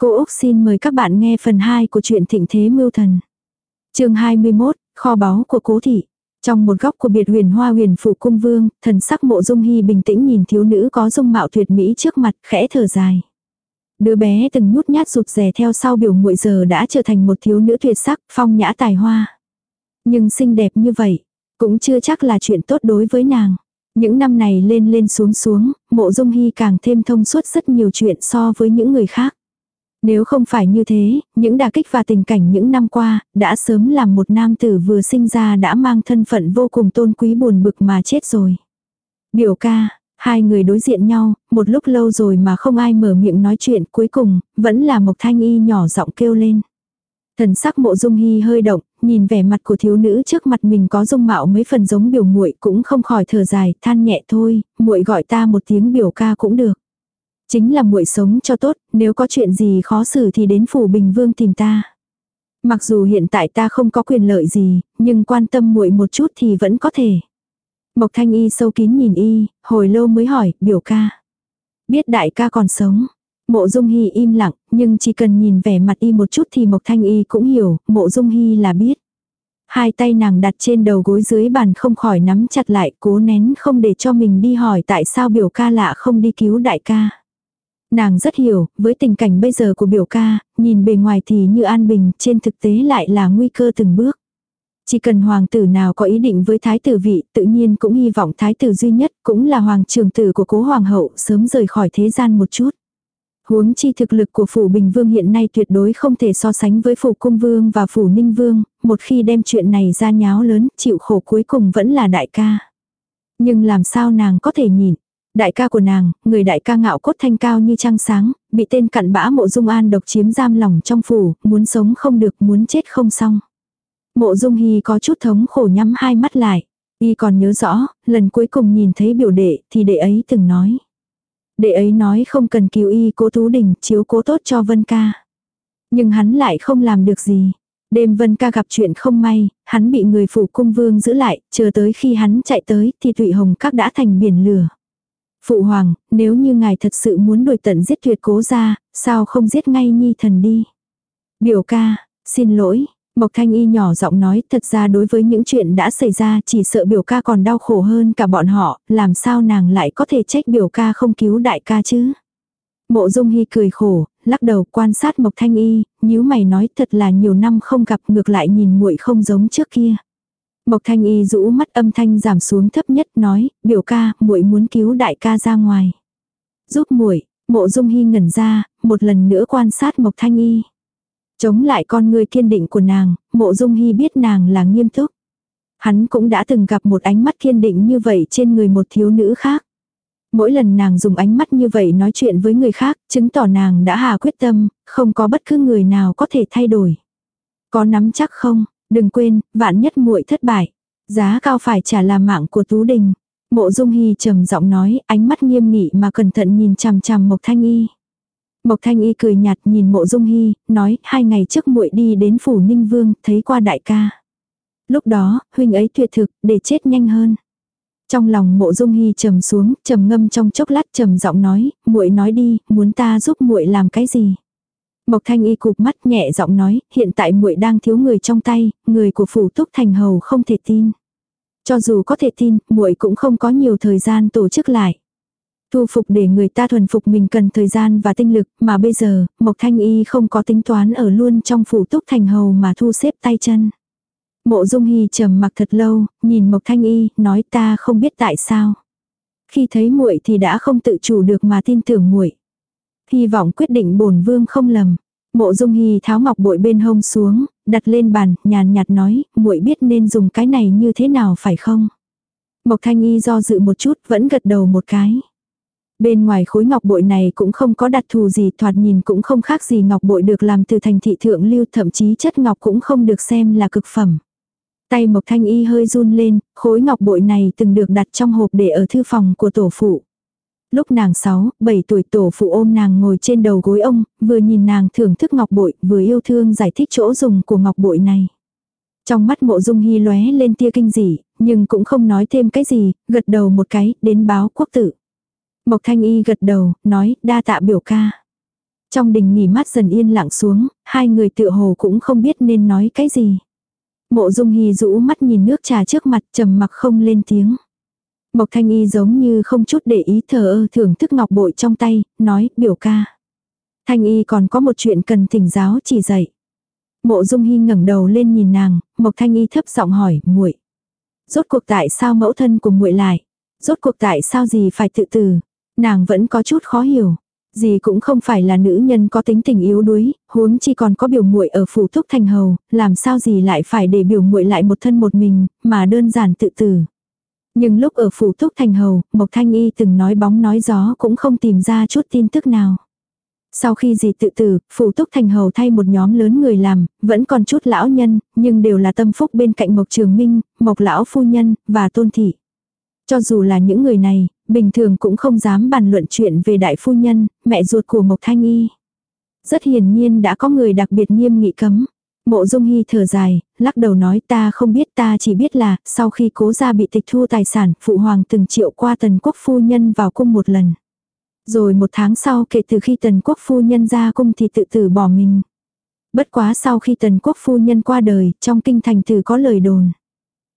Cô Úc xin mời các bạn nghe phần 2 của truyện Thịnh Thế Mưu Thần. chương 21, kho báu của cố thị. Trong một góc của biệt huyền hoa huyền phụ cung vương, thần sắc mộ dung hy bình tĩnh nhìn thiếu nữ có dung mạo tuyệt mỹ trước mặt, khẽ thở dài. Đứa bé từng nhút nhát rụt rè theo sau biểu muội giờ đã trở thành một thiếu nữ tuyệt sắc, phong nhã tài hoa. Nhưng xinh đẹp như vậy, cũng chưa chắc là chuyện tốt đối với nàng. Những năm này lên lên xuống xuống, mộ dung hy càng thêm thông suốt rất nhiều chuyện so với những người khác. Nếu không phải như thế, những đả kích và tình cảnh những năm qua, đã sớm làm một nam tử vừa sinh ra đã mang thân phận vô cùng tôn quý buồn bực mà chết rồi. Biểu ca, hai người đối diện nhau, một lúc lâu rồi mà không ai mở miệng nói chuyện, cuối cùng, vẫn là Mộc Thanh Y nhỏ giọng kêu lên. Thần sắc mộ dung hy hơi động, nhìn vẻ mặt của thiếu nữ trước mặt mình có dung mạo mấy phần giống biểu muội cũng không khỏi thở dài, than nhẹ thôi, muội gọi ta một tiếng biểu ca cũng được. Chính là muội sống cho tốt, nếu có chuyện gì khó xử thì đến phủ Bình Vương tìm ta. Mặc dù hiện tại ta không có quyền lợi gì, nhưng quan tâm muội một chút thì vẫn có thể. Mộc Thanh Y sâu kín nhìn y, hồi lâu mới hỏi, biểu ca. Biết đại ca còn sống. Mộ Dung Hy im lặng, nhưng chỉ cần nhìn vẻ mặt y một chút thì Mộc Thanh Y cũng hiểu, Mộ Dung Hy là biết. Hai tay nàng đặt trên đầu gối dưới bàn không khỏi nắm chặt lại, cố nén không để cho mình đi hỏi tại sao biểu ca lạ không đi cứu đại ca. Nàng rất hiểu, với tình cảnh bây giờ của biểu ca, nhìn bề ngoài thì như an bình, trên thực tế lại là nguy cơ từng bước. Chỉ cần hoàng tử nào có ý định với thái tử vị, tự nhiên cũng hy vọng thái tử duy nhất, cũng là hoàng trường tử của cố hoàng hậu, sớm rời khỏi thế gian một chút. Huống chi thực lực của phủ Bình Vương hiện nay tuyệt đối không thể so sánh với phủ Cung Vương và phủ Ninh Vương, một khi đem chuyện này ra nháo lớn, chịu khổ cuối cùng vẫn là đại ca. Nhưng làm sao nàng có thể nhìn, Đại ca của nàng, người đại ca ngạo cốt thanh cao như trăng sáng, bị tên cặn bã mộ dung an độc chiếm giam lòng trong phủ, muốn sống không được, muốn chết không xong. Mộ dung hy có chút thống khổ nhắm hai mắt lại. Y còn nhớ rõ, lần cuối cùng nhìn thấy biểu đệ, thì đệ ấy từng nói. Đệ ấy nói không cần cứu y cố tú đình, chiếu cố tốt cho Vân ca. Nhưng hắn lại không làm được gì. Đêm Vân ca gặp chuyện không may, hắn bị người phủ cung vương giữ lại, chờ tới khi hắn chạy tới thì Thụy Hồng Các đã thành biển lửa. Phụ hoàng, nếu như ngài thật sự muốn đuổi tận giết tuyệt cố ra, sao không giết ngay nhi thần đi. Biểu ca, xin lỗi. Mộc Thanh Y nhỏ giọng nói thật ra đối với những chuyện đã xảy ra chỉ sợ biểu ca còn đau khổ hơn cả bọn họ, làm sao nàng lại có thể trách biểu ca không cứu đại ca chứ. Mộ Dung Hy cười khổ, lắc đầu quan sát Mộc Thanh Y, nhíu mày nói thật là nhiều năm không gặp ngược lại nhìn muội không giống trước kia. Mộc Thanh Y rũ mắt âm thanh giảm xuống thấp nhất nói, biểu ca, muội muốn cứu đại ca ra ngoài. Giúp muội, mộ dung hy ngẩn ra, một lần nữa quan sát Mộc Thanh Y. Chống lại con người kiên định của nàng, mộ dung hy biết nàng là nghiêm túc. Hắn cũng đã từng gặp một ánh mắt kiên định như vậy trên người một thiếu nữ khác. Mỗi lần nàng dùng ánh mắt như vậy nói chuyện với người khác, chứng tỏ nàng đã hà quyết tâm, không có bất cứ người nào có thể thay đổi. Có nắm chắc không, Đừng quên, vạn nhất muội thất bại. Giá cao phải trả là mạng của Tú Đình. Mộ Dung Hy trầm giọng nói, ánh mắt nghiêm nghị mà cẩn thận nhìn chằm chằm Mộc Thanh Y. Mộc Thanh Y cười nhạt nhìn Mộ Dung Hy, nói, hai ngày trước muội đi đến phủ Ninh Vương, thấy qua đại ca. Lúc đó, huynh ấy tuyệt thực, để chết nhanh hơn. Trong lòng Mộ Dung Hy trầm xuống, trầm ngâm trong chốc lát trầm giọng nói, muội nói đi, muốn ta giúp muội làm cái gì? Mộc Thanh Y cụp mắt nhẹ giọng nói, hiện tại muội đang thiếu người trong tay, người của phủ túc thành hầu không thể tin. Cho dù có thể tin, muội cũng không có nhiều thời gian tổ chức lại. Thu phục để người ta thuần phục mình cần thời gian và tinh lực, mà bây giờ, Mộc Thanh Y không có tính toán ở luôn trong phủ túc thành hầu mà thu xếp tay chân. Mộ Dung Hy trầm mặc thật lâu, nhìn Mộc Thanh Y, nói ta không biết tại sao. Khi thấy muội thì đã không tự chủ được mà tin tưởng muội hy vọng quyết định bổn vương không lầm. Mộ Dung Hy tháo ngọc bội bên hông xuống, đặt lên bàn, nhàn nhạt nói, muội biết nên dùng cái này như thế nào phải không? Mộc Thanh Y do dự một chút, vẫn gật đầu một cái. Bên ngoài khối ngọc bội này cũng không có đặc thù gì, thoạt nhìn cũng không khác gì ngọc bội được làm từ thành thị thượng lưu, thậm chí chất ngọc cũng không được xem là cực phẩm. Tay Mộc Thanh Y hơi run lên, khối ngọc bội này từng được đặt trong hộp để ở thư phòng của tổ phụ. Lúc nàng 6, 7 tuổi tổ phụ ôm nàng ngồi trên đầu gối ông, vừa nhìn nàng thưởng thức ngọc bội, vừa yêu thương giải thích chỗ dùng của ngọc bội này. Trong mắt mộ dung hy lóe lên tia kinh dị, nhưng cũng không nói thêm cái gì, gật đầu một cái, đến báo quốc tử. Mộc thanh y gật đầu, nói, đa tạ biểu ca. Trong đình nghỉ mát dần yên lặng xuống, hai người tựa hồ cũng không biết nên nói cái gì. Mộ dung hy rũ mắt nhìn nước trà trước mặt trầm mặc không lên tiếng. Mộc thanh y giống như không chút để ý thờ ơ thưởng thức ngọc bội trong tay, nói biểu ca. Thanh y còn có một chuyện cần thỉnh giáo chỉ dạy. Mộ dung hy ngẩng đầu lên nhìn nàng, mộc thanh y thấp giọng hỏi, muội Rốt cuộc tại sao mẫu thân của muội lại? Rốt cuộc tại sao gì phải tự tử? Nàng vẫn có chút khó hiểu. Dì cũng không phải là nữ nhân có tính tình yếu đuối, huống chi còn có biểu muội ở phủ thúc thành hầu, làm sao gì lại phải để biểu muội lại một thân một mình, mà đơn giản tự tử. Nhưng lúc ở phủ thúc thành hầu, Mộc Thanh Y từng nói bóng nói gió cũng không tìm ra chút tin tức nào. Sau khi dì tự tử, phủ túc thành hầu thay một nhóm lớn người làm, vẫn còn chút lão nhân, nhưng đều là tâm phúc bên cạnh Mộc Trường Minh, Mộc Lão Phu Nhân, và Tôn Thị. Cho dù là những người này, bình thường cũng không dám bàn luận chuyện về đại phu nhân, mẹ ruột của Mộc Thanh Y. Rất hiển nhiên đã có người đặc biệt nghiêm nghị cấm. Mộ Dung Hy thở dài, lắc đầu nói ta không biết ta chỉ biết là sau khi cố gia bị tịch thu tài sản, phụ hoàng từng triệu qua tần quốc phu nhân vào cung một lần. Rồi một tháng sau kể từ khi tần quốc phu nhân ra cung thì tự tử bỏ mình. Bất quá sau khi tần quốc phu nhân qua đời, trong kinh thành từ có lời đồn.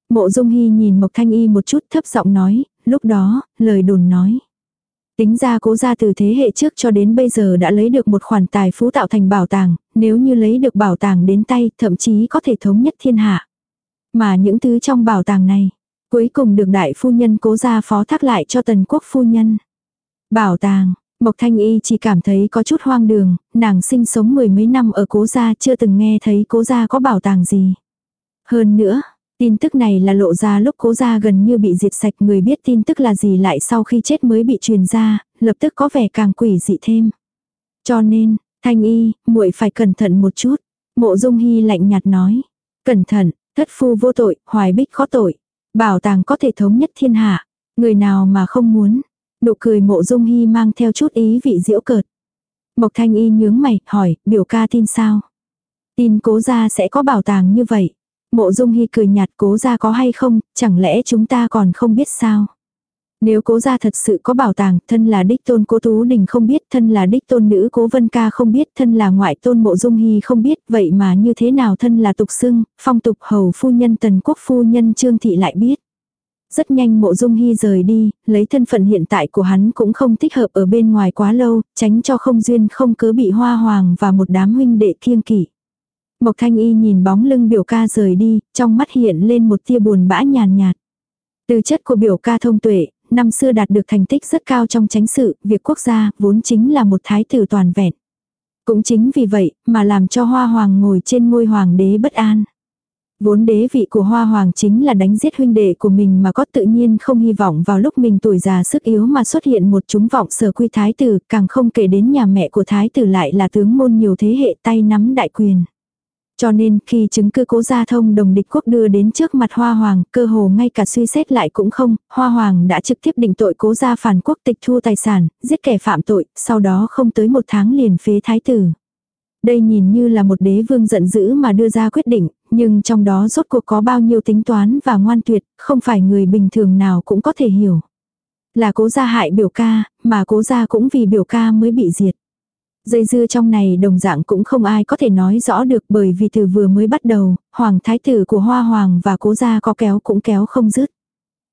Mộ Dung Hy nhìn Mộc Thanh Y một chút thấp giọng nói, lúc đó, lời đồn nói. Tính ra cố gia từ thế hệ trước cho đến bây giờ đã lấy được một khoản tài phú tạo thành bảo tàng, nếu như lấy được bảo tàng đến tay thậm chí có thể thống nhất thiên hạ. Mà những thứ trong bảo tàng này, cuối cùng được đại phu nhân cố gia phó thác lại cho tần quốc phu nhân. Bảo tàng, Mộc Thanh Y chỉ cảm thấy có chút hoang đường, nàng sinh sống mười mấy năm ở cố gia chưa từng nghe thấy cố gia có bảo tàng gì. Hơn nữa, tin tức này là lộ ra lúc cố gia gần như bị diệt sạch người biết tin tức là gì lại sau khi chết mới bị truyền ra, lập tức có vẻ càng quỷ dị thêm. Cho nên, Thanh Y, muội phải cẩn thận một chút. Mộ Dung Hy lạnh nhạt nói. Cẩn thận, thất phu vô tội, hoài bích khó tội. Bảo tàng có thể thống nhất thiên hạ. Người nào mà không muốn. Nụ cười mộ dung hy mang theo chút ý vị diễu cợt. Mộc thanh y nhướng mày, hỏi, biểu ca tin sao? Tin cố gia sẽ có bảo tàng như vậy. Mộ dung hy cười nhạt cố gia có hay không, chẳng lẽ chúng ta còn không biết sao? Nếu cố gia thật sự có bảo tàng, thân là đích tôn cố tú đình không biết, thân là đích tôn nữ cố vân ca không biết, thân là ngoại tôn mộ dung hy không biết, vậy mà như thế nào thân là tục xưng, phong tục hầu phu nhân tần quốc phu nhân trương thị lại biết. Rất nhanh mộ dung hy rời đi, lấy thân phận hiện tại của hắn cũng không thích hợp ở bên ngoài quá lâu, tránh cho không duyên không cớ bị hoa hoàng và một đám huynh đệ kiêng kỵ. Mộc thanh y nhìn bóng lưng biểu ca rời đi, trong mắt hiện lên một tia buồn bã nhàn nhạt. Từ chất của biểu ca thông tuệ, năm xưa đạt được thành tích rất cao trong tránh sự, việc quốc gia vốn chính là một thái tử toàn vẹn. Cũng chính vì vậy mà làm cho hoa hoàng ngồi trên ngôi hoàng đế bất an. Vốn đế vị của Hoa Hoàng chính là đánh giết huynh đệ của mình mà có tự nhiên không hy vọng vào lúc mình tuổi già sức yếu mà xuất hiện một chúng vọng sở quy thái tử, càng không kể đến nhà mẹ của thái tử lại là tướng môn nhiều thế hệ tay nắm đại quyền. Cho nên khi chứng cứ cố gia thông đồng địch quốc đưa đến trước mặt Hoa Hoàng, cơ hồ ngay cả suy xét lại cũng không, Hoa Hoàng đã trực tiếp định tội cố gia phản quốc tịch thu tài sản, giết kẻ phạm tội, sau đó không tới một tháng liền phế thái tử. Đây nhìn như là một đế vương giận dữ mà đưa ra quyết định, nhưng trong đó rốt cuộc có bao nhiêu tính toán và ngoan tuyệt, không phải người bình thường nào cũng có thể hiểu. Là cố gia hại biểu ca, mà cố gia cũng vì biểu ca mới bị diệt. Dây dưa trong này đồng dạng cũng không ai có thể nói rõ được bởi vì từ vừa mới bắt đầu, hoàng thái tử của hoa hoàng và cố gia có kéo cũng kéo không dứt.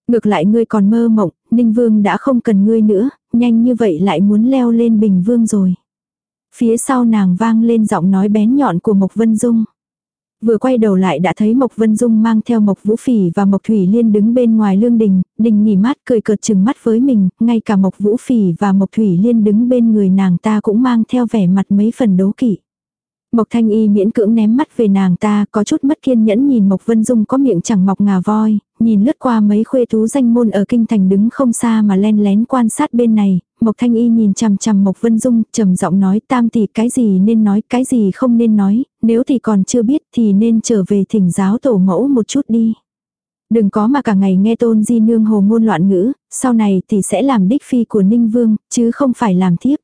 Ngược lại ngươi còn mơ mộng, ninh vương đã không cần ngươi nữa, nhanh như vậy lại muốn leo lên bình vương rồi. Phía sau nàng vang lên giọng nói bén nhọn của Mộc Vân Dung. Vừa quay đầu lại đã thấy Mộc Vân Dung mang theo Mộc Vũ Phỉ và Mộc Thủy Liên đứng bên ngoài lương đình, đình nghỉ mát cười cợt chừng mắt với mình, ngay cả Mộc Vũ Phỉ và Mộc Thủy Liên đứng bên người nàng ta cũng mang theo vẻ mặt mấy phần đố kỵ. Mộc Thanh Y miễn cưỡng ném mắt về nàng ta, có chút mất kiên nhẫn nhìn Mộc Vân Dung có miệng chẳng mọc ngà voi, nhìn lướt qua mấy khuê tú danh môn ở kinh thành đứng không xa mà len lén quan sát bên này, Mộc Thanh Y nhìn chằm chằm Mộc Vân Dung, trầm giọng nói tam tỷ cái gì nên nói, cái gì không nên nói, nếu thì còn chưa biết thì nên trở về thỉnh giáo tổ mẫu một chút đi. Đừng có mà cả ngày nghe tôn di nương hồ ngôn loạn ngữ, sau này thì sẽ làm đích phi của Ninh Vương, chứ không phải làm thiếp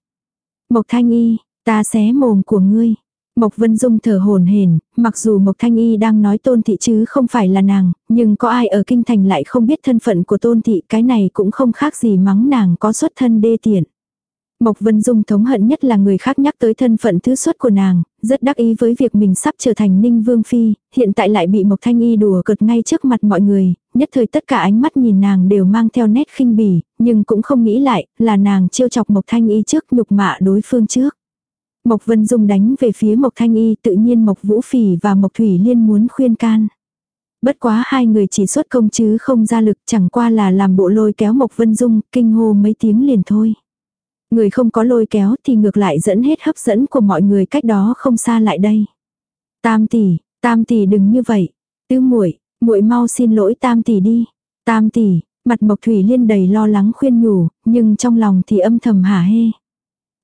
Mộc Thanh Y, ta xé mồm của ngươi. Mộc Vân Dung thở hồn hển, mặc dù Mộc Thanh Y đang nói tôn thị chứ không phải là nàng, nhưng có ai ở kinh thành lại không biết thân phận của tôn thị cái này cũng không khác gì mắng nàng có xuất thân đê tiện. Mộc Vân Dung thống hận nhất là người khác nhắc tới thân phận thứ xuất của nàng, rất đắc ý với việc mình sắp trở thành Ninh Vương Phi, hiện tại lại bị Mộc Thanh Y đùa cợt ngay trước mặt mọi người, nhất thời tất cả ánh mắt nhìn nàng đều mang theo nét khinh bỉ, nhưng cũng không nghĩ lại là nàng trêu chọc Mộc Thanh Y trước nhục mạ đối phương trước. Mộc Vân Dung đánh về phía Mộc Thanh Y tự nhiên Mộc Vũ Phỉ và Mộc Thủy Liên muốn khuyên can. Bất quá hai người chỉ xuất công chứ không ra lực chẳng qua là làm bộ lôi kéo Mộc Vân Dung kinh hô mấy tiếng liền thôi. Người không có lôi kéo thì ngược lại dẫn hết hấp dẫn của mọi người cách đó không xa lại đây. Tam tỷ, tam tỷ đừng như vậy. Tứ muội, muội mau xin lỗi tam tỷ đi. Tam tỷ, mặt Mộc Thủy Liên đầy lo lắng khuyên nhủ, nhưng trong lòng thì âm thầm hả hê.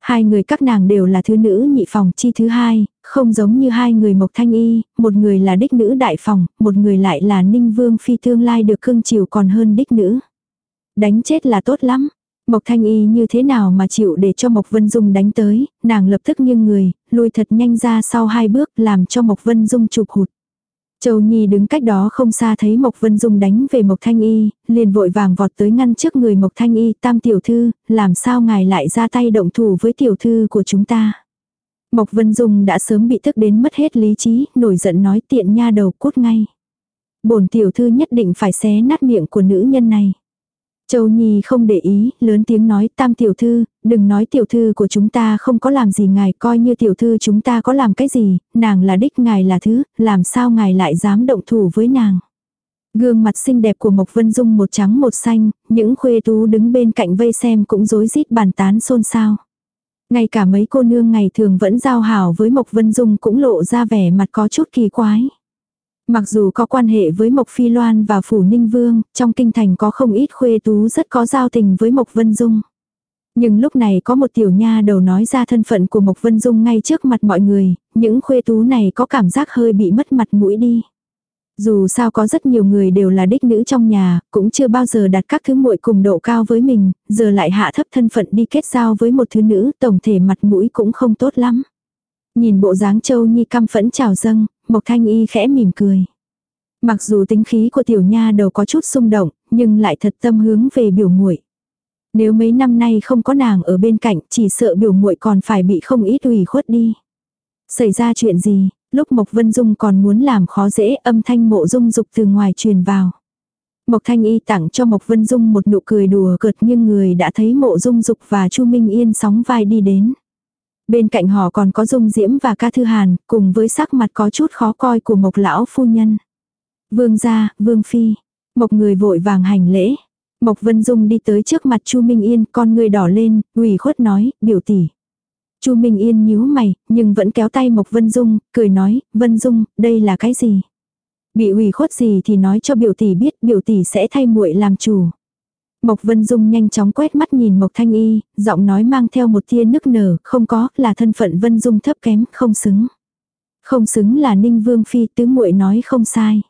Hai người các nàng đều là thứ nữ nhị phòng chi thứ hai, không giống như hai người Mộc Thanh Y, một người là đích nữ đại phòng, một người lại là ninh vương phi tương lai được cưng chiều còn hơn đích nữ. Đánh chết là tốt lắm, Mộc Thanh Y như thế nào mà chịu để cho Mộc Vân Dung đánh tới, nàng lập tức nghiêng người, lùi thật nhanh ra sau hai bước làm cho Mộc Vân Dung chụp hụt. Châu Nhi đứng cách đó không xa thấy Mộc Vân Dung đánh về Mộc Thanh Y, liền vội vàng vọt tới ngăn trước người Mộc Thanh Y, tam tiểu thư, làm sao ngài lại ra tay động thủ với tiểu thư của chúng ta. Mộc Vân Dung đã sớm bị tức đến mất hết lý trí, nổi giận nói tiện nha đầu cút ngay. Bổn tiểu thư nhất định phải xé nát miệng của nữ nhân này. Châu Nhi không để ý, lớn tiếng nói tam tiểu thư, đừng nói tiểu thư của chúng ta không có làm gì ngài coi như tiểu thư chúng ta có làm cái gì, nàng là đích ngài là thứ, làm sao ngài lại dám động thủ với nàng. Gương mặt xinh đẹp của Mộc Vân Dung một trắng một xanh, những khuê tú đứng bên cạnh vây xem cũng rối rít bàn tán xôn xao. Ngay cả mấy cô nương ngày thường vẫn giao hảo với Mộc Vân Dung cũng lộ ra vẻ mặt có chút kỳ quái. Mặc dù có quan hệ với Mộc Phi Loan và Phủ Ninh Vương, trong kinh thành có không ít khuê tú rất có giao tình với Mộc Vân Dung. Nhưng lúc này có một tiểu nha đầu nói ra thân phận của Mộc Vân Dung ngay trước mặt mọi người, những khuê tú này có cảm giác hơi bị mất mặt mũi đi. Dù sao có rất nhiều người đều là đích nữ trong nhà, cũng chưa bao giờ đặt các thứ muội cùng độ cao với mình, giờ lại hạ thấp thân phận đi kết giao với một thứ nữ, tổng thể mặt mũi cũng không tốt lắm. Nhìn bộ dáng châu nhi căm phẫn trào dâng, Mộc Thanh Y khẽ mỉm cười. Mặc dù tính khí của tiểu nha đầu có chút xung động, nhưng lại thật tâm hướng về biểu muội. Nếu mấy năm nay không có nàng ở bên cạnh, chỉ sợ biểu muội còn phải bị không ít ủy khuất đi. Xảy ra chuyện gì, lúc Mộc Vân Dung còn muốn làm khó dễ âm thanh mộ dung dục từ ngoài truyền vào. Mộc Thanh Y tặng cho Mộc Vân Dung một nụ cười đùa cợt nhưng người đã thấy mộ dung dục và Chu Minh Yên sóng vai đi đến. Bên cạnh họ còn có Dung Diễm và Ca Thư Hàn, cùng với sắc mặt có chút khó coi của Mộc lão phu nhân. Vương gia, Vương phi. Mộc người vội vàng hành lễ. Mộc Vân Dung đi tới trước mặt Chu Minh Yên, con người đỏ lên, ủy khuất nói, biểu tỷ. Chu Minh Yên nhíu mày, nhưng vẫn kéo tay Mộc Vân Dung, cười nói, Vân Dung, đây là cái gì? Bị ủy khuất gì thì nói cho biểu tỷ biết, biểu tỷ sẽ thay muội làm chủ. Mộc Vân Dung nhanh chóng quét mắt nhìn Mộc Thanh Y, giọng nói mang theo một tia nức nở, không có, là thân phận Vân Dung thấp kém, không xứng. Không xứng là Ninh Vương Phi tứ muội nói không sai.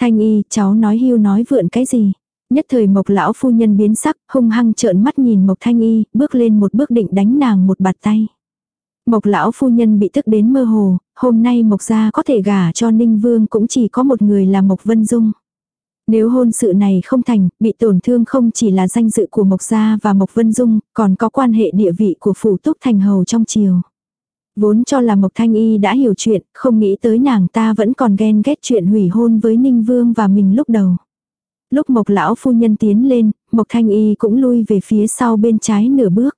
Thanh Y, cháu nói hưu nói vượn cái gì? Nhất thời Mộc lão phu nhân biến sắc, hung hăng trợn mắt nhìn Mộc Thanh Y, bước lên một bước định đánh nàng một bạt tay. Mộc lão phu nhân bị tức đến mơ hồ, hôm nay Mộc gia có thể gả cho Ninh Vương cũng chỉ có một người là Mộc Vân Dung. Nếu hôn sự này không thành, bị tổn thương không chỉ là danh dự của Mộc Gia và Mộc Vân Dung, còn có quan hệ địa vị của Phủ Túc Thành Hầu trong triều. Vốn cho là Mộc Thanh Y đã hiểu chuyện, không nghĩ tới nàng ta vẫn còn ghen ghét chuyện hủy hôn với Ninh Vương và mình lúc đầu. Lúc Mộc Lão Phu Nhân tiến lên, Mộc Thanh Y cũng lui về phía sau bên trái nửa bước.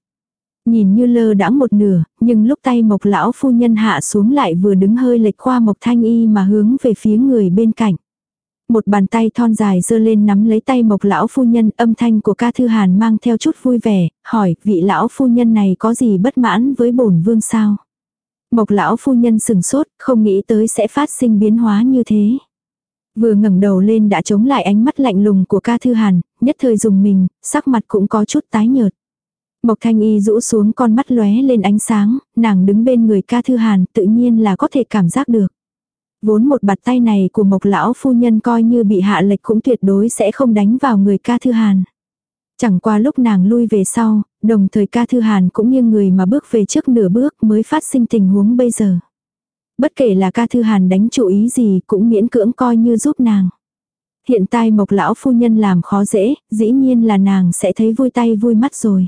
Nhìn như lơ đãng một nửa, nhưng lúc tay Mộc Lão Phu Nhân hạ xuống lại vừa đứng hơi lệch qua Mộc Thanh Y mà hướng về phía người bên cạnh. Một bàn tay thon dài giơ lên nắm lấy tay mộc lão phu nhân âm thanh của ca thư hàn mang theo chút vui vẻ, hỏi vị lão phu nhân này có gì bất mãn với bổn vương sao. Mộc lão phu nhân sừng sốt, không nghĩ tới sẽ phát sinh biến hóa như thế. Vừa ngẩng đầu lên đã chống lại ánh mắt lạnh lùng của ca thư hàn, nhất thời dùng mình, sắc mặt cũng có chút tái nhợt. Mộc thanh y rũ xuống con mắt lóe lên ánh sáng, nàng đứng bên người ca thư hàn tự nhiên là có thể cảm giác được. Vốn một bạt tay này của mộc lão phu nhân coi như bị hạ lệch cũng tuyệt đối sẽ không đánh vào người ca thư hàn. Chẳng qua lúc nàng lui về sau, đồng thời ca thư hàn cũng nghiêng người mà bước về trước nửa bước mới phát sinh tình huống bây giờ. Bất kể là ca thư hàn đánh chủ ý gì cũng miễn cưỡng coi như giúp nàng. Hiện tại mộc lão phu nhân làm khó dễ, dĩ nhiên là nàng sẽ thấy vui tay vui mắt rồi.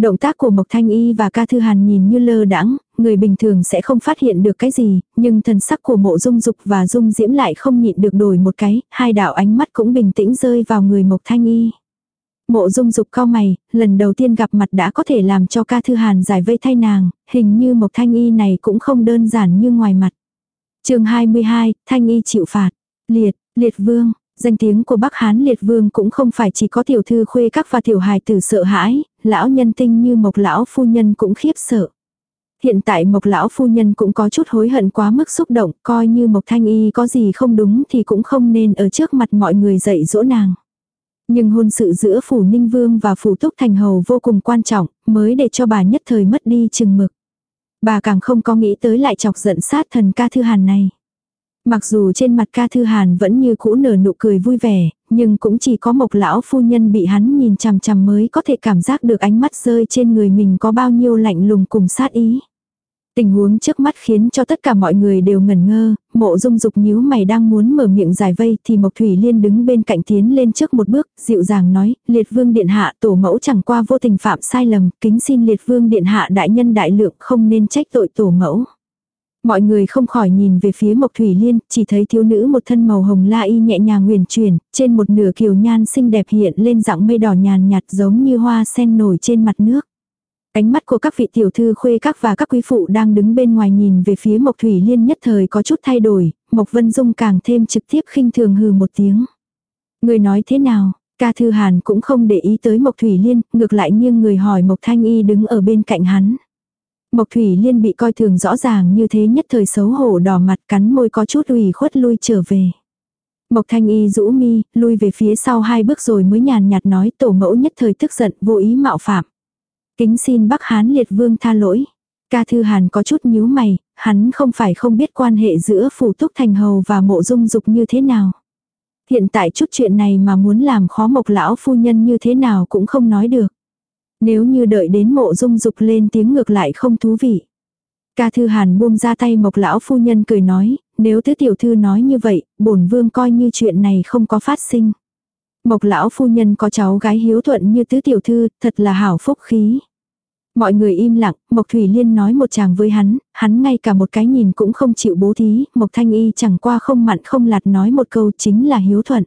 Động tác của Mộc Thanh Y và ca thư hàn nhìn như lơ đãng, người bình thường sẽ không phát hiện được cái gì, nhưng thần sắc của mộ dung dục và dung diễm lại không nhịn được đổi một cái, hai đạo ánh mắt cũng bình tĩnh rơi vào người Mộc Thanh Y. Mộ dung dục cao mày, lần đầu tiên gặp mặt đã có thể làm cho ca thư hàn giải vây thay nàng, hình như Mộc Thanh Y này cũng không đơn giản như ngoài mặt. chương 22, Thanh Y chịu phạt. Liệt, liệt vương, danh tiếng của Bắc Hán liệt vương cũng không phải chỉ có tiểu thư khuê các và tiểu hài tử sợ hãi, lão nhân tinh như Mộc lão phu nhân cũng khiếp sợ. Hiện tại Mộc lão phu nhân cũng có chút hối hận quá mức xúc động, coi như Mộc Thanh Y có gì không đúng thì cũng không nên ở trước mặt mọi người dạy dỗ nàng. Nhưng hôn sự giữa phủ Ninh Vương và phủ Túc Thành Hầu vô cùng quan trọng, mới để cho bà nhất thời mất đi chừng mực. Bà càng không có nghĩ tới lại chọc giận sát thần ca thư hàn này. Mặc dù trên mặt ca thư hàn vẫn như cũ nở nụ cười vui vẻ, nhưng cũng chỉ có mộc lão phu nhân bị hắn nhìn chằm chằm mới có thể cảm giác được ánh mắt rơi trên người mình có bao nhiêu lạnh lùng cùng sát ý. Tình huống trước mắt khiến cho tất cả mọi người đều ngẩn ngơ, mộ dung dục nhíu mày đang muốn mở miệng giải vây thì Mộc Thủy Liên đứng bên cạnh tiến lên trước một bước, dịu dàng nói, liệt vương điện hạ tổ mẫu chẳng qua vô tình phạm sai lầm, kính xin liệt vương điện hạ đại nhân đại lượng không nên trách tội tổ mẫu. Mọi người không khỏi nhìn về phía Mộc Thủy Liên, chỉ thấy thiếu nữ một thân màu hồng la y nhẹ nhàng nguyền chuyển, trên một nửa kiều nhan xinh đẹp hiện lên dạng mây đỏ nhàn nhạt giống như hoa sen nổi trên mặt nước. Ánh mắt của các vị tiểu thư khuê các và các quý phụ đang đứng bên ngoài nhìn về phía Mộc Thủy Liên nhất thời có chút thay đổi, Mộc Vân Dung càng thêm trực tiếp khinh thường hừ một tiếng. Người nói thế nào, ca thư hàn cũng không để ý tới Mộc Thủy Liên, ngược lại nghiêng người hỏi Mộc Thanh Y đứng ở bên cạnh hắn. Mộc Thủy Liên bị coi thường rõ ràng như thế nhất thời xấu hổ đỏ mặt cắn môi có chút ủy khuất lui trở về. Mộc Thanh Y rũ mi, lui về phía sau hai bước rồi mới nhàn nhạt nói tổ mẫu nhất thời tức giận vô ý mạo phạm. Kính xin Bắc Hán liệt vương tha lỗi. Ca Thư Hàn có chút nhíu mày, hắn không phải không biết quan hệ giữa phủ túc thành hầu và mộ dung dục như thế nào. Hiện tại chút chuyện này mà muốn làm khó mộc lão phu nhân như thế nào cũng không nói được. Nếu như đợi đến mộ dung dục lên tiếng ngược lại không thú vị. Ca Thư Hàn buông ra tay mộc lão phu nhân cười nói, nếu tứ tiểu thư nói như vậy, bổn vương coi như chuyện này không có phát sinh. Mộc lão phu nhân có cháu gái hiếu thuận như tứ tiểu thư, thật là hảo phúc khí. Mọi người im lặng, Mộc Thủy Liên nói một chàng với hắn, hắn ngay cả một cái nhìn cũng không chịu bố thí, Mộc Thanh Y chẳng qua không mặn không lạt nói một câu chính là hiếu thuận.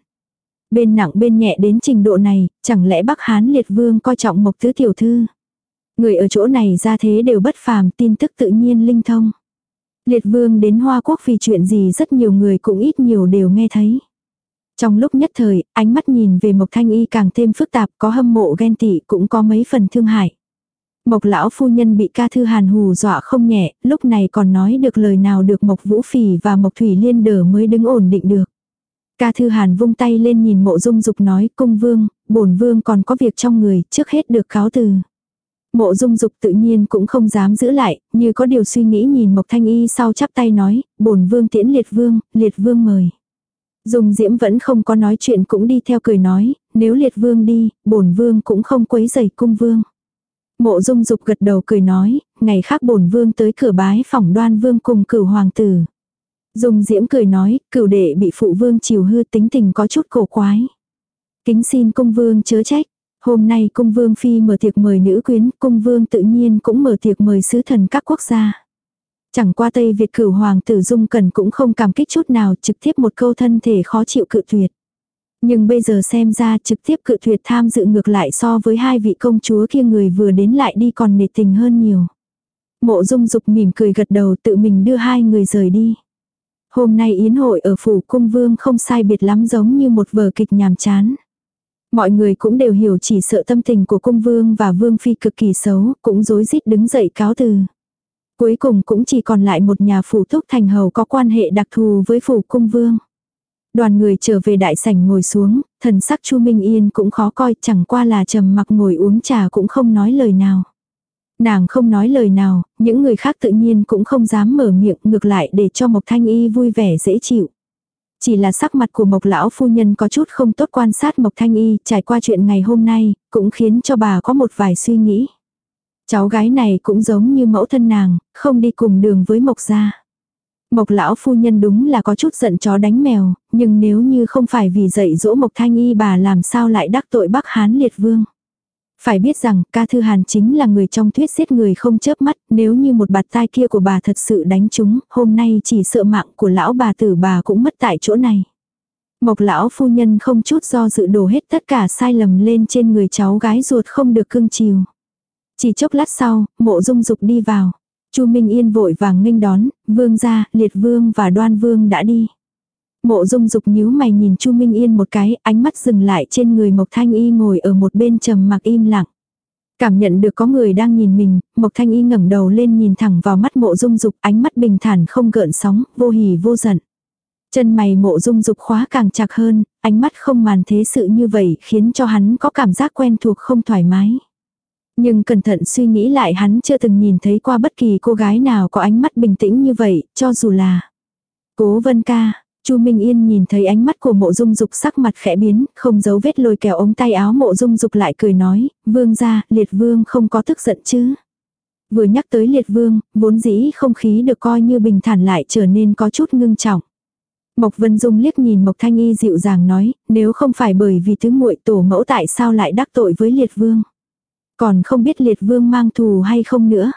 Bên nặng bên nhẹ đến trình độ này, chẳng lẽ Bắc Hán Liệt Vương coi trọng Mộc Tứ Tiểu Thư. Người ở chỗ này ra thế đều bất phàm, tin tức tự nhiên linh thông. Liệt Vương đến Hoa Quốc vì chuyện gì rất nhiều người cũng ít nhiều đều nghe thấy. Trong lúc nhất thời, ánh mắt nhìn về Mộc Thanh Y càng thêm phức tạp, có hâm mộ ghen tị cũng có mấy phần thương hại. Mộc lão phu nhân bị ca thư hàn hù dọa không nhẹ, lúc này còn nói được lời nào được Mộc Vũ Phỉ và Mộc Thủy Liên đỡ mới đứng ổn định được. Ca thư hàn vung tay lên nhìn mộ dung dục nói cung vương, bổn vương còn có việc trong người, trước hết được cáo từ. Mộ dung dục tự nhiên cũng không dám giữ lại, như có điều suy nghĩ nhìn Mộc Thanh Y sau chắp tay nói, bổn vương tiễn liệt vương, liệt vương mời. Dung Diễm vẫn không có nói chuyện cũng đi theo cười nói, nếu liệt vương đi, bổn vương cũng không quấy rầy cung vương. Mộ Dung Dục gật đầu cười nói, ngày khác bổn vương tới cửa bái phỏng đoan vương cùng cửu hoàng tử. Dung Diễm cười nói, cửu đệ bị phụ vương chiều hư tính tình có chút cổ quái. Kính xin cung vương chớ trách. Hôm nay cung vương phi mở tiệc mời nữ quyến, cung vương tự nhiên cũng mở tiệc mời sứ thần các quốc gia. Chẳng qua Tây Việt cửu hoàng tử Dung Cần cũng không cảm kích chút nào trực tiếp một câu thân thể khó chịu cự tuyệt. Nhưng bây giờ xem ra trực tiếp cự tuyệt tham dự ngược lại so với hai vị công chúa kia người vừa đến lại đi còn nề tình hơn nhiều. Mộ dung dục mỉm cười gật đầu tự mình đưa hai người rời đi. Hôm nay yến hội ở phủ cung vương không sai biệt lắm giống như một vở kịch nhàm chán. Mọi người cũng đều hiểu chỉ sợ tâm tình của cung vương và vương phi cực kỳ xấu, cũng rối rít đứng dậy cáo từ. Cuối cùng cũng chỉ còn lại một nhà phủ thúc thành hầu có quan hệ đặc thù với phủ cung vương. Đoàn người trở về đại sảnh ngồi xuống, thần sắc Chu Minh Yên cũng khó coi, chẳng qua là trầm mặc ngồi uống trà cũng không nói lời nào. Nàng không nói lời nào, những người khác tự nhiên cũng không dám mở miệng ngược lại để cho Mộc Thanh Y vui vẻ dễ chịu. Chỉ là sắc mặt của Mộc lão phu nhân có chút không tốt quan sát Mộc Thanh Y trải qua chuyện ngày hôm nay, cũng khiến cho bà có một vài suy nghĩ. Cháu gái này cũng giống như mẫu thân nàng, không đi cùng đường với Mộc gia. Mộc lão phu nhân đúng là có chút giận chó đánh mèo, nhưng nếu như không phải vì dạy dỗ Mộc Thanh Y bà làm sao lại đắc tội Bắc Hán liệt vương. Phải biết rằng ca thư hàn chính là người trong thuyết giết người không chớp mắt, nếu như một bạt tai kia của bà thật sự đánh chúng, hôm nay chỉ sợ mạng của lão bà tử bà cũng mất tại chỗ này. Mộc lão phu nhân không chút do dự đổ hết tất cả sai lầm lên trên người cháu gái ruột không được cưng chiều. Chỉ chốc lát sau, mộ dung dục đi vào. Chu Minh Yên vội vàng nghênh đón, vương gia, liệt vương và đoan vương đã đi. Mộ dung dục nhíu mày nhìn Chu Minh Yên một cái, ánh mắt dừng lại trên người Mộc Thanh Y ngồi ở một bên trầm mặc im lặng. Cảm nhận được có người đang nhìn mình, Mộc Thanh Y ngẩng đầu lên nhìn thẳng vào mắt mộ dung dục, ánh mắt bình thản không gợn sóng, vô hỉ vô giận. Chân mày mộ dung dục khóa càng chặt hơn, ánh mắt không màn thế sự như vậy khiến cho hắn có cảm giác quen thuộc không thoải mái. Nhưng cẩn thận suy nghĩ lại hắn chưa từng nhìn thấy qua bất kỳ cô gái nào có ánh mắt bình tĩnh như vậy, cho dù là Cố vân ca, Chu Minh Yên nhìn thấy ánh mắt của mộ dung dục sắc mặt khẽ biến, không giấu vết lôi kéo ống tay áo mộ dung dục lại cười nói, vương ra, liệt vương không có tức giận chứ. Vừa nhắc tới liệt vương, vốn dĩ không khí được coi như bình thản lại trở nên có chút ngưng trọng. Mộc Vân Dung liếc nhìn Mộc Thanh Y dịu dàng nói, nếu không phải bởi vì thứ muội tổ mẫu tại sao lại đắc tội với liệt vương. Còn không biết liệt vương mang thù hay không nữa.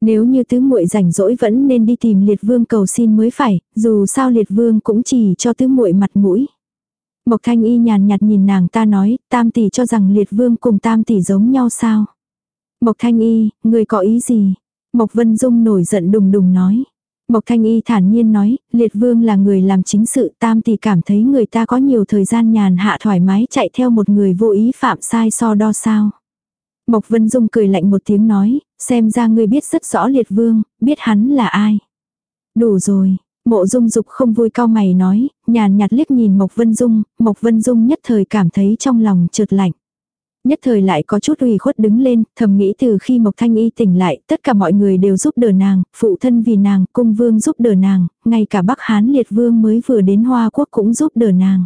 Nếu như tứ muội rảnh rỗi vẫn nên đi tìm liệt vương cầu xin mới phải, dù sao liệt vương cũng chỉ cho tứ muội mặt mũi. Mộc thanh y nhàn nhạt nhìn nàng ta nói, tam tỷ cho rằng liệt vương cùng tam tỷ giống nhau sao. Mộc thanh y, người có ý gì? Mộc vân dung nổi giận đùng đùng nói. Mộc thanh y thản nhiên nói, liệt vương là người làm chính sự tam tỷ cảm thấy người ta có nhiều thời gian nhàn hạ thoải mái chạy theo một người vô ý phạm sai so đo sao. Mộc Vân Dung cười lạnh một tiếng nói, xem ra ngươi biết rất rõ liệt vương, biết hắn là ai. Đủ rồi, mộ dung dục không vui cao mày nói, nhàn nhạt liếc nhìn Mộc Vân Dung, Mộc Vân Dung nhất thời cảm thấy trong lòng trượt lạnh. Nhất thời lại có chút ủy khuất đứng lên, thầm nghĩ từ khi Mộc Thanh Y tỉnh lại, tất cả mọi người đều giúp đỡ nàng, phụ thân vì nàng, cung vương giúp đỡ nàng, ngay cả Bắc Hán liệt vương mới vừa đến Hoa Quốc cũng giúp đỡ nàng.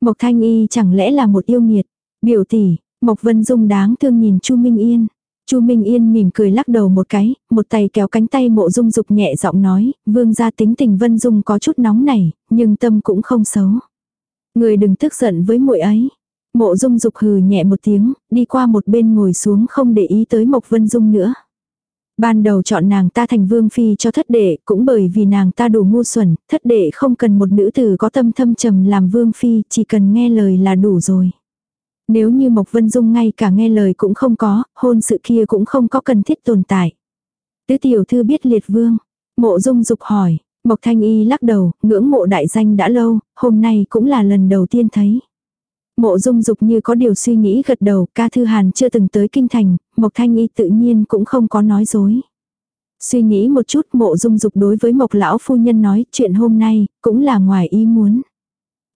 Mộc Thanh Y chẳng lẽ là một yêu nghiệt, biểu tỷ, Mộc Vân Dung đáng thương nhìn Chu Minh Yên. Chu Minh Yên mỉm cười lắc đầu một cái, một tay kéo cánh tay mộ dung dục nhẹ giọng nói, vương gia tính tình Vân Dung có chút nóng này, nhưng tâm cũng không xấu. Người đừng tức giận với muội ấy. Mộ dung dục hừ nhẹ một tiếng, đi qua một bên ngồi xuống không để ý tới Mộc Vân Dung nữa. Ban đầu chọn nàng ta thành vương phi cho thất đệ, cũng bởi vì nàng ta đủ ngu xuẩn, thất đệ không cần một nữ tử có tâm thâm trầm làm vương phi, chỉ cần nghe lời là đủ rồi. Nếu như Mộc Vân Dung ngay cả nghe lời cũng không có, hôn sự kia cũng không có cần thiết tồn tại. Tứ tiểu thư biết liệt vương. Mộ Dung dục hỏi, Mộc Thanh Y lắc đầu, ngưỡng mộ đại danh đã lâu, hôm nay cũng là lần đầu tiên thấy. Mộ Dung dục như có điều suy nghĩ gật đầu, ca thư hàn chưa từng tới kinh thành, Mộc Thanh Y tự nhiên cũng không có nói dối. Suy nghĩ một chút mộ dung dục đối với mộc lão phu nhân nói chuyện hôm nay cũng là ngoài ý muốn.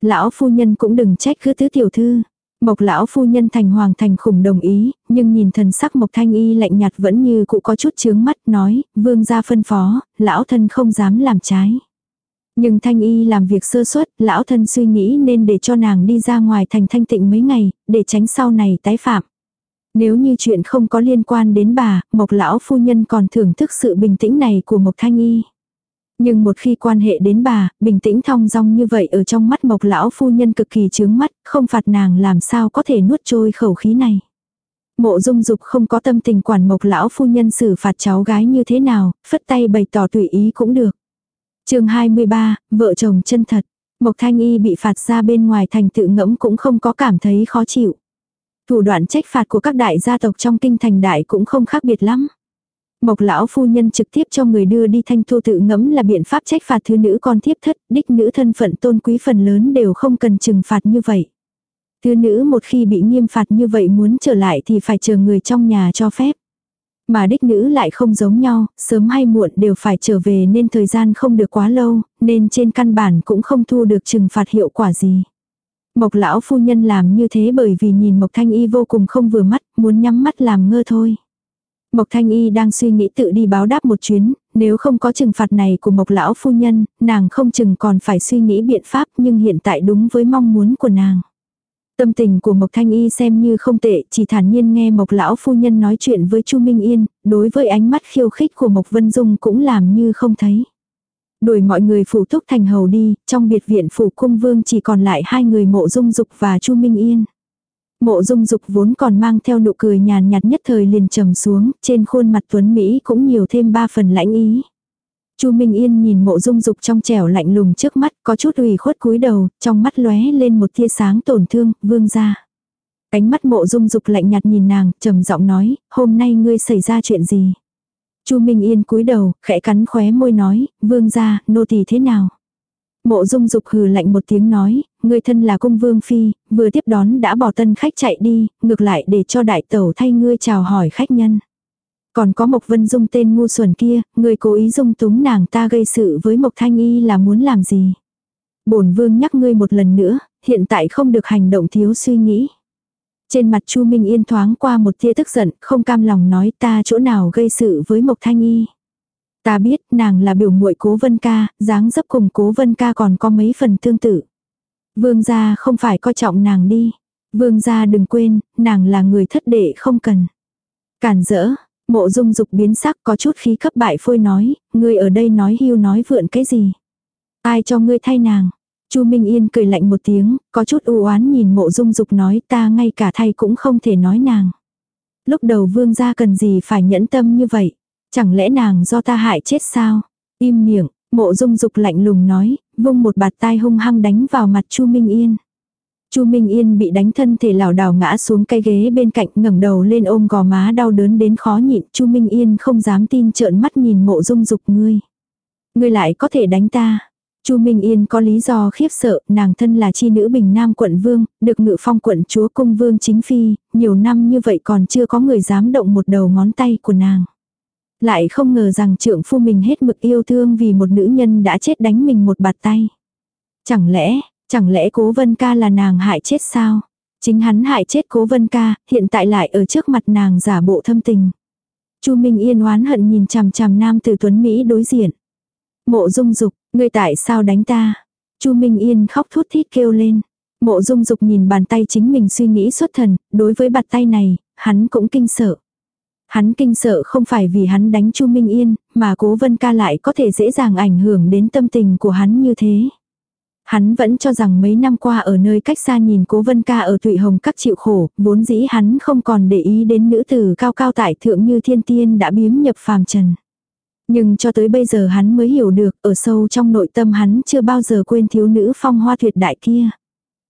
Lão phu nhân cũng đừng trách cứ tứ tiểu thư. Mộc lão phu nhân thành hoàng thành khủng đồng ý, nhưng nhìn thần sắc mộc thanh y lạnh nhạt vẫn như cũ có chút chướng mắt nói, vương gia phân phó, lão thân không dám làm trái. Nhưng thanh y làm việc sơ suất, lão thân suy nghĩ nên để cho nàng đi ra ngoài thành thanh tịnh mấy ngày, để tránh sau này tái phạm. Nếu như chuyện không có liên quan đến bà, mộc lão phu nhân còn thưởng thức sự bình tĩnh này của mộc thanh y. Nhưng một khi quan hệ đến bà, bình tĩnh thong dong như vậy ở trong mắt mộc lão phu nhân cực kỳ chướng mắt, không phạt nàng làm sao có thể nuốt trôi khẩu khí này. Mộ dung dục không có tâm tình quản mộc lão phu nhân xử phạt cháu gái như thế nào, phất tay bày tỏ tùy ý cũng được. chương 23, vợ chồng chân thật. Mộc thanh y bị phạt ra bên ngoài thành tự ngẫm cũng không có cảm thấy khó chịu. Thủ đoạn trách phạt của các đại gia tộc trong kinh thành đại cũng không khác biệt lắm. Mộc lão phu nhân trực tiếp cho người đưa đi thanh thu tự ngẫm là biện pháp trách phạt thứ nữ con thiếp thất, đích nữ thân phận tôn quý phần lớn đều không cần trừng phạt như vậy. Thứ nữ một khi bị nghiêm phạt như vậy muốn trở lại thì phải chờ người trong nhà cho phép. Mà đích nữ lại không giống nhau, sớm hay muộn đều phải trở về nên thời gian không được quá lâu, nên trên căn bản cũng không thu được trừng phạt hiệu quả gì. Mộc lão phu nhân làm như thế bởi vì nhìn Mộc Thanh Y vô cùng không vừa mắt, muốn nhắm mắt làm ngơ thôi. Mộc Thanh Y đang suy nghĩ tự đi báo đáp một chuyến, nếu không có trừng phạt này của Mộc lão phu nhân, nàng không chừng còn phải suy nghĩ biện pháp nhưng hiện tại đúng với mong muốn của nàng. Tâm tình của Mộc Thanh Y xem như không tệ, chỉ thản nhiên nghe Mộc lão phu nhân nói chuyện với Chu Minh Yên, đối với ánh mắt khiêu khích của Mộc Vân Dung cũng làm như không thấy. Đuổi mọi người phủ thúc thành hầu đi, trong biệt viện phủ cung vương chỉ còn lại hai người mộ dung dục và Chu Minh Yên. Mộ dung dục vốn còn mang theo nụ cười nhàn nhạt nhất thời liền trầm xuống, trên khuôn mặt tuấn Mỹ cũng nhiều thêm ba phần lãnh ý. Chu Minh Yên nhìn mộ dung dục trong trẻo lạnh lùng trước mắt, có chút ủy khuất cúi đầu, trong mắt lóe lên một tia sáng tổn thương, vương ra. Ánh mắt mộ dung dục lạnh nhạt nhìn nàng, trầm giọng nói, hôm nay ngươi xảy ra chuyện gì? Chu Minh Yên cúi đầu, khẽ cắn khóe môi nói, vương ra, nô tỳ thế nào? Mộ dung dục hừ lạnh một tiếng nói, người thân là cung vương phi, vừa tiếp đón đã bỏ tân khách chạy đi, ngược lại để cho đại tẩu thay ngươi chào hỏi khách nhân. Còn có Mộc Vân Dung tên ngu xuẩn kia, người cố ý dung túng nàng ta gây sự với Mộc Thanh Y là muốn làm gì? Bổn vương nhắc ngươi một lần nữa, hiện tại không được hành động thiếu suy nghĩ. Trên mặt Chu Minh Yên thoáng qua một tia tức giận, không cam lòng nói ta chỗ nào gây sự với Mộc Thanh Y. Ta biết nàng là biểu muội cố vân ca, dáng dấp cùng cố vân ca còn có mấy phần tương tự. Vương gia không phải coi trọng nàng đi. Vương gia đừng quên, nàng là người thất đệ không cần. Cản rỡ, mộ dung dục biến sắc có chút khí cấp bại phôi nói, ngươi ở đây nói hưu nói vượn cái gì. Ai cho ngươi thay nàng. Chu Minh Yên cười lạnh một tiếng, có chút u oán nhìn mộ dung dục nói ta ngay cả thay cũng không thể nói nàng. Lúc đầu vương gia cần gì phải nhẫn tâm như vậy. Chẳng lẽ nàng do ta hại chết sao? Im miệng, mộ dung dục lạnh lùng nói, vung một bạt tai hung hăng đánh vào mặt Chu Minh Yên. Chu Minh Yên bị đánh thân thể lảo đảo ngã xuống cây ghế bên cạnh ngẩng đầu lên ôm gò má đau đớn đến khó nhịn. Chu Minh Yên không dám tin trợn mắt nhìn mộ dung dục ngươi. Ngươi lại có thể đánh ta. Chu Minh Yên có lý do khiếp sợ, nàng thân là chi nữ bình nam quận vương, được ngự phong quận chúa cung vương chính phi, nhiều năm như vậy còn chưa có người dám động một đầu ngón tay của nàng. Lại không ngờ rằng trượng phu mình hết mực yêu thương vì một nữ nhân đã chết đánh mình một bạt tay. Chẳng lẽ, chẳng lẽ cố vân ca là nàng hại chết sao? Chính hắn hại chết cố vân ca, hiện tại lại ở trước mặt nàng giả bộ thâm tình. Chu Minh Yên oán hận nhìn chằm chằm nam tử tuấn Mỹ đối diện. Mộ dung dục, ngươi tại sao đánh ta? Chu Minh Yên khóc thút thít kêu lên. Mộ dung dục nhìn bàn tay chính mình suy nghĩ xuất thần, đối với bạt tay này, hắn cũng kinh sợ. Hắn kinh sợ không phải vì hắn đánh Chu Minh Yên, mà cố vân ca lại có thể dễ dàng ảnh hưởng đến tâm tình của hắn như thế. Hắn vẫn cho rằng mấy năm qua ở nơi cách xa nhìn cố vân ca ở thụy hồng các chịu khổ, vốn dĩ hắn không còn để ý đến nữ tử cao cao tại thượng như thiên tiên đã biếm nhập phàm trần. Nhưng cho tới bây giờ hắn mới hiểu được, ở sâu trong nội tâm hắn chưa bao giờ quên thiếu nữ phong hoa tuyệt đại kia.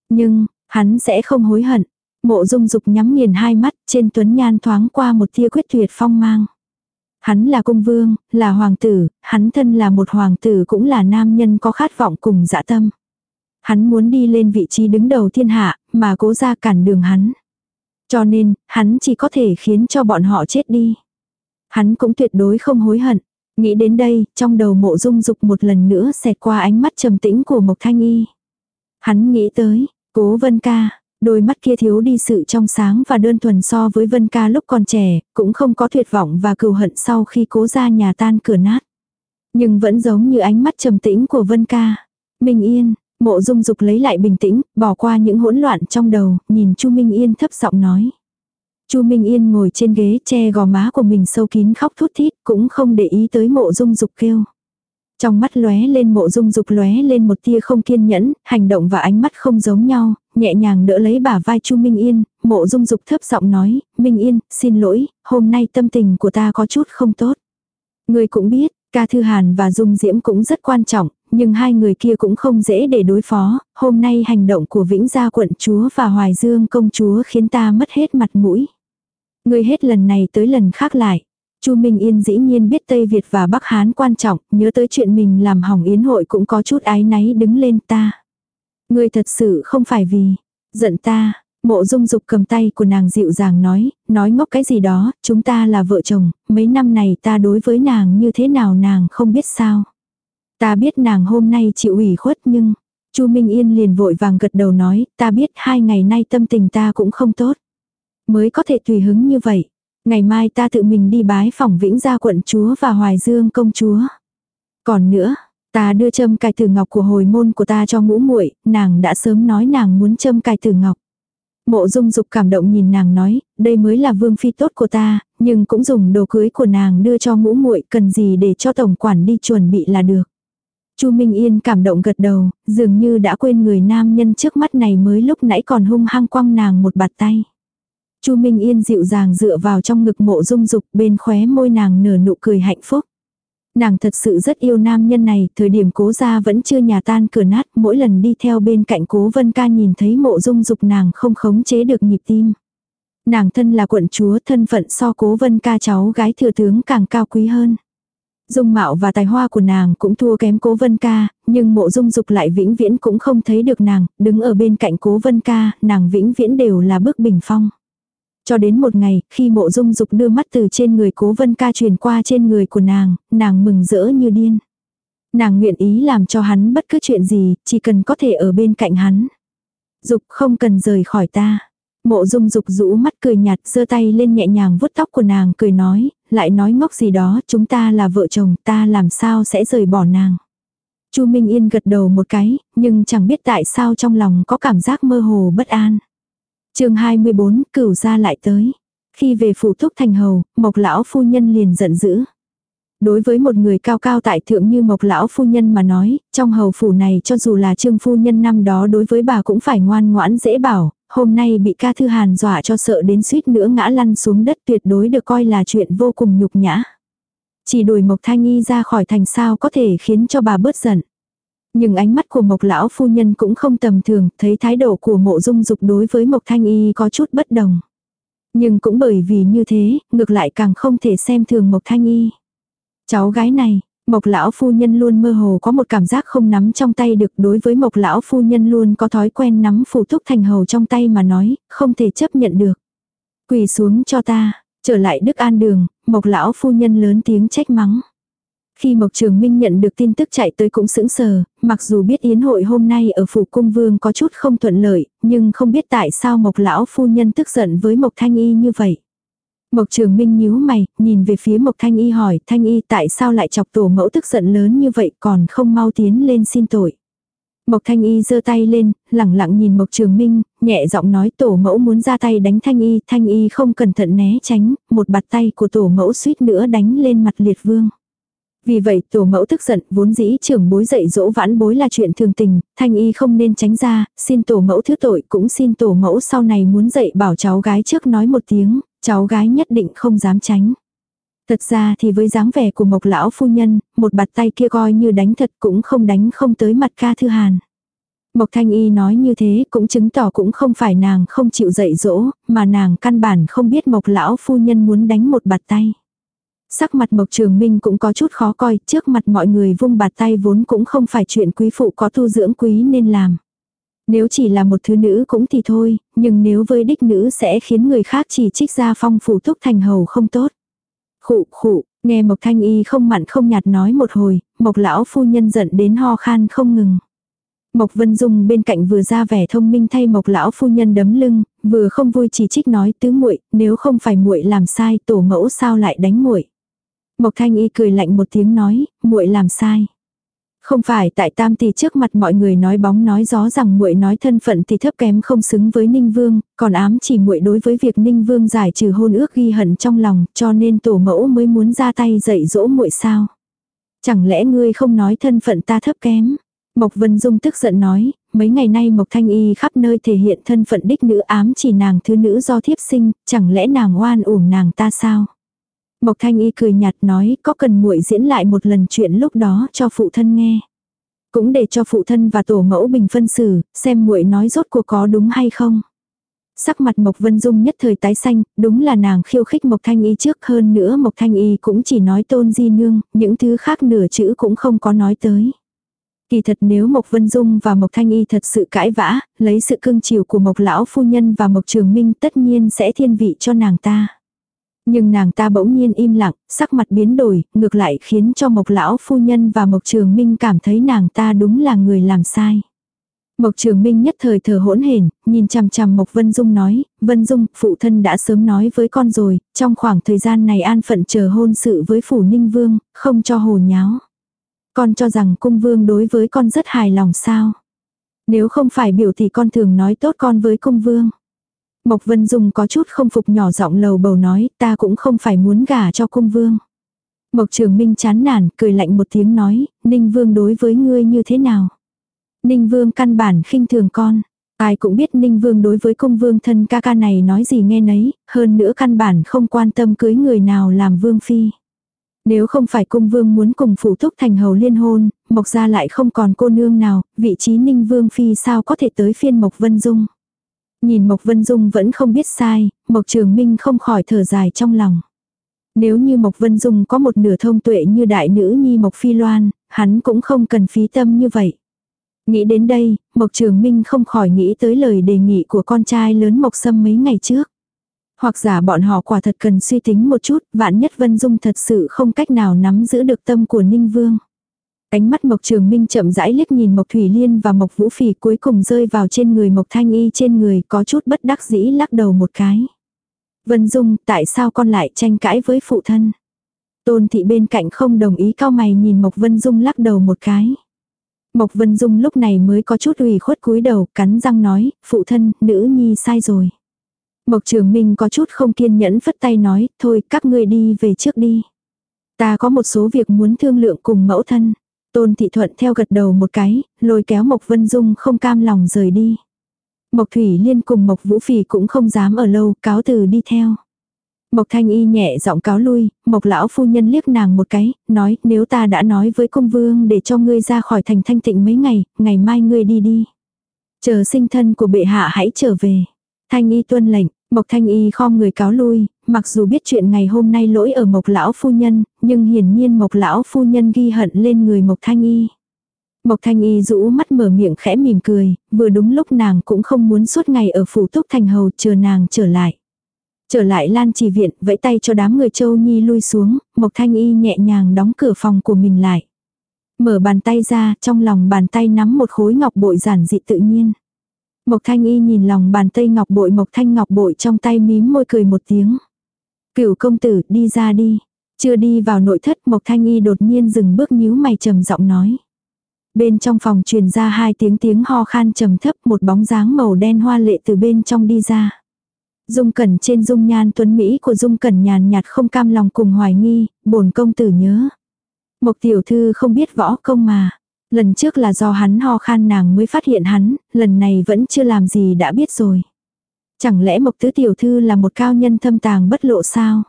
Nhưng, hắn sẽ không hối hận. Mộ dung dục nhắm nghiền hai mắt, trên tuấn nhan thoáng qua một tia quyết tuyệt phong mang. Hắn là cung vương, là hoàng tử, hắn thân là một hoàng tử cũng là nam nhân có khát vọng cùng dã tâm. Hắn muốn đi lên vị trí đứng đầu thiên hạ, mà cố ra cản đường hắn. Cho nên, hắn chỉ có thể khiến cho bọn họ chết đi. Hắn cũng tuyệt đối không hối hận. Nghĩ đến đây, trong đầu mộ dung dục một lần nữa xẹt qua ánh mắt trầm tĩnh của Mộc Thanh Y. Hắn nghĩ tới, cố vân ca, Đôi mắt kia thiếu đi sự trong sáng và đơn thuần so với Vân ca lúc còn trẻ, cũng không có tuyệt vọng và cừu hận sau khi cố ra nhà tan cửa nát. Nhưng vẫn giống như ánh mắt trầm tĩnh của Vân ca. Minh Yên, mộ dung dục lấy lại bình tĩnh, bỏ qua những hỗn loạn trong đầu, nhìn Chu Minh Yên thấp giọng nói. Chu Minh Yên ngồi trên ghế che gò má của mình sâu kín khóc thút thít, cũng không để ý tới mộ dung dục kêu. Trong mắt lóe lên mộ dung dục lóe lên một tia không kiên nhẫn, hành động và ánh mắt không giống nhau, nhẹ nhàng đỡ lấy bả vai Chu Minh Yên, mộ dung dục thấp giọng nói, Minh Yên, xin lỗi, hôm nay tâm tình của ta có chút không tốt. Người cũng biết, ca thư hàn và dung diễm cũng rất quan trọng, nhưng hai người kia cũng không dễ để đối phó, hôm nay hành động của Vĩnh Gia quận chúa và Hoài Dương công chúa khiến ta mất hết mặt mũi. Người hết lần này tới lần khác lại. Chu Minh Yên dĩ nhiên biết Tây Việt và Bắc Hán quan trọng, nhớ tới chuyện mình làm hỏng yến hội cũng có chút ái náy đứng lên ta. Ngươi thật sự không phải vì giận ta. Mộ dung dục cầm tay của nàng dịu dàng nói, nói ngốc cái gì đó, chúng ta là vợ chồng, mấy năm này ta đối với nàng như thế nào nàng không biết sao. Ta biết nàng hôm nay chịu ủy khuất nhưng, Chu Minh Yên liền vội vàng gật đầu nói, ta biết hai ngày nay tâm tình ta cũng không tốt. Mới có thể tùy hứng như vậy. Ngày mai ta tự mình đi bái phòng Vĩnh Gia quận chúa và Hoài Dương công chúa. Còn nữa, ta đưa châm cài tử ngọc của hồi môn của ta cho ngũ muội, nàng đã sớm nói nàng muốn châm cài tử ngọc. Mộ dung dục cảm động nhìn nàng nói, đây mới là vương phi tốt của ta, nhưng cũng dùng đồ cưới của nàng đưa cho ngũ muội cần gì để cho tổng quản đi chuẩn bị là được. Chu Minh Yên cảm động gật đầu, dường như đã quên người nam nhân trước mắt này mới lúc nãy còn hung hăng quăng nàng một bạt tay. Chu Minh Yên dịu dàng dựa vào trong ngực mộ dung dục bên khóe môi nàng nở nụ cười hạnh phúc. Nàng thật sự rất yêu nam nhân này, thời điểm cố ra vẫn chưa nhà tan cửa nát, mỗi lần đi theo bên cạnh cố vân ca nhìn thấy mộ dung dục nàng không khống chế được nhịp tim. Nàng thân là quận chúa thân phận so cố vân ca cháu gái thừa tướng càng cao quý hơn. Dung mạo và tài hoa của nàng cũng thua kém cố vân ca, nhưng mộ dung dục lại vĩnh viễn cũng không thấy được nàng, đứng ở bên cạnh cố vân ca, nàng vĩnh viễn đều là bức bình phong. Cho đến một ngày, khi mộ dung dục đưa mắt từ trên người cố vân ca truyền qua trên người của nàng, nàng mừng rỡ như điên. Nàng nguyện ý làm cho hắn bất cứ chuyện gì, chỉ cần có thể ở bên cạnh hắn. Dục không cần rời khỏi ta. Mộ dung dục rũ mắt cười nhạt giơ tay lên nhẹ nhàng vuốt tóc của nàng cười nói, lại nói ngốc gì đó, chúng ta là vợ chồng, ta làm sao sẽ rời bỏ nàng. Chu Minh Yên gật đầu một cái, nhưng chẳng biết tại sao trong lòng có cảm giác mơ hồ bất an chương 24, cửu ra lại tới. Khi về phủ thúc thành hầu, mộc lão phu nhân liền giận dữ. Đối với một người cao cao tại thượng như mộc lão phu nhân mà nói, trong hầu phủ này cho dù là trương phu nhân năm đó đối với bà cũng phải ngoan ngoãn dễ bảo, hôm nay bị ca thư hàn dọa cho sợ đến suýt nữa ngã lăn xuống đất tuyệt đối được coi là chuyện vô cùng nhục nhã. Chỉ đuổi Mộc Thanh Y ra khỏi thành sao có thể khiến cho bà bớt giận. Nhưng ánh mắt của Mộc lão phu nhân cũng không tầm thường, thấy thái độ của Mộ Dung Dục đối với Mộc Thanh Y có chút bất đồng. Nhưng cũng bởi vì như thế, ngược lại càng không thể xem thường Mộc Thanh Y. Cháu gái này, Mộc lão phu nhân luôn mơ hồ có một cảm giác không nắm trong tay được đối với mộc lão phu nhân luôn có thói quen nắm phù thúc thành hầu trong tay mà nói, không thể chấp nhận được. Quỳ xuống cho ta, trở lại Đức An Đường, mộc lão phu nhân lớn tiếng trách mắng. Khi Mộc Trường Minh nhận được tin tức chạy tới cũng sững sờ, mặc dù biết yến hội hôm nay ở phủ cung vương có chút không thuận lợi, nhưng không biết tại sao Mộc lão phu nhân tức giận với Mộc Thanh Y như vậy. Mộc Trường Minh nhíu mày, nhìn về phía Mộc Thanh Y hỏi, Thanh Y tại sao lại chọc tổ mẫu tức giận lớn như vậy còn không mau tiến lên xin tội. Mộc Thanh Y giơ tay lên, lẳng lặng nhìn Mộc Trường Minh, nhẹ giọng nói tổ mẫu muốn ra tay đánh Thanh Y, Thanh Y không cẩn thận né tránh, một bạt tay của tổ mẫu suýt nữa đánh lên mặt liệt vương. Vì vậy tổ mẫu tức giận, vốn dĩ trưởng bối dạy dỗ vãn bối là chuyện thường tình, Thanh Y không nên tránh ra, xin tổ mẫu thứ tội cũng xin tổ mẫu sau này muốn dạy bảo cháu gái trước nói một tiếng, cháu gái nhất định không dám tránh. Thật ra thì với dáng vẻ của mộc lão phu nhân, một bạt tay kia coi như đánh thật cũng không đánh không tới mặt ca thư hàn. Mộc thanh y nói như thế cũng chứng tỏ cũng không phải nàng không chịu dạy dỗ, mà nàng căn bản không biết mộc lão phu nhân muốn đánh một bạt tay. Sắc mặt mộc trường minh cũng có chút khó coi, trước mặt mọi người vung bạt tay vốn cũng không phải chuyện quý phụ có tu dưỡng quý nên làm. Nếu chỉ là một thứ nữ cũng thì thôi, nhưng nếu với đích nữ sẽ khiến người khác chỉ trích ra phong phủ thúc thành hầu không tốt. Khụ khụ, nghe Mộc Thanh Y không mặn không nhạt nói một hồi, Mộc lão phu nhân giận đến ho khan không ngừng. Mộc Vân Dung bên cạnh vừa ra vẻ thông minh thay Mộc lão phu nhân đấm lưng, vừa không vui chỉ trích nói tứ muội, nếu không phải muội làm sai, tổ mẫu sao lại đánh muội. Mộc Thanh Y cười lạnh một tiếng nói, muội làm sai. Không phải tại tam tỷ trước mặt mọi người nói bóng nói gió rằng muội nói thân phận thì thấp kém không xứng với Ninh Vương, còn ám chỉ muội đối với việc Ninh Vương giải trừ hôn ước ghi hận trong lòng, cho nên tổ mẫu mới muốn ra tay dạy dỗ muội sao? Chẳng lẽ ngươi không nói thân phận ta thấp kém? Mộc Vân Dung tức giận nói, mấy ngày nay Mộc Thanh Y khắp nơi thể hiện thân phận đích nữ ám chỉ nàng thứ nữ do thiếp sinh, chẳng lẽ nàng oan uổng nàng ta sao? Mộc Thanh Y cười nhạt nói có cần muội diễn lại một lần chuyện lúc đó cho phụ thân nghe. Cũng để cho phụ thân và tổ mẫu bình phân xử, xem muội nói rốt cuộc có đúng hay không. Sắc mặt Mộc Vân Dung nhất thời tái xanh, đúng là nàng khiêu khích Mộc Thanh Y trước hơn nữa Mộc Thanh Y cũng chỉ nói tôn di nương, những thứ khác nửa chữ cũng không có nói tới. Kỳ thật nếu Mộc Vân Dung và Mộc Thanh Y thật sự cãi vã, lấy sự cưng chiều của Mộc Lão Phu Nhân và Mộc Trường Minh tất nhiên sẽ thiên vị cho nàng ta. Nhưng nàng ta bỗng nhiên im lặng, sắc mặt biến đổi, ngược lại khiến cho Mộc lão phu nhân và Mộc Trường Minh cảm thấy nàng ta đúng là người làm sai. Mộc Trường Minh nhất thời thở hỗn hển, nhìn chằm chằm Mộc Vân Dung nói, Vân Dung, phụ thân đã sớm nói với con rồi, trong khoảng thời gian này an phận chờ hôn sự với phủ Ninh Vương, không cho hồ nháo. Con cho rằng cung vương đối với con rất hài lòng sao. Nếu không phải biểu thì con thường nói tốt con với cung vương. Mộc Vân Dung có chút không phục nhỏ giọng lầu bầu nói, ta cũng không phải muốn gả cho cung vương. Mộc Trường Minh chán nản, cười lạnh một tiếng nói, Ninh Vương đối với ngươi như thế nào? Ninh Vương căn bản khinh thường con. Ai cũng biết Ninh Vương đối với cung vương thân ca ca này nói gì nghe nấy, hơn nữa căn bản không quan tâm cưới người nào làm vương phi. Nếu không phải cung vương muốn cùng phủ thúc thành hầu liên hôn, Mộc gia lại không còn cô nương nào, vị trí Ninh Vương phi sao có thể tới phiên Mộc Vân Dung. Nhìn Mộc Vân Dung vẫn không biết sai, Mộc Trường Minh không khỏi thở dài trong lòng. Nếu như Mộc Vân Dung có một nửa thông tuệ như đại nữ nhi Mộc Phi Loan, hắn cũng không cần phí tâm như vậy. Nghĩ đến đây, Mộc Trường Minh không khỏi nghĩ tới lời đề nghị của con trai lớn Mộc Sâm mấy ngày trước. Hoặc giả bọn họ quả thật cần suy tính một chút, vạn nhất Vân Dung thật sự không cách nào nắm giữ được tâm của Ninh Vương. Ánh mắt Mộc Trường Minh chậm rãi liếc nhìn Mộc Thủy Liên và Mộc Vũ Phỉ cuối cùng rơi vào trên người Mộc Thanh Y trên người có chút bất đắc dĩ lắc đầu một cái. Vân Dung, tại sao con lại tranh cãi với phụ thân? Tôn thị bên cạnh không đồng ý cao mày nhìn Mộc Vân Dung lắc đầu một cái. Mộc Vân Dung lúc này mới có chút ủy khuất cúi đầu, cắn răng nói, phụ thân, nữ nhi sai rồi. Mộc Trường Minh có chút không kiên nhẫn phất tay nói, thôi các ngươi đi về trước đi. Ta có một số việc muốn thương lượng cùng mẫu thân. Tôn Thị Thuận theo gật đầu một cái, lôi kéo Mộc Vân Dung không cam lòng rời đi. Mộc Thủy Liên cùng Mộc Vũ phì cũng không dám ở lâu, cáo từ đi theo. Mộc Thanh Y nhẹ giọng cáo lui, Mộc lão phu nhân liếc nàng một cái, nói nếu ta đã nói với công vương để cho ngươi ra khỏi thành thanh tịnh mấy ngày, ngày mai ngươi đi đi. Chờ sinh thân của bệ hạ hãy trở về. Thanh Y tuân lệnh, Mộc Thanh Y khom người cáo lui, mặc dù biết chuyện ngày hôm nay lỗi ở Mộc lão phu nhân, nhưng hiển nhiên Mộc lão phu nhân ghi hận lên người Mộc Thanh Y. Mộc Thanh Y rũ mắt mở miệng khẽ mỉm cười, vừa đúng lúc nàng cũng không muốn suốt ngày ở phủ túc thành hầu chờ nàng trở lại. Trở lại lan trì viện, vẫy tay cho đám người châu nhi lui xuống, Mộc Thanh Y nhẹ nhàng đóng cửa phòng của mình lại. Mở bàn tay ra, trong lòng bàn tay nắm một khối ngọc bội giản dị tự nhiên. Mộc Thanh Y nhìn lòng bàn tay ngọc bội Mộc Thanh ngọc bội trong tay mím môi cười một tiếng. Cửu công tử, đi ra đi. Chưa đi vào nội thất Mộc Thanh Y đột nhiên dừng bước nhíu mày trầm giọng nói. Bên trong phòng truyền ra hai tiếng tiếng ho khan trầm thấp một bóng dáng màu đen hoa lệ từ bên trong đi ra. Dung cẩn trên dung nhan tuấn Mỹ của dung cẩn nhàn nhạt không cam lòng cùng hoài nghi, bổn công tử nhớ. Mộc tiểu thư không biết võ công mà. Lần trước là do hắn ho khan nàng mới phát hiện hắn, lần này vẫn chưa làm gì đã biết rồi. Chẳng lẽ Mộc Tứ Tiểu Thư là một cao nhân thâm tàng bất lộ sao?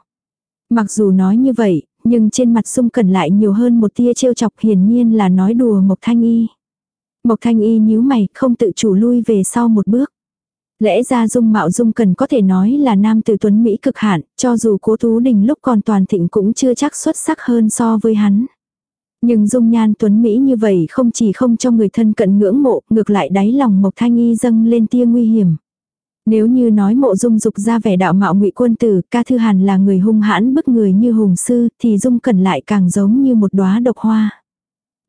Mặc dù nói như vậy, nhưng trên mặt Dung Cẩn lại nhiều hơn một tia trêu chọc hiển nhiên là nói đùa Mộc Thanh Y. Mộc Thanh Y nhíu mày, không tự chủ lui về sau một bước. Lẽ ra Dung Mạo Dung cần có thể nói là nam tử tuấn Mỹ cực hạn, cho dù cố Tú Đình lúc còn toàn thịnh cũng chưa chắc xuất sắc hơn so với hắn. Nhưng dung nhan tuấn Mỹ như vậy không chỉ không cho người thân cận ngưỡng mộ, ngược lại đáy lòng Mộc Thanh Y dâng lên tia nguy hiểm. Nếu như nói mộ dung dục ra vẻ đạo mạo ngụy quân tử, ca thư hàn là người hung hãn bức người như hùng sư, thì dung cẩn lại càng giống như một đóa độc hoa.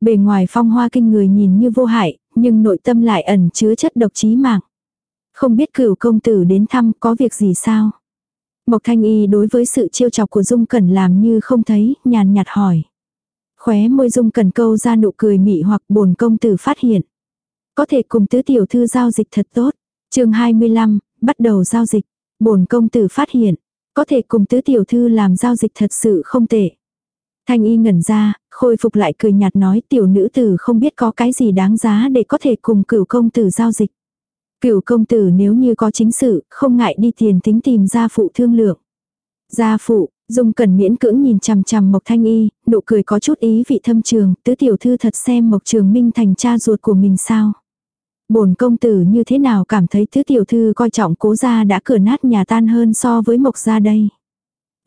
Bề ngoài phong hoa kinh người nhìn như vô hại, nhưng nội tâm lại ẩn chứa chất độc chí mạng. Không biết cửu công tử đến thăm có việc gì sao? Mộc thanh y đối với sự chiêu chọc của dung cẩn làm như không thấy, nhàn nhạt hỏi. Khóe môi dung cần câu ra nụ cười mị hoặc bổn công tử phát hiện. Có thể cùng tứ tiểu thư giao dịch thật tốt chương 25, bắt đầu giao dịch. bổn công tử phát hiện, có thể cùng tứ tiểu thư làm giao dịch thật sự không tệ. Thanh y ngẩn ra, khôi phục lại cười nhạt nói tiểu nữ tử không biết có cái gì đáng giá để có thể cùng cửu công tử giao dịch. Cửu công tử nếu như có chính sự, không ngại đi tiền tính tìm gia phụ thương lượng. Gia phụ, Dung Cẩn miễn cưỡng nhìn chằm chằm Mộc Thanh Y, nụ cười có chút ý vị thâm trường, tứ tiểu thư thật xem Mộc Trường Minh thành cha ruột của mình sao bổn công tử như thế nào cảm thấy tứ tiểu thư coi trọng cố gia đã cửa nát nhà tan hơn so với mộc gia đây.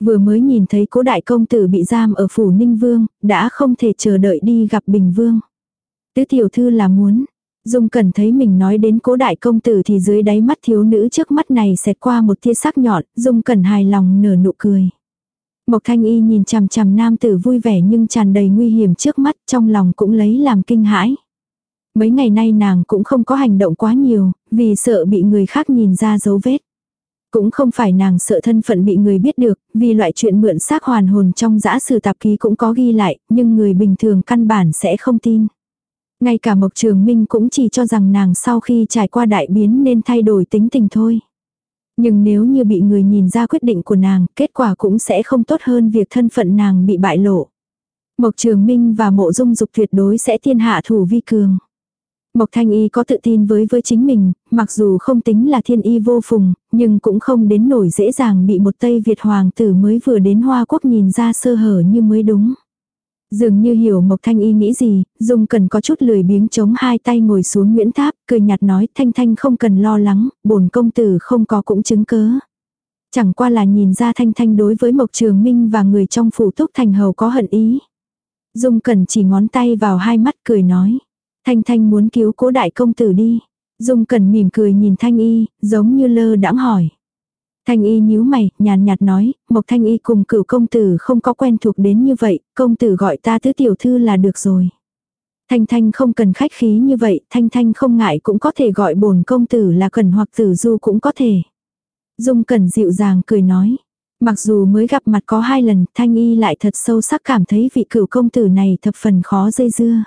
Vừa mới nhìn thấy cố đại công tử bị giam ở phủ Ninh Vương, đã không thể chờ đợi đi gặp Bình Vương. Tứ tiểu thư là muốn. Dung cẩn thấy mình nói đến cố đại công tử thì dưới đáy mắt thiếu nữ trước mắt này xẹt qua một tia sắc nhọn, Dung cẩn hài lòng nở nụ cười. Mộc thanh y nhìn chằm chằm nam tử vui vẻ nhưng tràn đầy nguy hiểm trước mắt trong lòng cũng lấy làm kinh hãi. Mấy ngày nay nàng cũng không có hành động quá nhiều, vì sợ bị người khác nhìn ra dấu vết. Cũng không phải nàng sợ thân phận bị người biết được, vì loại chuyện mượn xác hoàn hồn trong giã sử tạp ký cũng có ghi lại, nhưng người bình thường căn bản sẽ không tin. Ngay cả Mộc Trường Minh cũng chỉ cho rằng nàng sau khi trải qua đại biến nên thay đổi tính tình thôi. Nhưng nếu như bị người nhìn ra quyết định của nàng, kết quả cũng sẽ không tốt hơn việc thân phận nàng bị bại lộ. Mộc Trường Minh và Mộ Dung Dục tuyệt đối sẽ thiên hạ thủ vi cường. Mộc Thanh Y có tự tin với với chính mình, mặc dù không tính là thiên y vô phùng, nhưng cũng không đến nổi dễ dàng bị một Tây Việt hoàng tử mới vừa đến Hoa Quốc nhìn ra sơ hở như mới đúng. Dường như hiểu Mộc Thanh Y nghĩ gì, Dung cần có chút lười biếng chống hai tay ngồi xuống Nguyễn Tháp, cười nhạt nói Thanh Thanh không cần lo lắng, bổn công tử không có cũng chứng cớ. Chẳng qua là nhìn ra Thanh Thanh đối với Mộc Trường Minh và người trong phủ túc thành hầu có hận ý. Dung cần chỉ ngón tay vào hai mắt cười nói. Thanh Thanh muốn cứu cố đại công tử đi. Dung cần mỉm cười nhìn Thanh Y, giống như lơ đãng hỏi. Thanh y nhíu mày, nhàn nhạt nói, Mộc Thanh y cùng cửu công tử không có quen thuộc đến như vậy, công tử gọi ta tứ tiểu thư là được rồi. Thanh Thanh không cần khách khí như vậy, Thanh Thanh không ngại cũng có thể gọi bổn công tử là cần hoặc tử du cũng có thể. Dung Cẩn dịu dàng cười nói. Mặc dù mới gặp mặt có hai lần, Thanh Y lại thật sâu sắc cảm thấy vị cửu công tử này thập phần khó dây dưa.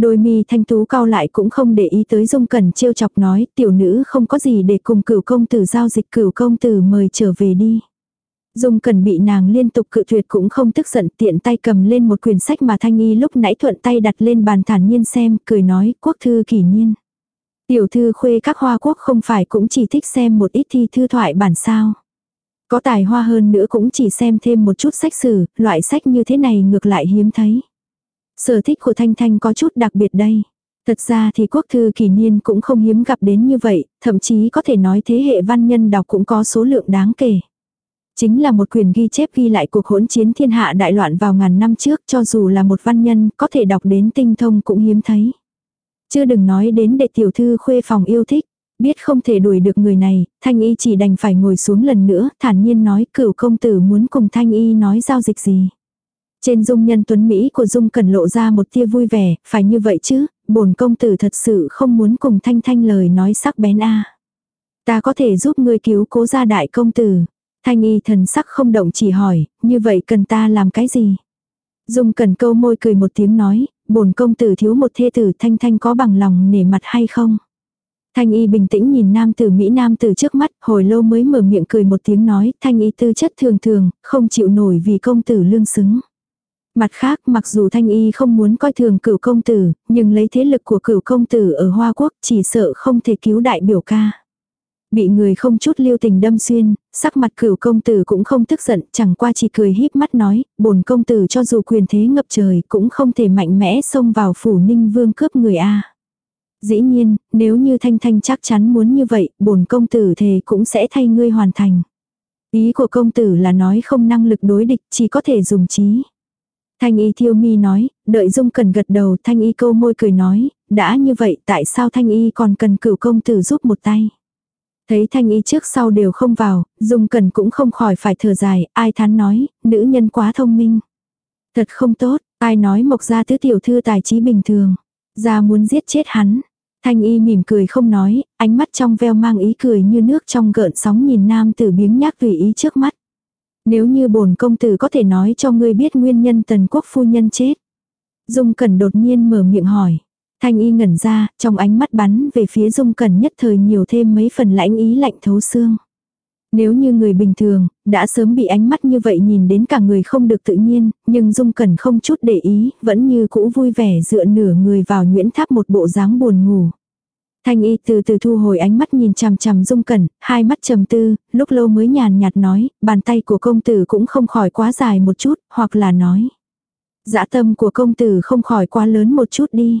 Đôi mi thanh tú cao lại cũng không để ý tới dung cẩn trêu chọc nói tiểu nữ không có gì để cùng cửu công tử giao dịch cửu công tử mời trở về đi. Dung cẩn bị nàng liên tục cự tuyệt cũng không tức giận tiện tay cầm lên một quyển sách mà thanh y lúc nãy thuận tay đặt lên bàn thản nhiên xem cười nói quốc thư kỷ nhiên. Tiểu thư khuê các hoa quốc không phải cũng chỉ thích xem một ít thi thư thoại bản sao. Có tài hoa hơn nữa cũng chỉ xem thêm một chút sách sử, loại sách như thế này ngược lại hiếm thấy. Sở thích của Thanh Thanh có chút đặc biệt đây. Thật ra thì quốc thư kỳ niên cũng không hiếm gặp đến như vậy, thậm chí có thể nói thế hệ văn nhân đọc cũng có số lượng đáng kể. Chính là một quyền ghi chép ghi lại cuộc hỗn chiến thiên hạ đại loạn vào ngàn năm trước cho dù là một văn nhân có thể đọc đến tinh thông cũng hiếm thấy. Chưa đừng nói đến đệ tiểu thư khuê phòng yêu thích. Biết không thể đuổi được người này, Thanh Y chỉ đành phải ngồi xuống lần nữa, thản nhiên nói cửu công tử muốn cùng Thanh Y nói giao dịch gì. Trên dung nhân tuấn Mỹ của dung cần lộ ra một tia vui vẻ, phải như vậy chứ, bổn công tử thật sự không muốn cùng thanh thanh lời nói sắc bén a Ta có thể giúp ngươi cứu cố gia đại công tử. Thanh y thần sắc không động chỉ hỏi, như vậy cần ta làm cái gì? Dung cần câu môi cười một tiếng nói, bổn công tử thiếu một thê tử thanh thanh có bằng lòng nể mặt hay không? Thanh y bình tĩnh nhìn nam tử Mỹ nam tử trước mắt, hồi lâu mới mở miệng cười một tiếng nói, thanh y tư chất thường thường, không chịu nổi vì công tử lương xứng. Mặt khác, mặc dù Thanh Y không muốn coi thường cửu công tử, nhưng lấy thế lực của cửu công tử ở Hoa Quốc chỉ sợ không thể cứu đại biểu ca. Bị người không chút lưu tình đâm xuyên, sắc mặt cửu công tử cũng không tức giận, chẳng qua chỉ cười híp mắt nói, bổn công tử cho dù quyền thế ngập trời cũng không thể mạnh mẽ xông vào phủ ninh vương cướp người A. Dĩ nhiên, nếu như Thanh Thanh chắc chắn muốn như vậy, bổn công tử thề cũng sẽ thay ngươi hoàn thành. Ý của công tử là nói không năng lực đối địch, chỉ có thể dùng trí. Thanh y thiêu mi nói, đợi dung cần gật đầu thanh y câu môi cười nói, đã như vậy tại sao thanh y còn cần cửu công tử giúp một tay. Thấy thanh y trước sau đều không vào, dung cần cũng không khỏi phải thở dài, ai thán nói, nữ nhân quá thông minh. Thật không tốt, ai nói mộc gia tứ tiểu thư tài trí bình thường. Ra muốn giết chết hắn. Thanh y mỉm cười không nói, ánh mắt trong veo mang ý cười như nước trong gợn sóng nhìn nam tử biếng nhác tùy ý trước mắt. Nếu như bổn công tử có thể nói cho ngươi biết nguyên nhân tần quốc phu nhân chết. Dung Cẩn đột nhiên mở miệng hỏi. Thanh y ngẩn ra, trong ánh mắt bắn về phía Dung Cẩn nhất thời nhiều thêm mấy phần lãnh ý lạnh thấu xương. Nếu như người bình thường, đã sớm bị ánh mắt như vậy nhìn đến cả người không được tự nhiên, nhưng Dung Cẩn không chút để ý, vẫn như cũ vui vẻ dựa nửa người vào nhuyễn Tháp một bộ dáng buồn ngủ. Thanh y từ từ thu hồi ánh mắt nhìn chằm chằm dung cẩn, hai mắt trầm tư, lúc lâu mới nhàn nhạt nói, bàn tay của công tử cũng không khỏi quá dài một chút, hoặc là nói. Dã tâm của công tử không khỏi quá lớn một chút đi.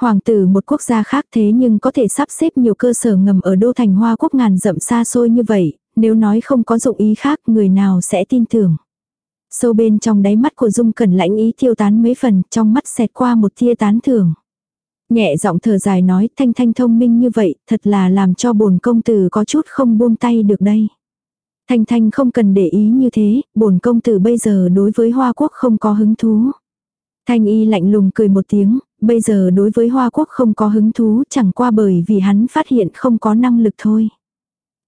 Hoàng tử một quốc gia khác thế nhưng có thể sắp xếp nhiều cơ sở ngầm ở đô thành hoa quốc ngàn dặm xa xôi như vậy, nếu nói không có dụng ý khác người nào sẽ tin tưởng. Sâu bên trong đáy mắt của Dung Cẩn lãnh ý tiêu tán mấy phần, trong mắt xẹt qua một tia tán thưởng. Nhẹ giọng thở dài nói thanh thanh thông minh như vậy, thật là làm cho bổn công tử có chút không buông tay được đây. Thanh thanh không cần để ý như thế, bổn công tử bây giờ đối với Hoa Quốc không có hứng thú. Thanh y lạnh lùng cười một tiếng, bây giờ đối với Hoa Quốc không có hứng thú chẳng qua bởi vì hắn phát hiện không có năng lực thôi.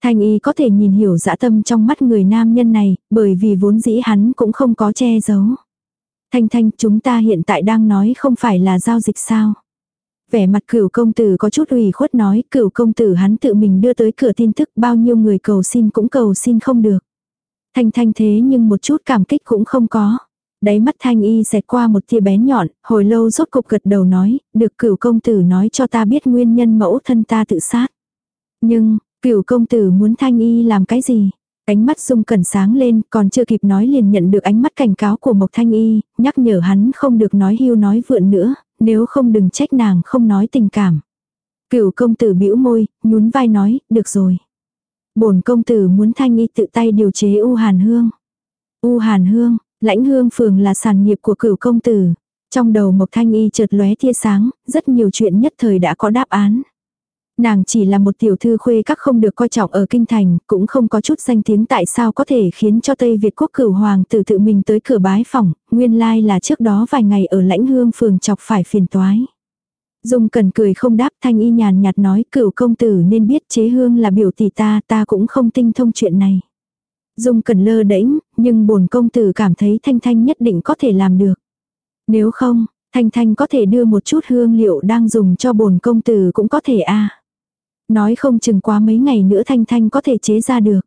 Thanh y có thể nhìn hiểu dã tâm trong mắt người nam nhân này, bởi vì vốn dĩ hắn cũng không có che giấu. Thanh thanh chúng ta hiện tại đang nói không phải là giao dịch sao. Vẻ mặt cửu công tử có chút ủy khuất nói cửu công tử hắn tự mình đưa tới cửa tin tức bao nhiêu người cầu xin cũng cầu xin không được. Thanh thanh thế nhưng một chút cảm kích cũng không có. Đáy mắt thanh y xẹt qua một tia bén nhọn, hồi lâu rốt cục gật đầu nói, được cửu công tử nói cho ta biết nguyên nhân mẫu thân ta tự sát. Nhưng, cửu công tử muốn thanh y làm cái gì? Ánh mắt dung cẩn sáng lên, còn chưa kịp nói liền nhận được ánh mắt cảnh cáo của Mộc Thanh Y, nhắc nhở hắn không được nói hưu nói vượn nữa, nếu không đừng trách nàng không nói tình cảm. Cửu công tử bĩu môi, nhún vai nói, được rồi. bổn công tử muốn Thanh Y tự tay điều chế U Hàn Hương. U Hàn Hương, lãnh hương phường là sản nghiệp của cửu công tử. Trong đầu Mộc Thanh Y chợt lóe tia sáng, rất nhiều chuyện nhất thời đã có đáp án. Nàng chỉ là một tiểu thư khuê các không được coi trọng ở kinh thành, cũng không có chút danh tiếng tại sao có thể khiến cho Tây Việt quốc cửu hoàng tử tự mình tới cửa bái phòng, nguyên lai là trước đó vài ngày ở lãnh hương phường chọc phải phiền toái. Dung cần cười không đáp thanh y nhàn nhạt nói cửu công tử nên biết chế hương là biểu tỷ ta, ta cũng không tinh thông chuyện này. Dung cần lơ đễnh, nhưng bổn công tử cảm thấy thanh thanh nhất định có thể làm được. Nếu không, thanh thanh có thể đưa một chút hương liệu đang dùng cho bổn công tử cũng có thể a Nói không chừng quá mấy ngày nữa Thanh Thanh có thể chế ra được.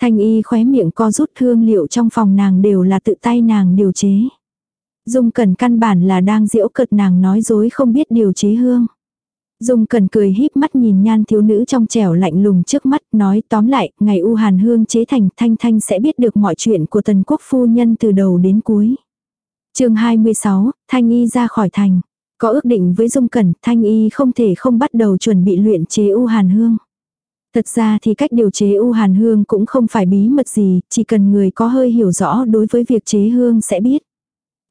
Thanh y khóe miệng co rút hương liệu trong phòng nàng đều là tự tay nàng điều chế. Dung Cẩn căn bản là đang diễu cợt nàng nói dối không biết điều chế hương. Dung Cẩn cười híp mắt nhìn nhan thiếu nữ trong trẻo lạnh lùng trước mắt nói tóm lại, ngày U Hàn Hương chế thành Thanh Thanh sẽ biết được mọi chuyện của tần quốc phu nhân từ đầu đến cuối. chương 26, Thanh Y ra khỏi thành. Có ước định với Dung Cẩn, Thanh Y không thể không bắt đầu chuẩn bị luyện chế u hàn hương. Thật ra thì cách điều chế u hàn hương cũng không phải bí mật gì, chỉ cần người có hơi hiểu rõ đối với việc chế hương sẽ biết.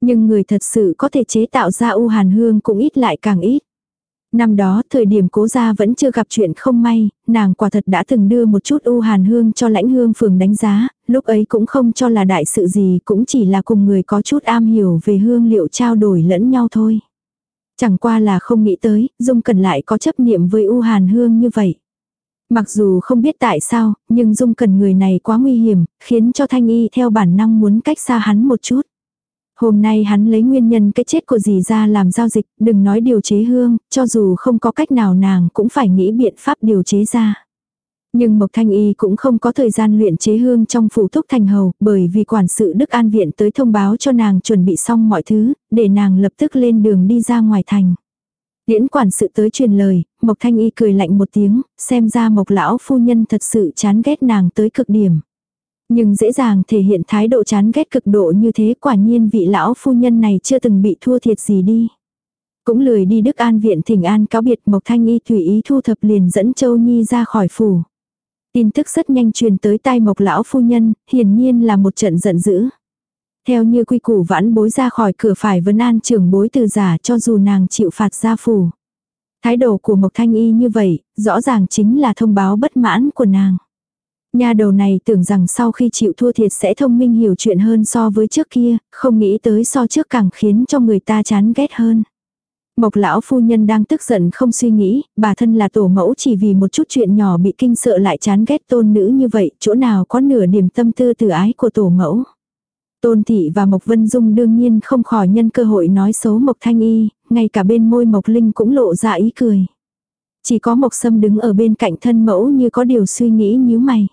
Nhưng người thật sự có thể chế tạo ra u hàn hương cũng ít lại càng ít. Năm đó, thời điểm cố gia vẫn chưa gặp chuyện không may, nàng quả thật đã từng đưa một chút u hàn hương cho lãnh hương phường đánh giá, lúc ấy cũng không cho là đại sự gì, cũng chỉ là cùng người có chút am hiểu về hương liệu trao đổi lẫn nhau thôi. Chẳng qua là không nghĩ tới, Dung Cần lại có chấp niệm với U Hàn Hương như vậy. Mặc dù không biết tại sao, nhưng Dung Cần người này quá nguy hiểm, khiến cho Thanh Y theo bản năng muốn cách xa hắn một chút. Hôm nay hắn lấy nguyên nhân cái chết của dì ra làm giao dịch, đừng nói điều chế hương, cho dù không có cách nào nàng cũng phải nghĩ biện pháp điều chế ra. Nhưng Mộc Thanh Y cũng không có thời gian luyện chế hương trong phủ thúc thành hầu, bởi vì quản sự Đức An Viện tới thông báo cho nàng chuẩn bị xong mọi thứ, để nàng lập tức lên đường đi ra ngoài thành. Điễn quản sự tới truyền lời, Mộc Thanh Y cười lạnh một tiếng, xem ra Mộc lão phu nhân thật sự chán ghét nàng tới cực điểm. Nhưng dễ dàng thể hiện thái độ chán ghét cực độ như thế quả nhiên vị lão phu nhân này chưa từng bị thua thiệt gì đi. Cũng lười đi Đức An Viện thỉnh an cáo biệt Mộc Thanh Y tùy ý thu thập liền dẫn Châu Nhi ra khỏi phủ. Tin tức rất nhanh truyền tới tai mộc lão phu nhân, hiển nhiên là một trận giận dữ. Theo như quy củ vãn bối ra khỏi cửa phải vấn an trưởng bối từ giả cho dù nàng chịu phạt gia phủ. Thái độ của Mộc Thanh Y như vậy, rõ ràng chính là thông báo bất mãn của nàng. Nhà đầu này tưởng rằng sau khi chịu thua thiệt sẽ thông minh hiểu chuyện hơn so với trước kia, không nghĩ tới so trước càng khiến cho người ta chán ghét hơn. Mộc lão phu nhân đang tức giận không suy nghĩ, bà thân là tổ mẫu chỉ vì một chút chuyện nhỏ bị kinh sợ lại chán ghét tôn nữ như vậy, chỗ nào có nửa điểm tâm tư từ ái của tổ mẫu. Tôn thị và Mộc Vân Dung đương nhiên không khỏi nhân cơ hội nói xấu Mộc Thanh Y, ngay cả bên môi Mộc Linh cũng lộ ra ý cười. Chỉ có Mộc Sâm đứng ở bên cạnh thân mẫu như có điều suy nghĩ nhíu mày.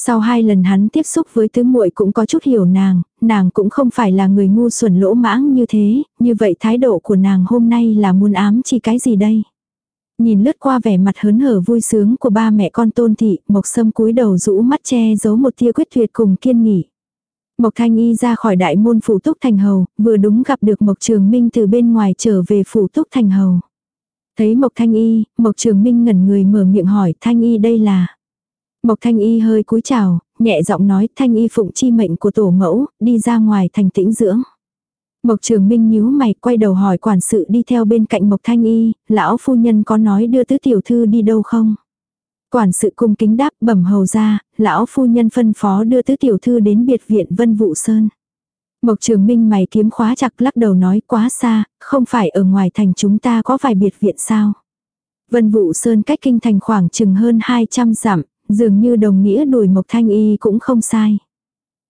Sau hai lần hắn tiếp xúc với tứ muội cũng có chút hiểu nàng, nàng cũng không phải là người ngu xuẩn lỗ mãng như thế, như vậy thái độ của nàng hôm nay là muốn ám chỉ cái gì đây? Nhìn lướt qua vẻ mặt hớn hở vui sướng của ba mẹ con tôn thị, Mộc Sâm cúi đầu rũ mắt che giấu một tia quyết tuyệt cùng kiên nghỉ. Mộc Thanh Y ra khỏi đại môn phủ túc thành hầu, vừa đúng gặp được Mộc Trường Minh từ bên ngoài trở về phủ túc thành hầu. Thấy Mộc Thanh Y, Mộc Trường Minh ngẩn người mở miệng hỏi Thanh Y đây là. Mộc Thanh Y hơi cúi chào, nhẹ giọng nói Thanh Y phụng chi mệnh của tổ mẫu, đi ra ngoài thành tĩnh dưỡng. Mộc Trường Minh nhíu mày quay đầu hỏi quản sự đi theo bên cạnh Mộc Thanh Y, lão phu nhân có nói đưa tứ tiểu thư đi đâu không? Quản sự cung kính đáp bẩm hầu ra, lão phu nhân phân phó đưa tứ tiểu thư đến biệt viện Vân Vũ Sơn. Mộc Trường Minh mày kiếm khóa chặt lắc đầu nói quá xa, không phải ở ngoài thành chúng ta có vài biệt viện sao? Vân Vũ Sơn cách kinh thành khoảng chừng hơn 200 dặm, dường như đồng nghĩa đuổi Mộc Thanh Y cũng không sai.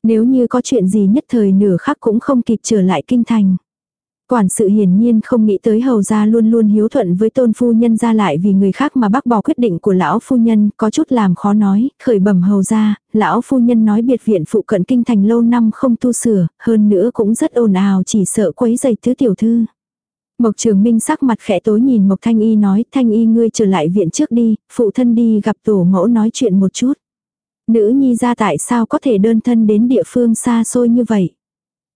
Nếu như có chuyện gì nhất thời nửa khắc cũng không kịp trở lại kinh thành. Quản sự hiển nhiên không nghĩ tới hầu gia luôn luôn hiếu thuận với tôn phu nhân ra lại vì người khác mà bác bỏ quyết định của lão phu nhân, có chút làm khó nói, khởi bẩm hầu gia, lão phu nhân nói biệt viện phụ cận kinh thành lâu năm không tu sửa, hơn nữa cũng rất ồn ào chỉ sợ quấy giày thứ tiểu thư. Mộc Trường Minh sắc mặt khẽ tối nhìn Mộc Thanh Y nói, Thanh Y ngươi trở lại viện trước đi, phụ thân đi gặp tổ mẫu nói chuyện một chút. Nữ nhi ra tại sao có thể đơn thân đến địa phương xa xôi như vậy?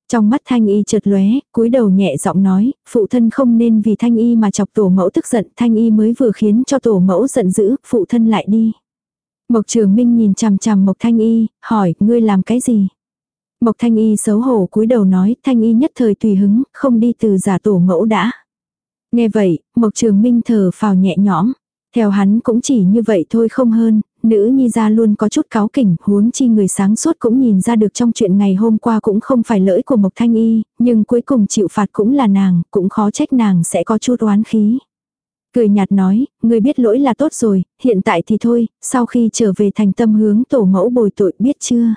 Trong mắt Thanh Y chợt lóe, cúi đầu nhẹ giọng nói, phụ thân không nên vì Thanh Y mà chọc tổ mẫu tức giận, Thanh Y mới vừa khiến cho tổ mẫu giận dữ, phụ thân lại đi. Mộc Trường Minh nhìn chằm chằm Mộc Thanh Y, hỏi, ngươi làm cái gì? Mộc Thanh Y xấu hổ cúi đầu nói, Thanh Y nhất thời tùy hứng, không đi từ giả tổ mẫu đã. Nghe vậy, Mộc Trường Minh thở phào nhẹ nhõm. Theo hắn cũng chỉ như vậy thôi không hơn, nữ nhi ra luôn có chút cáo kỉnh, huống chi người sáng suốt cũng nhìn ra được trong chuyện ngày hôm qua cũng không phải lỗi của Mộc Thanh Y, nhưng cuối cùng chịu phạt cũng là nàng, cũng khó trách nàng sẽ có chút oán khí. Cười nhạt nói, người biết lỗi là tốt rồi, hiện tại thì thôi, sau khi trở về thành tâm hướng tổ mẫu bồi tội biết chưa.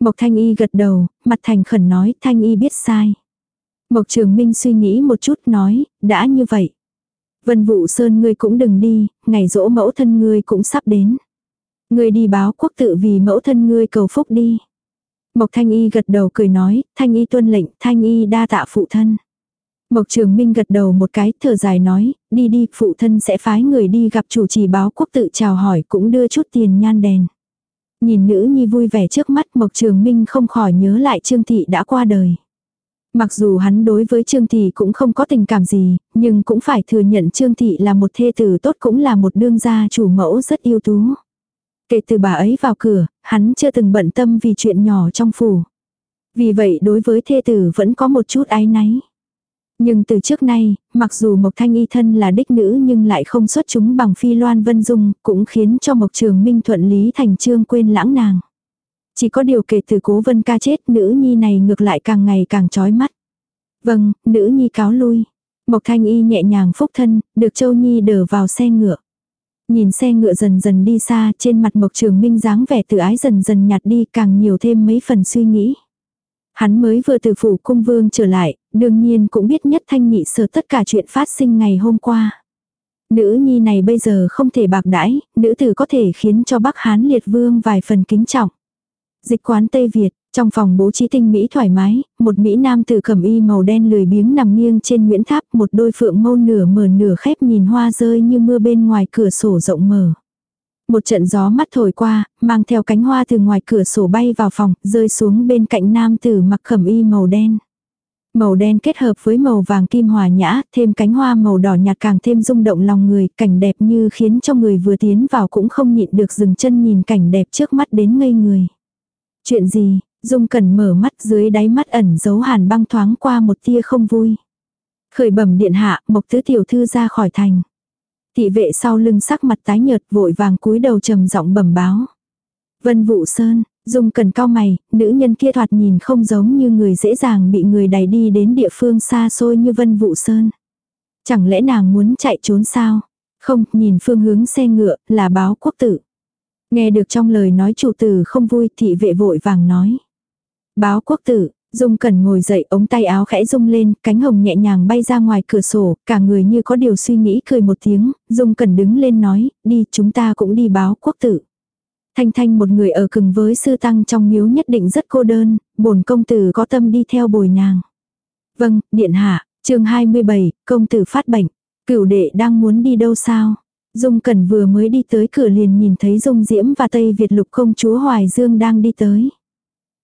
Mộc Thanh Y gật đầu, mặt thành khẩn nói Thanh Y biết sai. Mộc Trường Minh suy nghĩ một chút nói, đã như vậy. Vân Vũ Sơn ngươi cũng đừng đi, ngày dỗ mẫu thân ngươi cũng sắp đến. Ngươi đi báo quốc tự vì mẫu thân ngươi cầu phúc đi. Mộc Thanh Y gật đầu cười nói, Thanh Y tuân lệnh, Thanh Y đa tạ phụ thân. Mộc Trường Minh gật đầu một cái, thở dài nói, đi đi, phụ thân sẽ phái người đi gặp chủ trì báo quốc tự chào hỏi cũng đưa chút tiền nhan đèn. Nhìn nữ nhi vui vẻ trước mắt Mộc Trường Minh không khỏi nhớ lại Trương Thị đã qua đời. Mặc dù hắn đối với Trương Thị cũng không có tình cảm gì, nhưng cũng phải thừa nhận Trương Thị là một thê tử tốt cũng là một đương gia chủ mẫu rất yêu tú. Kể từ bà ấy vào cửa, hắn chưa từng bận tâm vì chuyện nhỏ trong phủ. Vì vậy đối với thê tử vẫn có một chút ái náy. Nhưng từ trước nay, mặc dù Mộc Thanh Y thân là đích nữ nhưng lại không xuất chúng bằng phi loan vân dung, cũng khiến cho Mộc Trường Minh thuận lý thành trương quên lãng nàng. Chỉ có điều kể từ cố vân ca chết nữ nhi này ngược lại càng ngày càng trói mắt. Vâng, nữ nhi cáo lui. Mộc Thanh Y nhẹ nhàng phúc thân, được Châu Nhi đỡ vào xe ngựa. Nhìn xe ngựa dần dần đi xa, trên mặt Mộc Trường Minh dáng vẻ tự ái dần dần nhạt đi càng nhiều thêm mấy phần suy nghĩ. Hắn mới vừa từ phủ cung vương trở lại, đương nhiên cũng biết nhất thanh nhị sở tất cả chuyện phát sinh ngày hôm qua. Nữ nhi này bây giờ không thể bạc đãi, nữ tử có thể khiến cho Bắc Hán liệt vương vài phần kính trọng. Dịch quán Tây Việt, trong phòng bố trí tinh mỹ thoải mái, một mỹ nam tử cẩm y màu đen lười biếng nằm nghiêng trên nguyễn tháp, một đôi phượng mâu nửa mở nửa khép nhìn hoa rơi như mưa bên ngoài cửa sổ rộng mở. Một trận gió mắt thổi qua, mang theo cánh hoa từ ngoài cửa sổ bay vào phòng, rơi xuống bên cạnh nam tử mặc khẩm y màu đen. Màu đen kết hợp với màu vàng kim hòa nhã, thêm cánh hoa màu đỏ nhạt càng thêm rung động lòng người, cảnh đẹp như khiến cho người vừa tiến vào cũng không nhịn được dừng chân nhìn cảnh đẹp trước mắt đến ngây người. Chuyện gì, Dung Cẩn mở mắt dưới đáy mắt ẩn dấu hàn băng thoáng qua một tia không vui. Khởi bẩm điện hạ, Mộc Tứ Tiểu Thư ra khỏi thành. Thị vệ sau lưng sắc mặt tái nhợt vội vàng cúi đầu trầm giọng bẩm báo. Vân Vũ Sơn, Dung cần cao mày, nữ nhân kia thoạt nhìn không giống như người dễ dàng bị người đẩy đi đến địa phương xa xôi như Vân Vũ Sơn. Chẳng lẽ nàng muốn chạy trốn sao? Không, nhìn phương hướng xe ngựa, là báo quốc tử. Nghe được trong lời nói chủ tử không vui thị vệ vội vàng nói. Báo quốc tử, Dung Cẩn ngồi dậy ống tay áo khẽ rung lên, cánh hồng nhẹ nhàng bay ra ngoài cửa sổ, cả người như có điều suy nghĩ cười một tiếng, Dung Cẩn đứng lên nói, đi chúng ta cũng đi báo quốc tử. Thanh Thanh một người ở cùng với sư tăng trong miếu nhất định rất cô đơn, bổn công tử có tâm đi theo bồi nàng. Vâng, điện hạ, chương 27, công tử phát bệnh, cửu đệ đang muốn đi đâu sao? Dung Cẩn vừa mới đi tới cửa liền nhìn thấy Dung Diễm và Tây Việt lục công chúa Hoài Dương đang đi tới.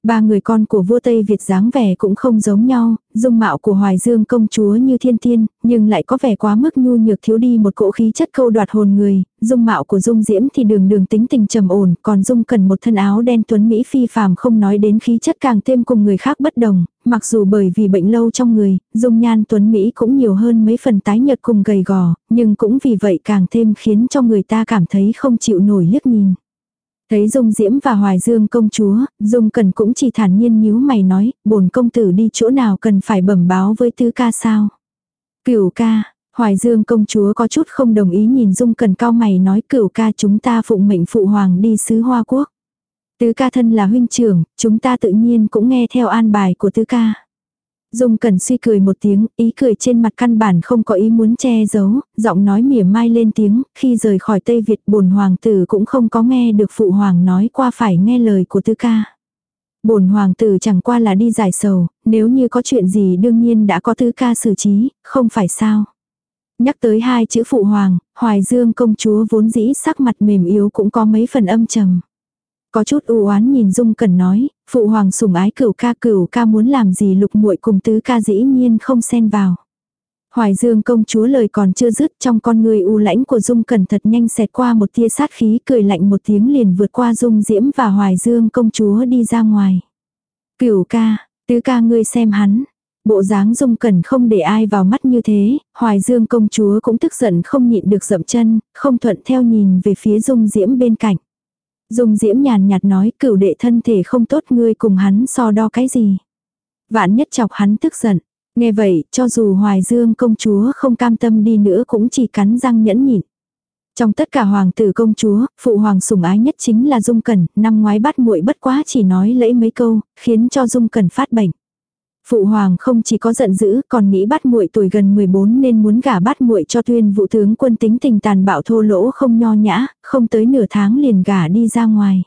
Ba người con của vua Tây Việt dáng vẻ cũng không giống nhau, dung mạo của Hoài Dương công chúa như thiên tiên, nhưng lại có vẻ quá mức nhu nhược thiếu đi một cỗ khí chất câu đoạt hồn người, dung mạo của Dung Diễm thì đường đường tính tình trầm ổn, còn Dung cần một thân áo đen tuấn Mỹ phi phàm không nói đến khí chất càng thêm cùng người khác bất đồng, mặc dù bởi vì bệnh lâu trong người, Dung nhan tuấn Mỹ cũng nhiều hơn mấy phần tái nhợt cùng gầy gò, nhưng cũng vì vậy càng thêm khiến cho người ta cảm thấy không chịu nổi liếc nhìn. Thấy Dung Diễm và Hoài Dương công chúa, Dung Cần cũng chỉ thản nhiên nhíu mày nói, bổn công tử đi chỗ nào cần phải bẩm báo với tứ ca sao. Cửu ca, Hoài Dương công chúa có chút không đồng ý nhìn Dung Cần cao mày nói cửu ca chúng ta phụng mệnh phụ hoàng đi sứ Hoa Quốc. Tứ ca thân là huynh trưởng, chúng ta tự nhiên cũng nghe theo an bài của tứ ca. Dung Cẩn suy cười một tiếng, ý cười trên mặt căn bản không có ý muốn che giấu, giọng nói mỉa mai lên tiếng, khi rời khỏi Tây Việt bổn hoàng tử cũng không có nghe được phụ hoàng nói qua phải nghe lời của tư ca. Bổn hoàng tử chẳng qua là đi giải sầu, nếu như có chuyện gì đương nhiên đã có tư ca xử trí, không phải sao. Nhắc tới hai chữ phụ hoàng, Hoài Dương công chúa vốn dĩ sắc mặt mềm yếu cũng có mấy phần âm trầm. Có chút u oán nhìn Dung Cẩn nói, phụ hoàng sủng ái cửu ca cửu ca muốn làm gì lục muội cùng tứ ca dĩ nhiên không xen vào. Hoài Dương công chúa lời còn chưa dứt trong con người u lãnh của Dung Cẩn thật nhanh xẹt qua một tia sát khí cười lạnh một tiếng liền vượt qua Dung Diễm và Hoài Dương công chúa đi ra ngoài. Cửu ca, tứ ca ngươi xem hắn. Bộ dáng Dung Cẩn không để ai vào mắt như thế, Hoài Dương công chúa cũng tức giận không nhịn được dậm chân, không thuận theo nhìn về phía Dung Diễm bên cạnh. Dung Diễm nhàn nhạt nói cửu đệ thân thể không tốt ngươi cùng hắn so đo cái gì. Vạn nhất chọc hắn tức giận. Nghe vậy, cho dù Hoài Dương công chúa không cam tâm đi nữa cũng chỉ cắn răng nhẫn nhịn. Trong tất cả hoàng tử công chúa, phụ hoàng sủng ái nhất chính là Dung Cẩn, năm ngoái bắt muội bất quá chỉ nói lẫy mấy câu, khiến cho Dung Cẩn phát bệnh. Phụ hoàng không chỉ có giận dữ, còn nghĩ bắt muội tuổi gần 14 nên muốn gả bắt muội cho tuyên vụ tướng quân tính tình tàn bạo thô lỗ không nho nhã, không tới nửa tháng liền gả đi ra ngoài.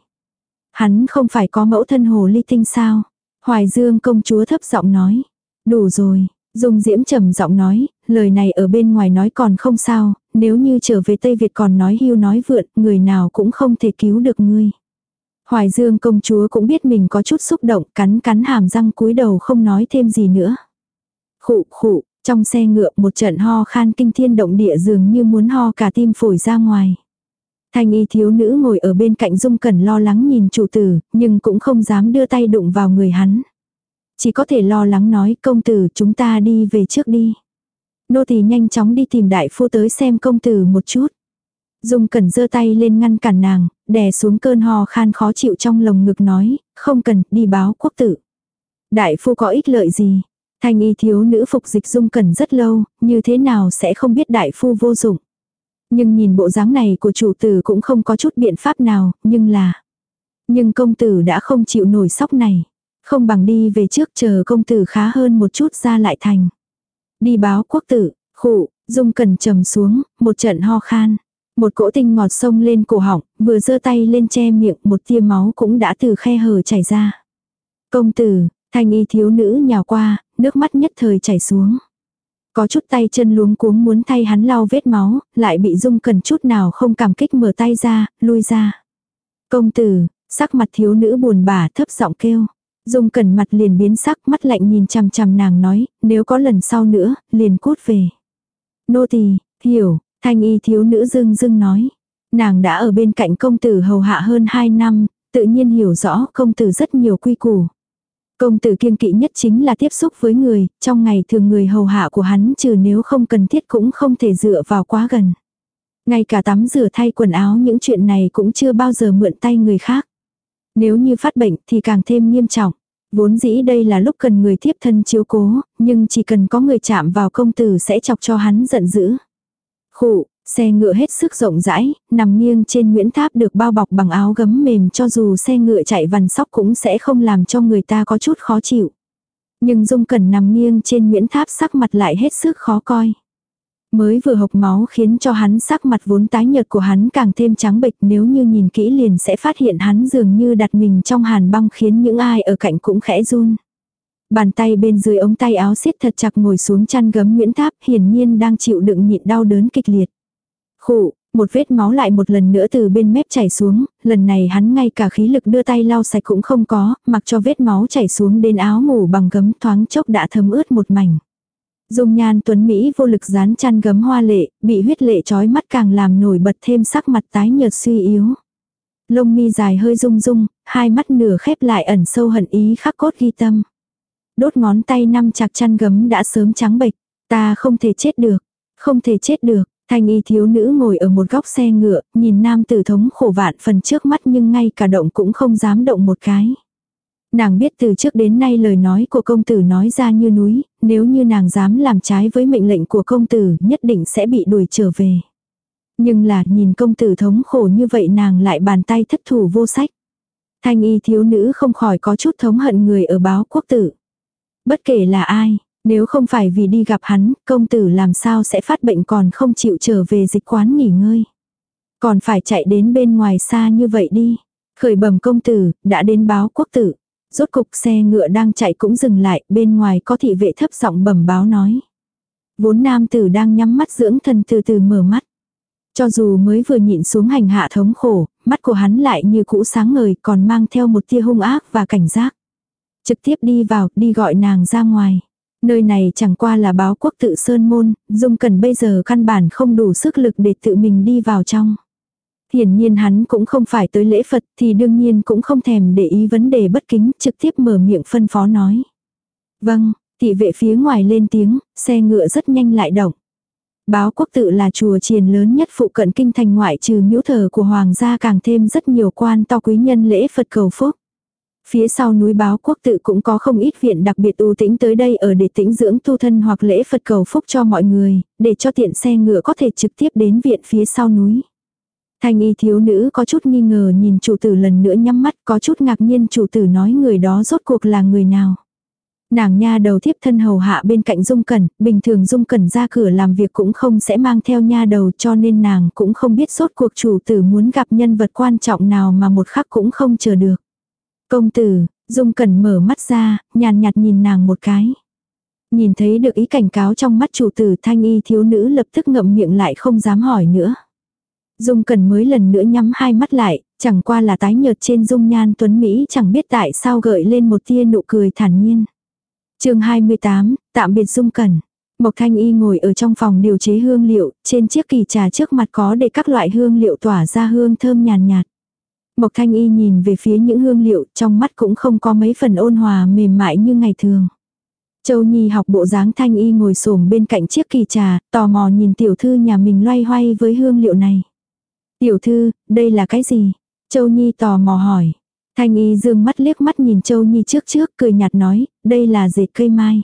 Hắn không phải có mẫu thân hồ ly tinh sao? Hoài Dương công chúa thấp giọng nói. Đủ rồi, Dung Diễm trầm giọng nói, lời này ở bên ngoài nói còn không sao, nếu như trở về Tây Việt còn nói hưu nói vượn, người nào cũng không thể cứu được ngươi. Hoài Dương công chúa cũng biết mình có chút xúc động, cắn cắn hàm răng cúi đầu không nói thêm gì nữa. Khụ khụ, trong xe ngựa một trận ho khan kinh thiên động địa dường như muốn ho cả tim phổi ra ngoài. Thanh y thiếu nữ ngồi ở bên cạnh Dung Cẩn lo lắng nhìn chủ tử, nhưng cũng không dám đưa tay đụng vào người hắn. Chỉ có thể lo lắng nói công tử chúng ta đi về trước đi. Nô tỳ nhanh chóng đi tìm đại phu tới xem công tử một chút. Dung Cẩn giơ tay lên ngăn cản nàng, đè xuống cơn ho khan khó chịu trong lồng ngực nói, không cần, đi báo quốc tử. Đại phu có ích lợi gì? Thanh y thiếu nữ phục dịch Dung Cẩn rất lâu, như thế nào sẽ không biết đại phu vô dụng. Nhưng nhìn bộ dáng này của chủ tử cũng không có chút biện pháp nào, nhưng là... Nhưng công tử đã không chịu nổi sóc này. Không bằng đi về trước chờ công tử khá hơn một chút ra lại thành. Đi báo quốc tử, khụ, dung cẩn trầm xuống, một trận ho khan. Một cỗ tinh ngọt sông lên cổ họng, vừa giơ tay lên che miệng, một tia máu cũng đã từ khe hở chảy ra. Công tử, thanh y thiếu nữ nhào qua, nước mắt nhất thời chảy xuống. Có chút tay chân luống cuống muốn thay hắn lau vết máu, lại bị dung cần chút nào không cảm kích mở tay ra, lui ra. Công tử, sắc mặt thiếu nữ buồn bã thấp giọng kêu. Dung cẩn mặt liền biến sắc mắt lạnh nhìn chằm chằm nàng nói, nếu có lần sau nữa, liền cút về. Nô tỳ hiểu, thanh y thiếu nữ dưng dưng nói. Nàng đã ở bên cạnh công tử hầu hạ hơn 2 năm, tự nhiên hiểu rõ công tử rất nhiều quy củ. Công tử kiêng kỵ nhất chính là tiếp xúc với người, trong ngày thường người hầu hạ của hắn trừ nếu không cần thiết cũng không thể dựa vào quá gần. Ngay cả tắm rửa thay quần áo những chuyện này cũng chưa bao giờ mượn tay người khác. Nếu như phát bệnh thì càng thêm nghiêm trọng. Vốn dĩ đây là lúc cần người tiếp thân chiếu cố, nhưng chỉ cần có người chạm vào công tử sẽ chọc cho hắn giận dữ. Khụ, xe ngựa hết sức rộng rãi, nằm nghiêng trên nguyễn tháp được bao bọc bằng áo gấm mềm cho dù xe ngựa chạy vằn sóc cũng sẽ không làm cho người ta có chút khó chịu. Nhưng Dung Cẩn nằm nghiêng trên nguyễn tháp sắc mặt lại hết sức khó coi. Mới vừa hộc máu khiến cho hắn sắc mặt vốn tái nhợt của hắn càng thêm trắng bệch nếu như nhìn kỹ liền sẽ phát hiện hắn dường như đặt mình trong hàn băng khiến những ai ở cạnh cũng khẽ run. Bàn tay bên dưới ống tay áo siết thật chặt ngồi xuống chăn gấm Nguyễn Tháp hiển nhiên đang chịu đựng nhịn đau đớn kịch liệt. Khụ, một vết máu lại một lần nữa từ bên mép chảy xuống, lần này hắn ngay cả khí lực đưa tay lau sạch cũng không có, mặc cho vết máu chảy xuống đến áo ngủ bằng gấm thoáng chốc đã thấm ướt một mảnh. Dung nhan tuấn Mỹ vô lực dán chăn gấm hoa lệ, bị huyết lệ trói mắt càng làm nổi bật thêm sắc mặt tái nhợt suy yếu. Lông mi dài hơi rung rung, hai mắt nửa khép lại ẩn sâu hận ý khắc cốt ghi tâm. Đốt ngón tay năm chặt chăn gấm đã sớm trắng bệch. Ta không thể chết được. Không thể chết được. Thanh y thiếu nữ ngồi ở một góc xe ngựa, nhìn nam tử thống khổ vạn phần trước mắt nhưng ngay cả động cũng không dám động một cái. Nàng biết từ trước đến nay lời nói của công tử nói ra như núi, nếu như nàng dám làm trái với mệnh lệnh của công tử nhất định sẽ bị đuổi trở về. Nhưng là nhìn công tử thống khổ như vậy nàng lại bàn tay thất thủ vô sách. Thanh y thiếu nữ không khỏi có chút thống hận người ở báo quốc tử. Bất kể là ai, nếu không phải vì đi gặp hắn, công tử làm sao sẽ phát bệnh còn không chịu trở về dịch quán nghỉ ngơi. Còn phải chạy đến bên ngoài xa như vậy đi. Khởi bẩm công tử, đã đến báo quốc tử. Rốt cục xe ngựa đang chạy cũng dừng lại, bên ngoài có thị vệ thấp giọng bẩm báo nói. Vốn nam tử đang nhắm mắt dưỡng thần từ từ mở mắt. Cho dù mới vừa nhịn xuống hành hạ thống khổ, mắt của hắn lại như cũ sáng ngời còn mang theo một tia hung ác và cảnh giác. Trực tiếp đi vào, đi gọi nàng ra ngoài. Nơi này chẳng qua là báo quốc tự sơn môn, Dung Cần bây giờ căn bản không đủ sức lực để tự mình đi vào trong. Hiển nhiên hắn cũng không phải tới lễ Phật thì đương nhiên cũng không thèm để ý vấn đề bất kính, trực tiếp mở miệng phân phó nói. Vâng, thị vệ phía ngoài lên tiếng, xe ngựa rất nhanh lại động. Báo quốc tự là chùa triền lớn nhất phụ cận kinh thành ngoại trừ miếu thờ của hoàng gia càng thêm rất nhiều quan to quý nhân lễ Phật cầu phúc. Phía sau núi báo quốc tự cũng có không ít viện đặc biệt ưu tĩnh tới đây ở để tĩnh dưỡng tu thân hoặc lễ Phật cầu phúc cho mọi người, để cho tiện xe ngựa có thể trực tiếp đến viện phía sau núi. Thanh y thiếu nữ có chút nghi ngờ nhìn chủ tử lần nữa nhắm mắt có chút ngạc nhiên chủ tử nói người đó rốt cuộc là người nào. Nàng nha đầu thiếp thân hầu hạ bên cạnh Dung Cẩn, bình thường Dung Cẩn ra cửa làm việc cũng không sẽ mang theo nha đầu cho nên nàng cũng không biết rốt cuộc chủ tử muốn gặp nhân vật quan trọng nào mà một khắc cũng không chờ được. Công tử, Dung Cẩn mở mắt ra, nhàn nhạt nhìn nàng một cái. Nhìn thấy được ý cảnh cáo trong mắt chủ tử thanh y thiếu nữ lập tức ngậm miệng lại không dám hỏi nữa. Dung Cẩn mới lần nữa nhắm hai mắt lại, chẳng qua là tái nhợt trên dung nhan tuấn Mỹ chẳng biết tại sao gợi lên một tia nụ cười thản nhiên. chương 28, tạm biệt Dung Cẩn. Mộc Thanh Y ngồi ở trong phòng điều chế hương liệu, trên chiếc kỳ trà trước mặt có để các loại hương liệu tỏa ra hương thơm nhàn nhạt, nhạt. Mộc Thanh Y nhìn về phía những hương liệu, trong mắt cũng không có mấy phần ôn hòa mềm mại như ngày thường. Châu Nhi học bộ dáng Thanh Y ngồi xổm bên cạnh chiếc kỳ trà, tò mò nhìn tiểu thư nhà mình loay hoay với hương liệu này. Tiểu thư, đây là cái gì? Châu Nhi tò mò hỏi. Thanh Y dương mắt liếc mắt nhìn Châu Nhi trước trước cười nhạt nói, đây là dệt cây mai.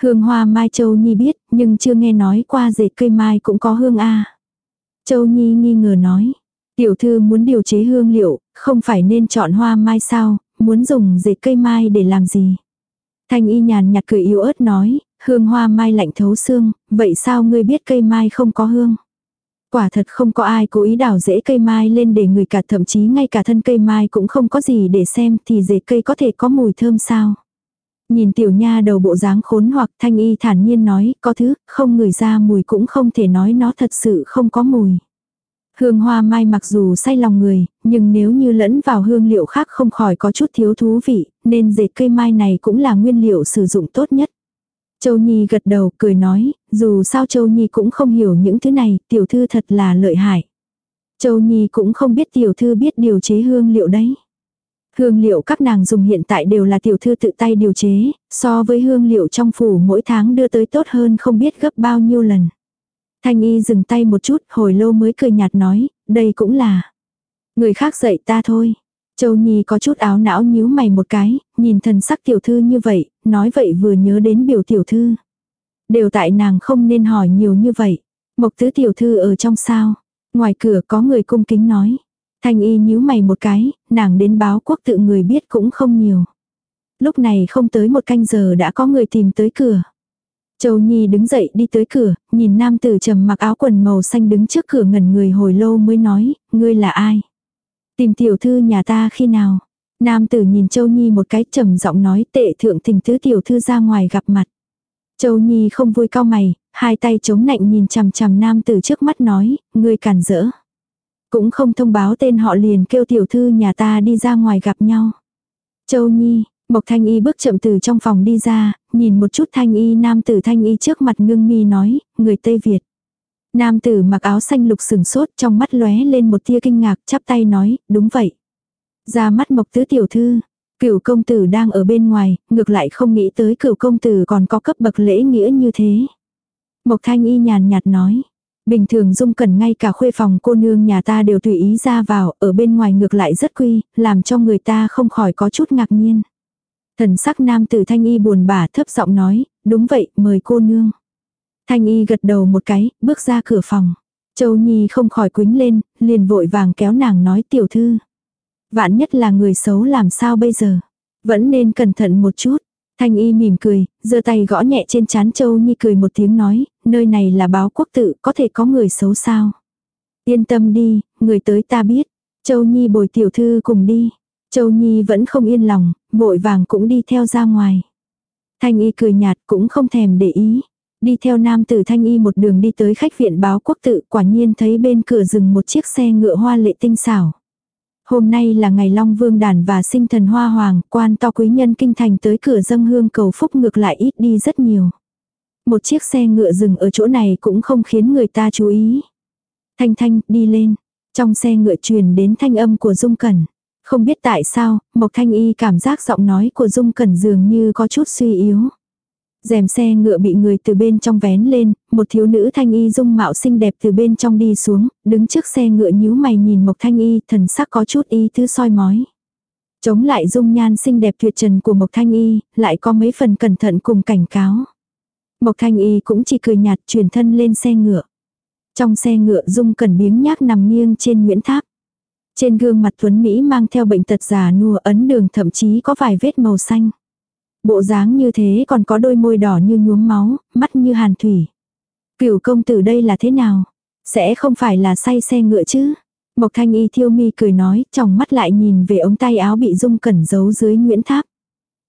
Hương hoa mai Châu Nhi biết, nhưng chưa nghe nói qua dệt cây mai cũng có hương a. Châu Nhi nghi ngờ nói, Tiểu thư muốn điều chế hương liệu, không phải nên chọn hoa mai sao, muốn dùng dệt cây mai để làm gì. Thanh y nhàn nhạt cười yếu ớt nói, hương hoa mai lạnh thấu xương, vậy sao ngươi biết cây mai không có hương? Quả thật không có ai cố ý đào rễ cây mai lên để người cả thậm chí ngay cả thân cây mai cũng không có gì để xem thì dệt cây có thể có mùi thơm sao. Nhìn tiểu nha đầu bộ dáng khốn hoặc thanh y thản nhiên nói, có thứ, không người ra mùi cũng không thể nói nó thật sự không có mùi. Hương hoa mai mặc dù say lòng người, nhưng nếu như lẫn vào hương liệu khác không khỏi có chút thiếu thú vị, nên dệt cây mai này cũng là nguyên liệu sử dụng tốt nhất. Châu Nhi gật đầu cười nói, dù sao Châu Nhi cũng không hiểu những thứ này, tiểu thư thật là lợi hại. Châu Nhi cũng không biết tiểu thư biết điều chế hương liệu đấy. Hương liệu các nàng dùng hiện tại đều là tiểu thư tự tay điều chế, so với hương liệu trong phủ mỗi tháng đưa tới tốt hơn không biết gấp bao nhiêu lần. Thanh y dừng tay một chút, hồi lâu mới cười nhạt nói, đây cũng là. Người khác dạy ta thôi. Châu Nhi có chút áo não nhíu mày một cái, nhìn thần sắc tiểu thư như vậy, nói vậy vừa nhớ đến biểu tiểu thư. Đều tại nàng không nên hỏi nhiều như vậy. Mộc tứ tiểu thư ở trong sao. Ngoài cửa có người cung kính nói. Thanh y nhíu mày một cái, nàng đến báo quốc tự người biết cũng không nhiều. Lúc này không tới một canh giờ đã có người tìm tới cửa. Châu Nhi đứng dậy đi tới cửa, nhìn nam tử trầm mặc áo quần màu xanh đứng trước cửa ngẩn người hồi lâu mới nói, ngươi là ai? Tìm tiểu thư nhà ta khi nào? Nam tử nhìn Châu Nhi một cái trầm giọng nói tệ thượng tình tứ tiểu thư ra ngoài gặp mặt. Châu Nhi không vui cao mày, hai tay chống nạnh nhìn chằm chằm nam tử trước mắt nói, ngươi cản rỡ. Cũng không thông báo tên họ liền kêu tiểu thư nhà ta đi ra ngoài gặp nhau. Châu Nhi, Mộc Thanh Y bước chậm từ trong phòng đi ra, nhìn một chút Thanh Y nam tử Thanh Y trước mặt ngưng mi nói, người Tây Việt. Nam tử mặc áo xanh lục sừng sốt trong mắt lóe lên một tia kinh ngạc chắp tay nói, đúng vậy. Ra mắt Mộc Tứ Tiểu Thư, cửu công tử đang ở bên ngoài, ngược lại không nghĩ tới cửu công tử còn có cấp bậc lễ nghĩa như thế. Mộc Thanh Y nhàn nhạt nói, Bình thường dung cần ngay cả khuê phòng cô nương nhà ta đều tùy ý ra vào, ở bên ngoài ngược lại rất quy, làm cho người ta không khỏi có chút ngạc nhiên. Thần sắc nam tử thanh y buồn bã thấp giọng nói, đúng vậy, mời cô nương. Thanh y gật đầu một cái, bước ra cửa phòng. Châu Nhi không khỏi quính lên, liền vội vàng kéo nàng nói tiểu thư. Vạn nhất là người xấu làm sao bây giờ. Vẫn nên cẩn thận một chút. Thanh y mỉm cười, giơ tay gõ nhẹ trên chán Châu Nhi cười một tiếng nói, nơi này là báo quốc tự, có thể có người xấu sao. Yên tâm đi, người tới ta biết. Châu Nhi bồi tiểu thư cùng đi. Châu Nhi vẫn không yên lòng, vội vàng cũng đi theo ra ngoài. Thanh y cười nhạt cũng không thèm để ý. Đi theo nam tử thanh y một đường đi tới khách viện báo quốc tự quả nhiên thấy bên cửa rừng một chiếc xe ngựa hoa lệ tinh xảo. Hôm nay là ngày Long Vương đàn và sinh thần hoa hoàng, quan to quý nhân kinh thành tới cửa dâng hương cầu phúc ngược lại ít đi rất nhiều. Một chiếc xe ngựa dừng ở chỗ này cũng không khiến người ta chú ý. Thanh thanh, đi lên. Trong xe ngựa truyền đến thanh âm của Dung Cẩn. Không biết tại sao, Mộc Thanh Y cảm giác giọng nói của Dung Cẩn dường như có chút suy yếu. Rèm xe ngựa bị người từ bên trong vén lên, một thiếu nữ thanh y dung mạo xinh đẹp từ bên trong đi xuống, đứng trước xe ngựa nhíu mày nhìn Mộc Thanh Y, thần sắc có chút y thứ soi mói. Chống lại dung nhan xinh đẹp tuyệt trần của Mộc Thanh Y, lại có mấy phần cẩn thận cùng cảnh cáo. Mộc Thanh Y cũng chỉ cười nhạt chuyển thân lên xe ngựa. Trong xe ngựa dung cẩn biếng nhác nằm nghiêng trên Nguyễn Tháp. Trên gương mặt Tuấn Mỹ mang theo bệnh tật già nua ấn đường thậm chí có vài vết màu xanh. Bộ dáng như thế còn có đôi môi đỏ như nhuốm máu, mắt như hàn thủy. Cửu công tử đây là thế nào? Sẽ không phải là say xe ngựa chứ? Mộc thanh y thiêu mi cười nói, trong mắt lại nhìn về ống tay áo bị dung cẩn giấu dưới nguyễn tháp.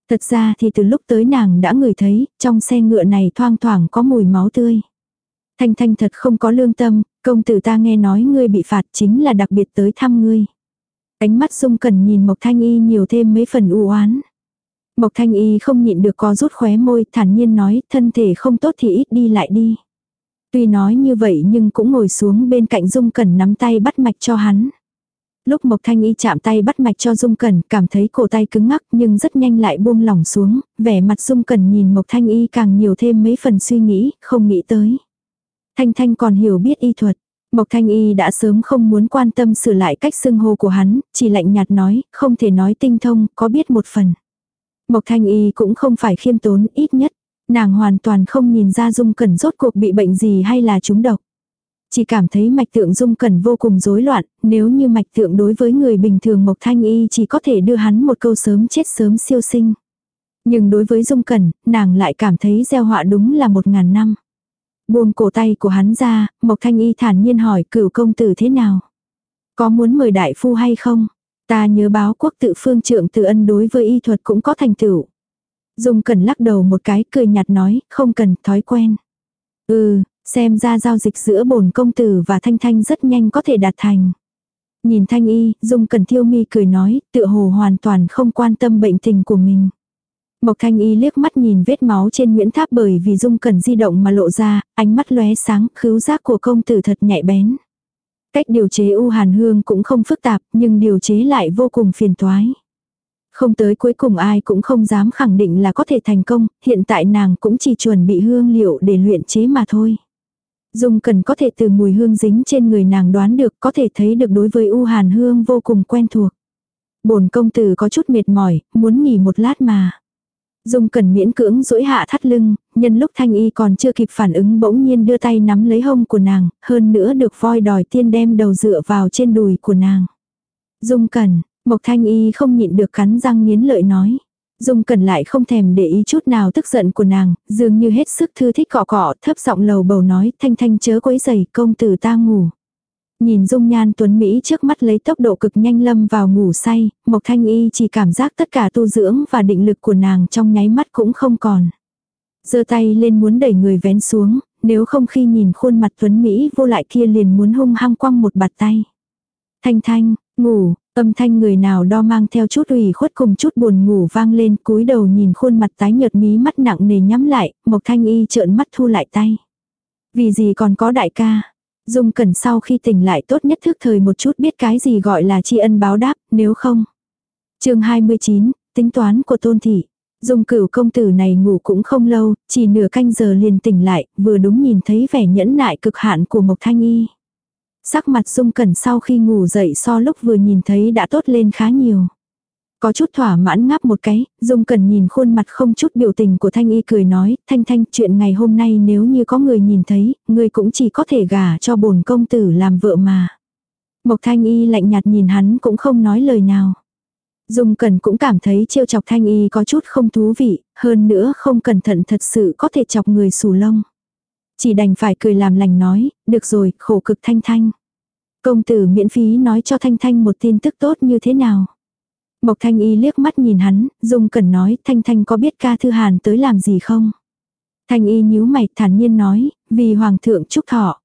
Thật ra thì từ lúc tới nàng đã ngửi thấy, trong xe ngựa này thoang thoảng có mùi máu tươi. Thanh thanh thật không có lương tâm, công tử ta nghe nói ngươi bị phạt chính là đặc biệt tới thăm ngươi. Ánh mắt dung cần nhìn Mộc thanh y nhiều thêm mấy phần u oán. Mộc thanh y không nhịn được có rút khóe môi, thản nhiên nói, thân thể không tốt thì ít đi lại đi. Tuy nói như vậy nhưng cũng ngồi xuống bên cạnh Dung Cẩn nắm tay bắt mạch cho hắn. Lúc Mộc Thanh Y chạm tay bắt mạch cho Dung Cẩn, cảm thấy cổ tay cứng ngắc nhưng rất nhanh lại buông lỏng xuống, vẻ mặt Dung Cẩn nhìn Mộc Thanh Y càng nhiều thêm mấy phần suy nghĩ, không nghĩ tới. Thanh Thanh còn hiểu biết y thuật. Mộc Thanh Y đã sớm không muốn quan tâm sửa lại cách xưng hô của hắn, chỉ lạnh nhạt nói, không thể nói tinh thông, có biết một phần. Mộc Thanh Y cũng không phải khiêm tốn ít nhất. Nàng hoàn toàn không nhìn ra Dung Cẩn rốt cuộc bị bệnh gì hay là trúng độc. Chỉ cảm thấy mạch tượng Dung Cẩn vô cùng rối loạn, nếu như mạch tượng đối với người bình thường Mộc Thanh Y chỉ có thể đưa hắn một câu sớm chết sớm siêu sinh. Nhưng đối với Dung Cẩn, nàng lại cảm thấy gieo họa đúng là một ngàn năm. Buông cổ tay của hắn ra, Mộc Thanh Y thản nhiên hỏi cửu công tử thế nào? Có muốn mời đại phu hay không? Ta nhớ báo quốc tự phương trượng tự ân đối với y thuật cũng có thành tựu. Dung cần lắc đầu một cái cười nhạt nói, không cần, thói quen. Ừ, xem ra giao dịch giữa bổn công tử và thanh thanh rất nhanh có thể đạt thành. Nhìn thanh y, Dung cần thiêu mi cười nói, tựa hồ hoàn toàn không quan tâm bệnh tình của mình. Mộc thanh y liếc mắt nhìn vết máu trên nguyễn tháp bởi vì Dung cần di động mà lộ ra, ánh mắt lóe sáng, khứu giác của công tử thật nhạy bén. Cách điều chế u hàn hương cũng không phức tạp, nhưng điều chế lại vô cùng phiền toái. Không tới cuối cùng ai cũng không dám khẳng định là có thể thành công, hiện tại nàng cũng chỉ chuẩn bị hương liệu để luyện chế mà thôi. Dung cần có thể từ mùi hương dính trên người nàng đoán được có thể thấy được đối với u hàn hương vô cùng quen thuộc. bổn công tử có chút mệt mỏi, muốn nghỉ một lát mà. Dung cần miễn cưỡng duỗi hạ thắt lưng, nhân lúc thanh y còn chưa kịp phản ứng bỗng nhiên đưa tay nắm lấy hông của nàng, hơn nữa được voi đòi tiên đem đầu dựa vào trên đùi của nàng. Dung cần, Mộc thanh y không nhịn được cắn răng nghiến lợi nói. Dung cần lại không thèm để ý chút nào tức giận của nàng, dường như hết sức thư thích cọ cọ, thấp giọng lầu bầu nói, thanh thanh chớ quấy giày, công tử ta ngủ. Nhìn dung nhan tuấn Mỹ trước mắt lấy tốc độ cực nhanh lâm vào ngủ say, Mộc Thanh Y chỉ cảm giác tất cả tu dưỡng và định lực của nàng trong nháy mắt cũng không còn. giơ tay lên muốn đẩy người vén xuống, nếu không khi nhìn khuôn mặt tuấn Mỹ vô lại kia liền muốn hung hăng quăng một bạt tay. Thanh thanh, ngủ, âm thanh người nào đo mang theo chút ủy khuất cùng chút buồn ngủ vang lên cúi đầu nhìn khuôn mặt tái nhợt mí mắt nặng nề nhắm lại, Mộc Thanh Y trợn mắt thu lại tay. Vì gì còn có đại ca, Dung Cẩn sau khi tỉnh lại tốt nhất thức thời một chút biết cái gì gọi là tri ân báo đáp, nếu không. chương 29, tính toán của tôn thị. Dung cửu công tử này ngủ cũng không lâu, chỉ nửa canh giờ liền tỉnh lại, vừa đúng nhìn thấy vẻ nhẫn nại cực hạn của Mộc Thanh Y. Sắc mặt Dung Cẩn sau khi ngủ dậy so lúc vừa nhìn thấy đã tốt lên khá nhiều. Có chút thỏa mãn ngáp một cái, Dung Cần nhìn khuôn mặt không chút biểu tình của Thanh Y cười nói, Thanh Thanh chuyện ngày hôm nay nếu như có người nhìn thấy, người cũng chỉ có thể gả cho bổn công tử làm vợ mà. Mộc Thanh Y lạnh nhạt nhìn hắn cũng không nói lời nào. Dung cần cũng cảm thấy trêu chọc Thanh Y có chút không thú vị, hơn nữa không cẩn thận thật sự có thể chọc người sù lông. Chỉ đành phải cười làm lành nói, được rồi, khổ cực Thanh Thanh. Công tử miễn phí nói cho Thanh Thanh một tin tức tốt như thế nào. Mộc Thanh Y liếc mắt nhìn hắn, Dung Cẩn nói, Thanh Thanh có biết ca thư hàn tới làm gì không? Thanh Y nhíu mày thản nhiên nói, vì Hoàng thượng chúc thọ.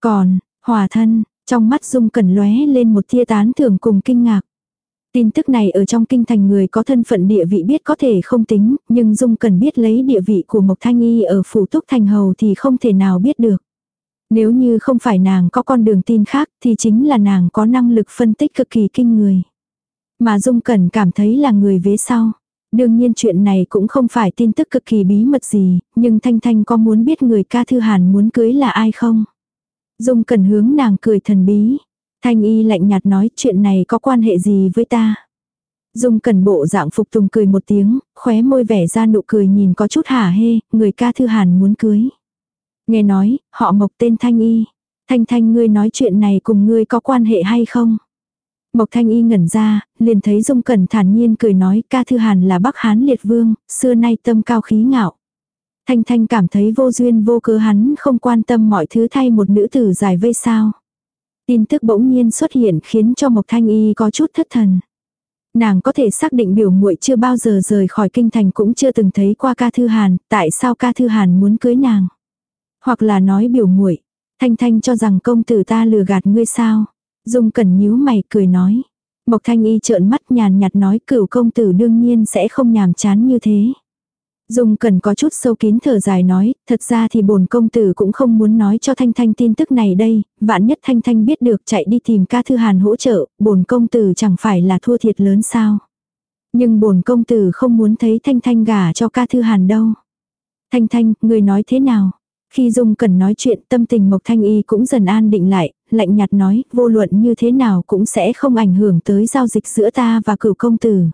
Còn, hòa thân, trong mắt Dung Cẩn lóe lên một tia tán thưởng cùng kinh ngạc. Tin tức này ở trong kinh thành người có thân phận địa vị biết có thể không tính, nhưng Dung Cẩn biết lấy địa vị của Mộc Thanh Y ở phủ túc thành hầu thì không thể nào biết được. Nếu như không phải nàng có con đường tin khác thì chính là nàng có năng lực phân tích cực kỳ kinh người. Mà Dung Cẩn cảm thấy là người vế sau. Đương nhiên chuyện này cũng không phải tin tức cực kỳ bí mật gì, nhưng Thanh Thanh có muốn biết người ca thư hàn muốn cưới là ai không? Dung Cẩn hướng nàng cười thần bí. Thanh Y lạnh nhạt nói chuyện này có quan hệ gì với ta? Dung Cẩn bộ dạng phục tùng cười một tiếng, khóe môi vẻ ra nụ cười nhìn có chút hả hê, người ca thư hàn muốn cưới. Nghe nói, họ mộc tên Thanh Y. Thanh Thanh ngươi nói chuyện này cùng ngươi có quan hệ hay không? Mộc Thanh Y ngẩn ra, liền thấy Dung Cẩn thản nhiên cười nói ca thư hàn là Bắc Hán liệt vương, xưa nay tâm cao khí ngạo. Thanh Thanh cảm thấy vô duyên vô cớ hắn không quan tâm mọi thứ thay một nữ tử dài vây sao. Tin tức bỗng nhiên xuất hiện khiến cho Mộc Thanh Y có chút thất thần. Nàng có thể xác định biểu muội chưa bao giờ rời khỏi kinh thành cũng chưa từng thấy qua ca thư hàn, tại sao ca thư hàn muốn cưới nàng. Hoặc là nói biểu muội Thanh Thanh cho rằng công tử ta lừa gạt ngươi sao. Dung cẩn nhíu mày cười nói. Mộc Thanh Y trợn mắt nhàn nhạt nói cửu công tử đương nhiên sẽ không nhàm chán như thế. Dung cần có chút sâu kín thở dài nói, thật ra thì bổn công tử cũng không muốn nói cho Thanh Thanh tin tức này đây, vạn nhất Thanh Thanh biết được chạy đi tìm ca thư hàn hỗ trợ, bổn công tử chẳng phải là thua thiệt lớn sao. Nhưng bổn công tử không muốn thấy Thanh Thanh gả cho ca thư hàn đâu. Thanh Thanh, người nói thế nào? Khi Dung cần nói chuyện tâm tình Mộc Thanh Y cũng dần an định lại, lạnh nhạt nói, vô luận như thế nào cũng sẽ không ảnh hưởng tới giao dịch giữa ta và cửu công tử.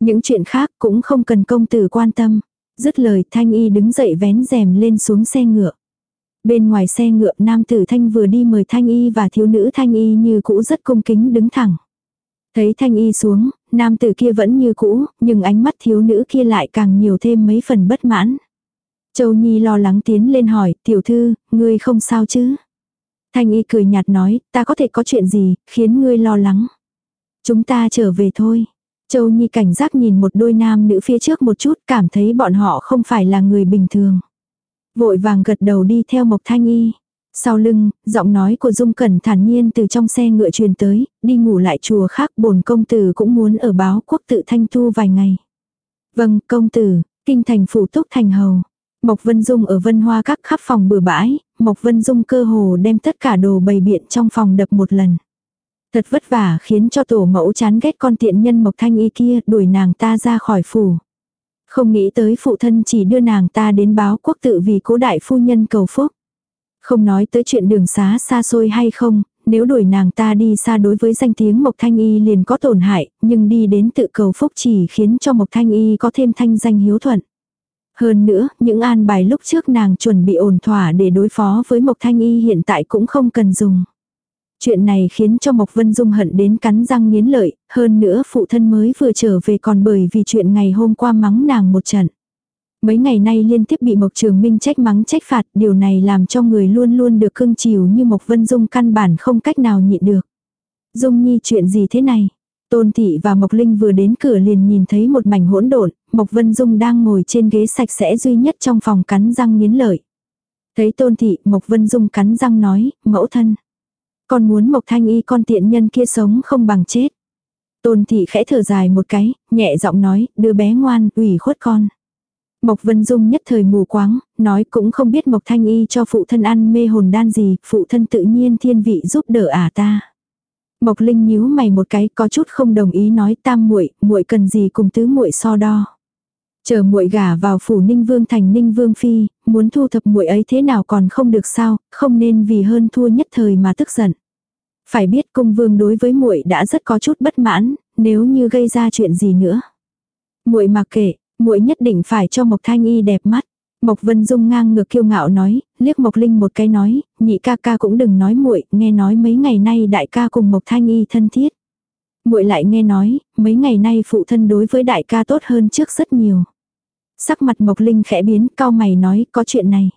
Những chuyện khác cũng không cần công tử quan tâm. Dứt lời Thanh Y đứng dậy vén rèm lên xuống xe ngựa. Bên ngoài xe ngựa nam tử Thanh vừa đi mời Thanh Y và thiếu nữ Thanh Y như cũ rất cung kính đứng thẳng. Thấy Thanh Y xuống, nam tử kia vẫn như cũ, nhưng ánh mắt thiếu nữ kia lại càng nhiều thêm mấy phần bất mãn. Châu Nhi lo lắng tiến lên hỏi, tiểu thư, ngươi không sao chứ? Thanh Y cười nhạt nói, ta có thể có chuyện gì, khiến ngươi lo lắng. Chúng ta trở về thôi. Châu Nhi cảnh giác nhìn một đôi nam nữ phía trước một chút cảm thấy bọn họ không phải là người bình thường. Vội vàng gật đầu đi theo Mộc Thanh Y. Sau lưng, giọng nói của Dung Cẩn thản nhiên từ trong xe ngựa truyền tới, đi ngủ lại chùa khác bổn công tử cũng muốn ở báo quốc tự thanh thu vài ngày. Vâng, công tử, kinh thành phủ túc thành hầu. Mộc Vân Dung ở Vân Hoa các khắp phòng bừa bãi, Mộc Vân Dung cơ hồ đem tất cả đồ bày biện trong phòng đập một lần. Thật vất vả khiến cho tổ mẫu chán ghét con tiện nhân Mộc Thanh Y kia đuổi nàng ta ra khỏi phủ. Không nghĩ tới phụ thân chỉ đưa nàng ta đến báo quốc tự vì cố đại phu nhân cầu phúc. Không nói tới chuyện đường xá xa xôi hay không, nếu đuổi nàng ta đi xa đối với danh tiếng Mộc Thanh Y liền có tổn hại, nhưng đi đến tự cầu phúc chỉ khiến cho Mộc Thanh Y có thêm thanh danh hiếu thuận. Hơn nữa, những an bài lúc trước nàng chuẩn bị ổn thỏa để đối phó với Mộc Thanh Y hiện tại cũng không cần dùng. Chuyện này khiến cho Mộc Vân Dung hận đến cắn răng nghiến lợi, hơn nữa phụ thân mới vừa trở về còn bởi vì chuyện ngày hôm qua mắng nàng một trận. Mấy ngày nay liên tiếp bị Mộc Trường Minh trách mắng trách phạt, điều này làm cho người luôn luôn được cưng chiều như Mộc Vân Dung căn bản không cách nào nhịn được. Dung Nhi chuyện gì thế này? Tôn Thị và Mộc Linh vừa đến cửa liền nhìn thấy một mảnh hỗn độn, Mộc Vân Dung đang ngồi trên ghế sạch sẽ duy nhất trong phòng cắn răng nghiến lợi. Thấy Tôn Thị, Mộc Vân Dung cắn răng nói, mẫu thân. Con muốn Mộc Thanh Y con tiện nhân kia sống không bằng chết. Tôn Thị khẽ thở dài một cái, nhẹ giọng nói, đứa bé ngoan, ủy khuất con. Mộc Vân Dung nhất thời mù quáng, nói cũng không biết Mộc Thanh Y cho phụ thân ăn mê hồn đan gì, phụ thân tự nhiên thiên vị giúp đỡ ả à ta. Mộc Linh nhíu mày một cái, có chút không đồng ý nói tam muội, muội cần gì cùng tứ muội so đo. Chờ muội gả vào phủ Ninh Vương thành Ninh Vương phi, muốn thu thập muội ấy thế nào còn không được sao, không nên vì hơn thua nhất thời mà tức giận. Phải biết cung vương đối với muội đã rất có chút bất mãn, nếu như gây ra chuyện gì nữa. Muội mặc kệ, muội nhất định phải cho Mộc Thanh Y đẹp mắt. Mộc Vân Dung ngang ngược kiêu ngạo nói, liếc Mộc Linh một cái nói, nhị ca ca cũng đừng nói muội, nghe nói mấy ngày nay đại ca cùng Mộc Thanh Y thân thiết. muội lại nghe nói, mấy ngày nay phụ thân đối với đại ca tốt hơn trước rất nhiều. Sắc mặt Mộc Linh khẽ biến, cao mày nói, có chuyện này.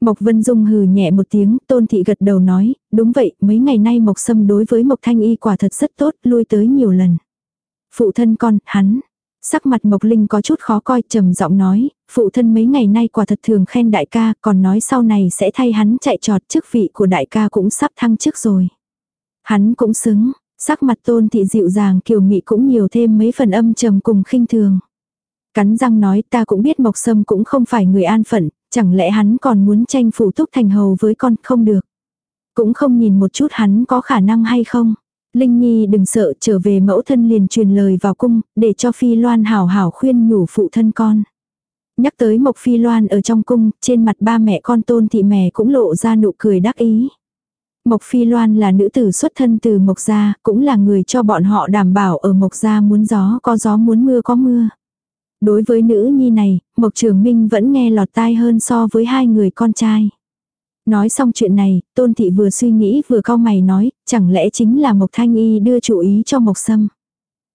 Mộc Vân Dung hừ nhẹ một tiếng, tôn thị gật đầu nói, đúng vậy, mấy ngày nay Mộc Sâm đối với Mộc Thanh Y quả thật rất tốt, lui tới nhiều lần. Phụ thân con, hắn. Sắc mặt Mộc Linh có chút khó coi, trầm giọng nói, phụ thân mấy ngày nay quả thật thường khen đại ca, còn nói sau này sẽ thay hắn chạy trọt chức vị của đại ca cũng sắp thăng chức rồi. Hắn cũng xứng, sắc mặt tôn thị dịu dàng kiều mị cũng nhiều thêm mấy phần âm trầm cùng khinh thường. Cắn răng nói ta cũng biết Mộc Sâm cũng không phải người an phận, chẳng lẽ hắn còn muốn tranh phủ túc thành hầu với con không được. Cũng không nhìn một chút hắn có khả năng hay không. Linh Nhi đừng sợ trở về mẫu thân liền truyền lời vào cung, để cho Phi Loan hảo hảo khuyên nhủ phụ thân con. Nhắc tới Mộc Phi Loan ở trong cung, trên mặt ba mẹ con tôn thị mẹ cũng lộ ra nụ cười đắc ý. Mộc Phi Loan là nữ tử xuất thân từ Mộc Gia, cũng là người cho bọn họ đảm bảo ở Mộc Gia muốn gió có gió muốn mưa có mưa. Đối với nữ nhi này, Mộc Trường Minh vẫn nghe lọt tai hơn so với hai người con trai. Nói xong chuyện này, Tôn Thị vừa suy nghĩ vừa cau mày nói, chẳng lẽ chính là Mộc Thanh Y đưa chủ ý cho Mộc Sâm.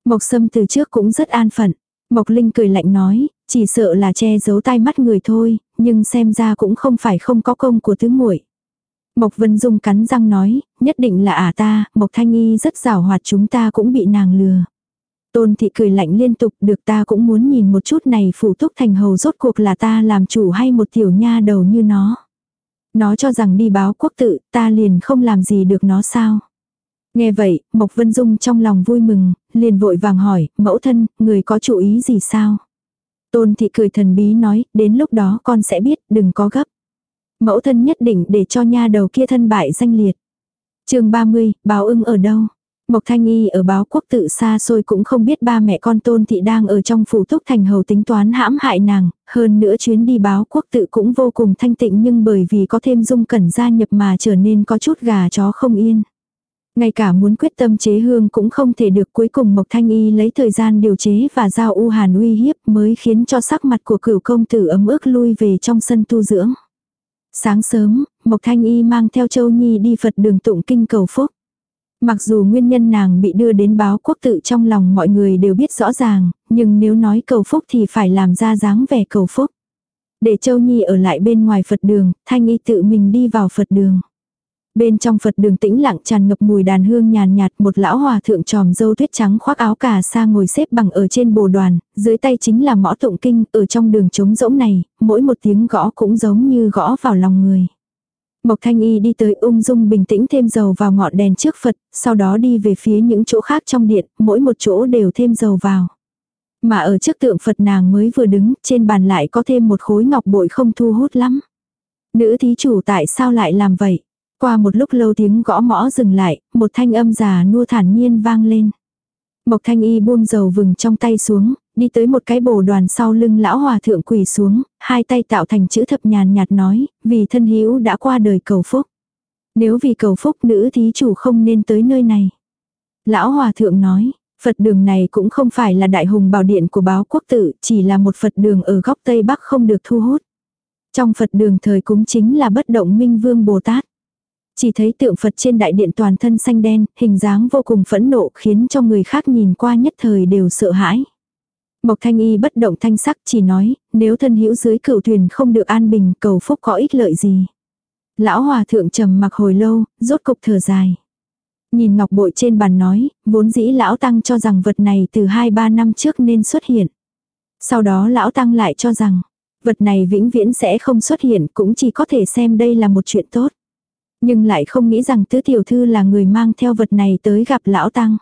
Mộc Sâm từ trước cũng rất an phận. Mộc Linh cười lạnh nói, chỉ sợ là che giấu tai mắt người thôi, nhưng xem ra cũng không phải không có công của tứ muội. Mộc Vân Dung cắn răng nói, nhất định là ả à ta, Mộc Thanh Y rất rào hoạt chúng ta cũng bị nàng lừa. Tôn thị cười lạnh liên tục được ta cũng muốn nhìn một chút này phủ túc thành hầu rốt cuộc là ta làm chủ hay một tiểu nha đầu như nó. Nó cho rằng đi báo quốc tự, ta liền không làm gì được nó sao. Nghe vậy, Mộc Vân Dung trong lòng vui mừng, liền vội vàng hỏi, mẫu thân, người có chủ ý gì sao? Tôn thị cười thần bí nói, đến lúc đó con sẽ biết, đừng có gấp. Mẫu thân nhất định để cho nha đầu kia thân bại danh liệt. chương 30, báo ưng ở đâu? Mộc Thanh Y ở báo quốc tự xa xôi cũng không biết ba mẹ con tôn thị đang ở trong phủ túc thành hầu tính toán hãm hại nàng, hơn nữa chuyến đi báo quốc tự cũng vô cùng thanh tịnh nhưng bởi vì có thêm dung cẩn gia nhập mà trở nên có chút gà chó không yên. Ngay cả muốn quyết tâm chế hương cũng không thể được cuối cùng Mộc Thanh Y lấy thời gian điều chế và giao U Hàn uy hiếp mới khiến cho sắc mặt của cửu công tử ấm ức lui về trong sân tu dưỡng. Sáng sớm, Mộc Thanh Y mang theo Châu Nhi đi Phật đường tụng kinh cầu phúc. Mặc dù nguyên nhân nàng bị đưa đến báo quốc tự trong lòng mọi người đều biết rõ ràng, nhưng nếu nói cầu phúc thì phải làm ra dáng vẻ cầu phúc. Để Châu Nhi ở lại bên ngoài Phật đường, Thanh Y tự mình đi vào Phật đường. Bên trong Phật đường tĩnh lặng tràn ngập mùi đàn hương nhàn nhạt một lão hòa thượng tròm dâu tuyết trắng khoác áo cà sa ngồi xếp bằng ở trên bồ đoàn, dưới tay chính là mõ tụng kinh, ở trong đường trống rỗng này, mỗi một tiếng gõ cũng giống như gõ vào lòng người. Mộc Thanh Y đi tới ung dung bình tĩnh thêm dầu vào ngọn đèn trước Phật, sau đó đi về phía những chỗ khác trong điện, mỗi một chỗ đều thêm dầu vào. Mà ở trước tượng Phật nàng mới vừa đứng, trên bàn lại có thêm một khối ngọc bội không thu hút lắm. Nữ thí chủ tại sao lại làm vậy? Qua một lúc lâu tiếng gõ mõ dừng lại, một thanh âm già nua thản nhiên vang lên. Mộc thanh y buông dầu vừng trong tay xuống, đi tới một cái bồ đoàn sau lưng lão hòa thượng quỳ xuống, hai tay tạo thành chữ thập nhàn nhạt nói, vì thân hữu đã qua đời cầu phúc. Nếu vì cầu phúc nữ thí chủ không nên tới nơi này. Lão hòa thượng nói, Phật đường này cũng không phải là đại hùng bảo điện của báo quốc tử, chỉ là một Phật đường ở góc Tây Bắc không được thu hút. Trong Phật đường thời cúng chính là bất động minh vương Bồ Tát. Chỉ thấy tượng Phật trên đại điện toàn thân xanh đen, hình dáng vô cùng phẫn nộ khiến cho người khác nhìn qua nhất thời đều sợ hãi. Mộc Thanh Y bất động thanh sắc chỉ nói, nếu thân hữu dưới cửu thuyền không được an bình cầu phúc có ích lợi gì. Lão Hòa Thượng trầm mặc hồi lâu, rốt cục thở dài. Nhìn ngọc bội trên bàn nói, vốn dĩ lão tăng cho rằng vật này từ 2-3 năm trước nên xuất hiện. Sau đó lão tăng lại cho rằng, vật này vĩnh viễn sẽ không xuất hiện cũng chỉ có thể xem đây là một chuyện tốt. Nhưng lại không nghĩ rằng tứ tiểu thư là người mang theo vật này tới gặp lão tăng.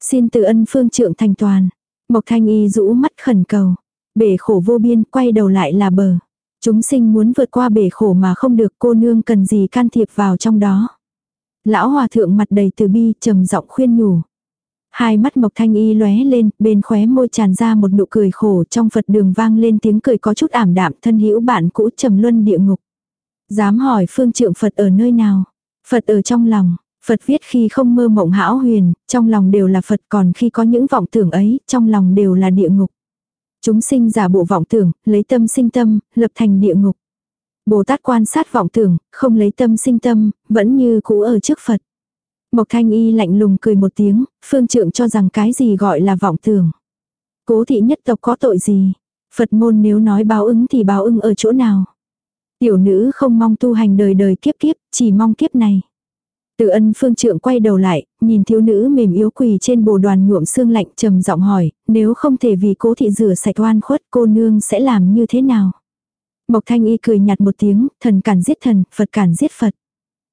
Xin từ ân phương trượng thành toàn. Mộc thanh y rũ mắt khẩn cầu. Bể khổ vô biên quay đầu lại là bờ. Chúng sinh muốn vượt qua bể khổ mà không được cô nương cần gì can thiệp vào trong đó. Lão hòa thượng mặt đầy từ bi trầm giọng khuyên nhủ. Hai mắt mộc thanh y lóe lên, bên khóe môi tràn ra một nụ cười khổ trong Phật đường vang lên tiếng cười có chút ảm đạm thân hữu bạn cũ trầm luân địa ngục. Dám hỏi phương trượng Phật ở nơi nào? Phật ở trong lòng. Phật viết khi không mơ mộng hão huyền, trong lòng đều là Phật còn khi có những vọng tưởng ấy, trong lòng đều là địa ngục. Chúng sinh giả bộ vọng tưởng, lấy tâm sinh tâm, lập thành địa ngục. Bồ Tát quan sát vọng tưởng, không lấy tâm sinh tâm, vẫn như cũ ở trước Phật. Mộc Thanh Y lạnh lùng cười một tiếng, phương trượng cho rằng cái gì gọi là vọng tưởng. Cố thị nhất tộc có tội gì? Phật môn nếu nói báo ứng thì báo ứng ở chỗ nào? Tiểu nữ không mong tu hành đời đời kiếp kiếp, chỉ mong kiếp này. Từ ân phương trượng quay đầu lại, nhìn thiếu nữ mềm yếu quỳ trên bồ đoàn nhuộm xương lạnh trầm giọng hỏi, nếu không thể vì cố thị rửa sạch oan khuất cô nương sẽ làm như thế nào? Mộc thanh y cười nhạt một tiếng, thần cản giết thần, Phật cản giết Phật.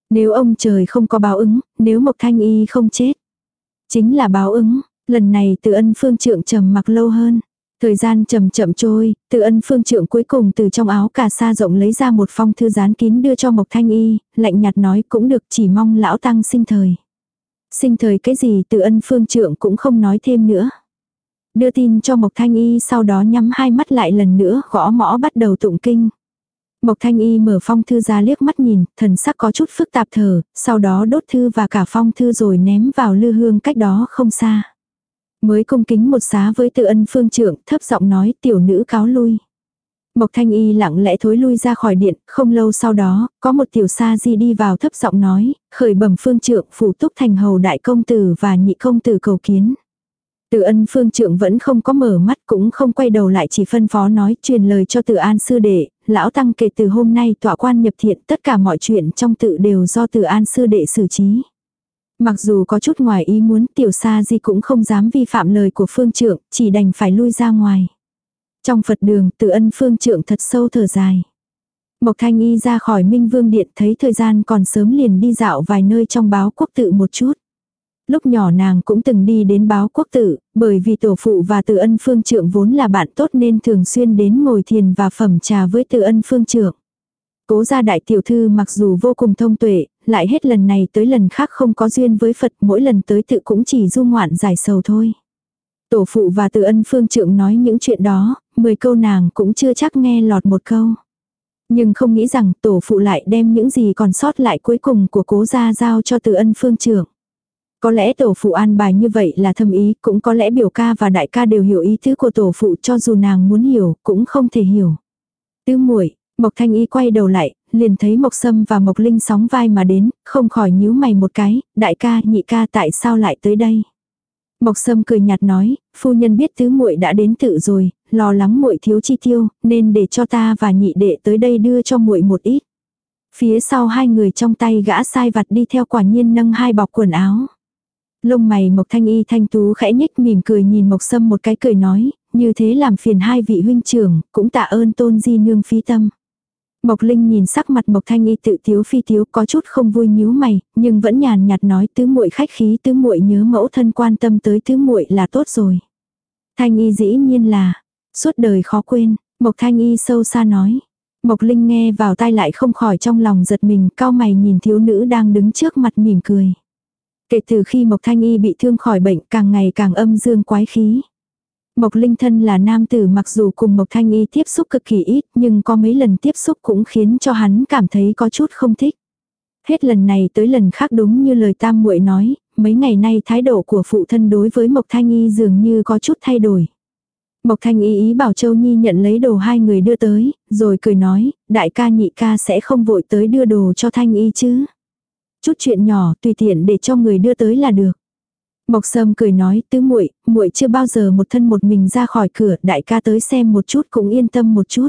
Nếu ông trời không có báo ứng, nếu Mộc thanh y không chết. Chính là báo ứng, lần này từ ân phương trượng trầm mặc lâu hơn. Thời gian chậm chậm trôi, từ ân phương trượng cuối cùng từ trong áo cà sa rộng lấy ra một phong thư dán kín đưa cho Mộc Thanh Y, lạnh nhạt nói cũng được chỉ mong lão tăng sinh thời. Sinh thời cái gì từ ân phương trượng cũng không nói thêm nữa. Đưa tin cho Mộc Thanh Y sau đó nhắm hai mắt lại lần nữa gõ mõ bắt đầu tụng kinh. Mộc Thanh Y mở phong thư ra liếc mắt nhìn, thần sắc có chút phức tạp thở, sau đó đốt thư và cả phong thư rồi ném vào lư hương cách đó không xa. Mới cung kính một xá với tự ân phương trưởng, thấp giọng nói tiểu nữ cáo lui. Mộc thanh y lặng lẽ thối lui ra khỏi điện, không lâu sau đó, có một tiểu sa di đi vào thấp giọng nói, khởi bẩm phương trưởng phủ túc thành hầu đại công tử và nhị công tử cầu kiến. Từ ân phương trưởng vẫn không có mở mắt cũng không quay đầu lại chỉ phân phó nói truyền lời cho từ an sư đệ, lão tăng kể từ hôm nay tọa quan nhập thiện tất cả mọi chuyện trong tự đều do từ an sư đệ xử trí. Mặc dù có chút ngoài ý muốn tiểu sa di cũng không dám vi phạm lời của phương trượng, chỉ đành phải lui ra ngoài. Trong Phật đường, tự ân phương trượng thật sâu thở dài. Mộc Thanh Y ra khỏi Minh Vương Điện thấy thời gian còn sớm liền đi dạo vài nơi trong báo quốc tự một chút. Lúc nhỏ nàng cũng từng đi đến báo quốc tự, bởi vì tổ phụ và tự ân phương trượng vốn là bạn tốt nên thường xuyên đến ngồi thiền và phẩm trà với tự ân phương trượng. Cố gia đại tiểu thư mặc dù vô cùng thông tuệ, lại hết lần này tới lần khác không có duyên với Phật, mỗi lần tới tự cũng chỉ du ngoạn giải sầu thôi. Tổ phụ và tự ân phương trượng nói những chuyện đó, 10 câu nàng cũng chưa chắc nghe lọt một câu. Nhưng không nghĩ rằng tổ phụ lại đem những gì còn sót lại cuối cùng của cố gia giao cho tự ân phương trưởng. Có lẽ tổ phụ an bài như vậy là thâm ý, cũng có lẽ biểu ca và đại ca đều hiểu ý tứ của tổ phụ cho dù nàng muốn hiểu, cũng không thể hiểu. Tứ muội Mộc Thanh Y quay đầu lại, liền thấy Mộc Sâm và Mộc Linh sóng vai mà đến, không khỏi nhíu mày một cái, đại ca, nhị ca tại sao lại tới đây? Mộc Sâm cười nhạt nói, phu nhân biết tứ muội đã đến tự rồi, lo lắng muội thiếu chi tiêu, nên để cho ta và nhị đệ tới đây đưa cho muội một ít. Phía sau hai người trong tay gã sai vặt đi theo quả nhiên nâng hai bọc quần áo. Lông mày Mộc Thanh Y thanh tú khẽ nhếch mỉm cười nhìn Mộc Sâm một cái cười nói, như thế làm phiền hai vị huynh trưởng, cũng tạ ơn tôn di nương phí tâm. Mộc Linh nhìn sắc mặt Mộc Thanh Y tự tiếu phi tiếu có chút không vui nhíu mày, nhưng vẫn nhàn nhạt nói tứ muội khách khí tứ muội nhớ mẫu thân quan tâm tới tứ muội là tốt rồi. Thanh Y dĩ nhiên là, suốt đời khó quên, Mộc Thanh Y sâu xa nói. Mộc Linh nghe vào tai lại không khỏi trong lòng giật mình, cao mày nhìn thiếu nữ đang đứng trước mặt mỉm cười. Kể từ khi Mộc Thanh Y bị thương khỏi bệnh càng ngày càng âm dương quái khí. Mộc Linh thân là nam tử mặc dù cùng Mộc Thanh Y tiếp xúc cực kỳ ít nhưng có mấy lần tiếp xúc cũng khiến cho hắn cảm thấy có chút không thích. Hết lần này tới lần khác đúng như lời tam muội nói, mấy ngày nay thái độ của phụ thân đối với Mộc Thanh Y dường như có chút thay đổi. Mộc Thanh Y ý bảo Châu Nhi nhận lấy đồ hai người đưa tới, rồi cười nói, đại ca nhị ca sẽ không vội tới đưa đồ cho Thanh Y chứ. Chút chuyện nhỏ tùy tiện để cho người đưa tới là được. Mộc Sâm cười nói, tứ muội, muội chưa bao giờ một thân một mình ra khỏi cửa, đại ca tới xem một chút cũng yên tâm một chút.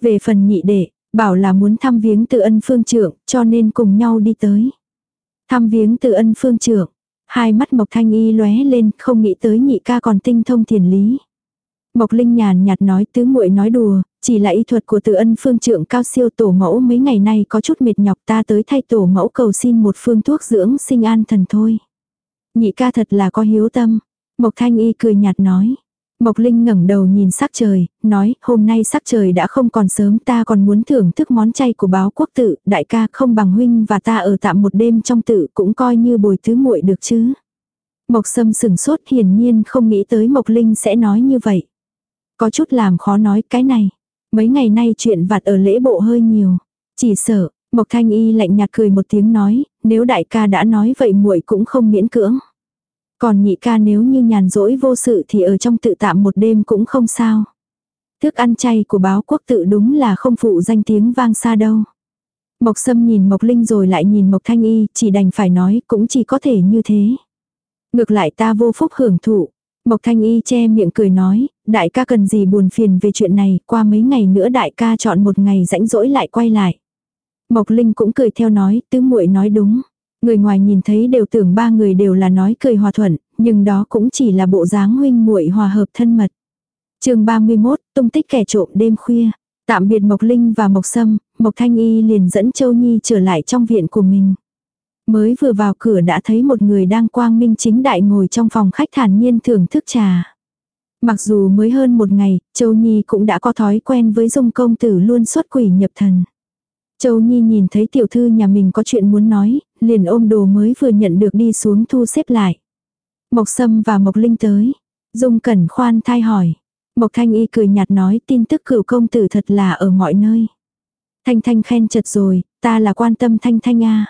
Về phần nhị đệ, bảo là muốn thăm viếng tự ân phương trưởng, cho nên cùng nhau đi tới. Thăm viếng tự ân phương trưởng, hai mắt Mộc Thanh Y lóe lên, không nghĩ tới nhị ca còn tinh thông thiền lý. Mộc Linh nhàn nhạt nói tứ muội nói đùa, chỉ là y thuật của tự ân phương trưởng cao siêu tổ mẫu mấy ngày nay có chút mệt nhọc ta tới thay tổ mẫu cầu xin một phương thuốc dưỡng sinh an thần thôi. Nhị ca thật là có hiếu tâm. Mộc Thanh Y cười nhạt nói. Mộc Linh ngẩng đầu nhìn sắc trời, nói, hôm nay sắc trời đã không còn sớm ta còn muốn thưởng thức món chay của báo quốc tự, đại ca không bằng huynh và ta ở tạm một đêm trong tự cũng coi như bồi thứ muội được chứ. Mộc Sâm sừng sốt hiển nhiên không nghĩ tới Mộc Linh sẽ nói như vậy. Có chút làm khó nói cái này. Mấy ngày nay chuyện vặt ở lễ bộ hơi nhiều. Chỉ sợ, Mộc Thanh Y lạnh nhạt cười một tiếng nói, nếu đại ca đã nói vậy muội cũng không miễn cưỡng. Còn nhị ca nếu như nhàn rỗi vô sự thì ở trong tự tạm một đêm cũng không sao. Thức ăn chay của báo quốc tự đúng là không phụ danh tiếng vang xa đâu. Mộc Sâm nhìn Mộc Linh rồi lại nhìn Mộc Thanh Y, chỉ đành phải nói cũng chỉ có thể như thế. Ngược lại ta vô phúc hưởng thụ. Mộc Thanh Y che miệng cười nói, đại ca cần gì buồn phiền về chuyện này, qua mấy ngày nữa đại ca chọn một ngày rãnh rỗi lại quay lại. Mộc Linh cũng cười theo nói, tứ muội nói đúng. Người ngoài nhìn thấy đều tưởng ba người đều là nói cười hòa thuận, nhưng đó cũng chỉ là bộ dáng huynh muội hòa hợp thân mật. chương 31, tung tích kẻ trộm đêm khuya. Tạm biệt Mộc Linh và Mộc Sâm, Mộc Thanh Y liền dẫn Châu Nhi trở lại trong viện của mình. Mới vừa vào cửa đã thấy một người đang quang minh chính đại ngồi trong phòng khách thản nhiên thưởng thức trà. Mặc dù mới hơn một ngày, Châu Nhi cũng đã có thói quen với dung công tử luôn xuất quỷ nhập thần. Châu Nhi nhìn thấy tiểu thư nhà mình có chuyện muốn nói, liền ôm đồ mới vừa nhận được đi xuống thu xếp lại. Mộc Sâm và Mộc Linh tới. Dung Cẩn khoan thai hỏi. Mộc Thanh Y cười nhạt nói tin tức cửu công tử thật là ở mọi nơi. Thanh Thanh khen chật rồi, ta là quan tâm Thanh Thanh a.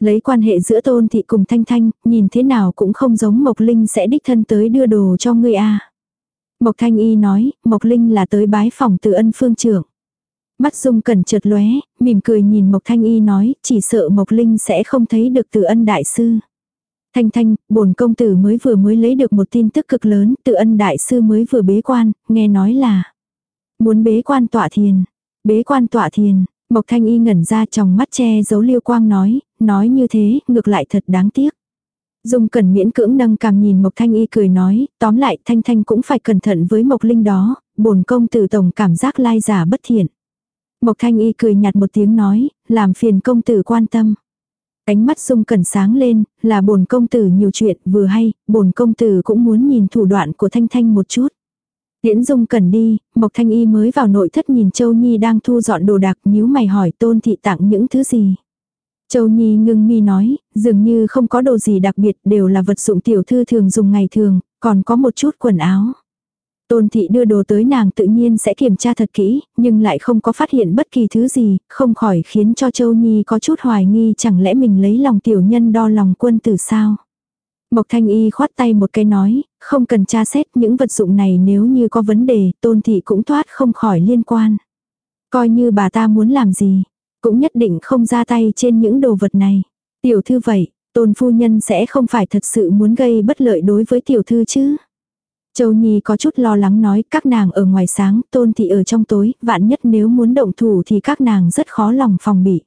Lấy quan hệ giữa Tôn Thị cùng Thanh Thanh, nhìn thế nào cũng không giống Mộc Linh sẽ đích thân tới đưa đồ cho ngươi a. Mộc Thanh Y nói, Mộc Linh là tới bái phòng từ ân phương trưởng. Mắt Dung Cẩn chợt lóe, mỉm cười nhìn Mộc Thanh Y nói, chỉ sợ Mộc Linh sẽ không thấy được từ ân đại sư. Thanh Thanh, bổn công tử mới vừa mới lấy được một tin tức cực lớn, tự ân đại sư mới vừa bế quan, nghe nói là muốn bế quan tọa thiền. Bế quan tọa thiền, Mộc Thanh Y ngẩn ra trong mắt che giấu liêu quang nói, nói như thế, ngược lại thật đáng tiếc. Dung Cẩn miễn cưỡng nâng cằm nhìn Mộc Thanh Y cười nói, tóm lại Thanh Thanh cũng phải cẩn thận với Mộc Linh đó, bổn công tử tổng cảm giác lai giả bất thiện. Mộc Thanh Y cười nhạt một tiếng nói, làm phiền công tử quan tâm. Ánh mắt Dung Cẩn sáng lên, là bổn công tử nhiều chuyện vừa hay, bổn công tử cũng muốn nhìn thủ đoạn của Thanh Thanh một chút. Tiễn Dung Cẩn đi, Mộc Thanh Y mới vào nội thất nhìn Châu Nhi đang thu dọn đồ đạc nhíu mày hỏi tôn thị tặng những thứ gì. Châu Nhi ngưng mi nói, dường như không có đồ gì đặc biệt đều là vật dụng tiểu thư thường dùng ngày thường, còn có một chút quần áo. Tôn thị đưa đồ tới nàng tự nhiên sẽ kiểm tra thật kỹ, nhưng lại không có phát hiện bất kỳ thứ gì, không khỏi khiến cho Châu Nhi có chút hoài nghi chẳng lẽ mình lấy lòng tiểu nhân đo lòng quân tử sao. Mộc Thanh Y khoát tay một cái nói, không cần tra xét những vật dụng này nếu như có vấn đề, tôn thị cũng thoát không khỏi liên quan. Coi như bà ta muốn làm gì, cũng nhất định không ra tay trên những đồ vật này. Tiểu thư vậy, tôn phu nhân sẽ không phải thật sự muốn gây bất lợi đối với tiểu thư chứ. Châu Nhi có chút lo lắng nói các nàng ở ngoài sáng, tôn thị ở trong tối, vạn nhất nếu muốn động thủ thì các nàng rất khó lòng phòng bị.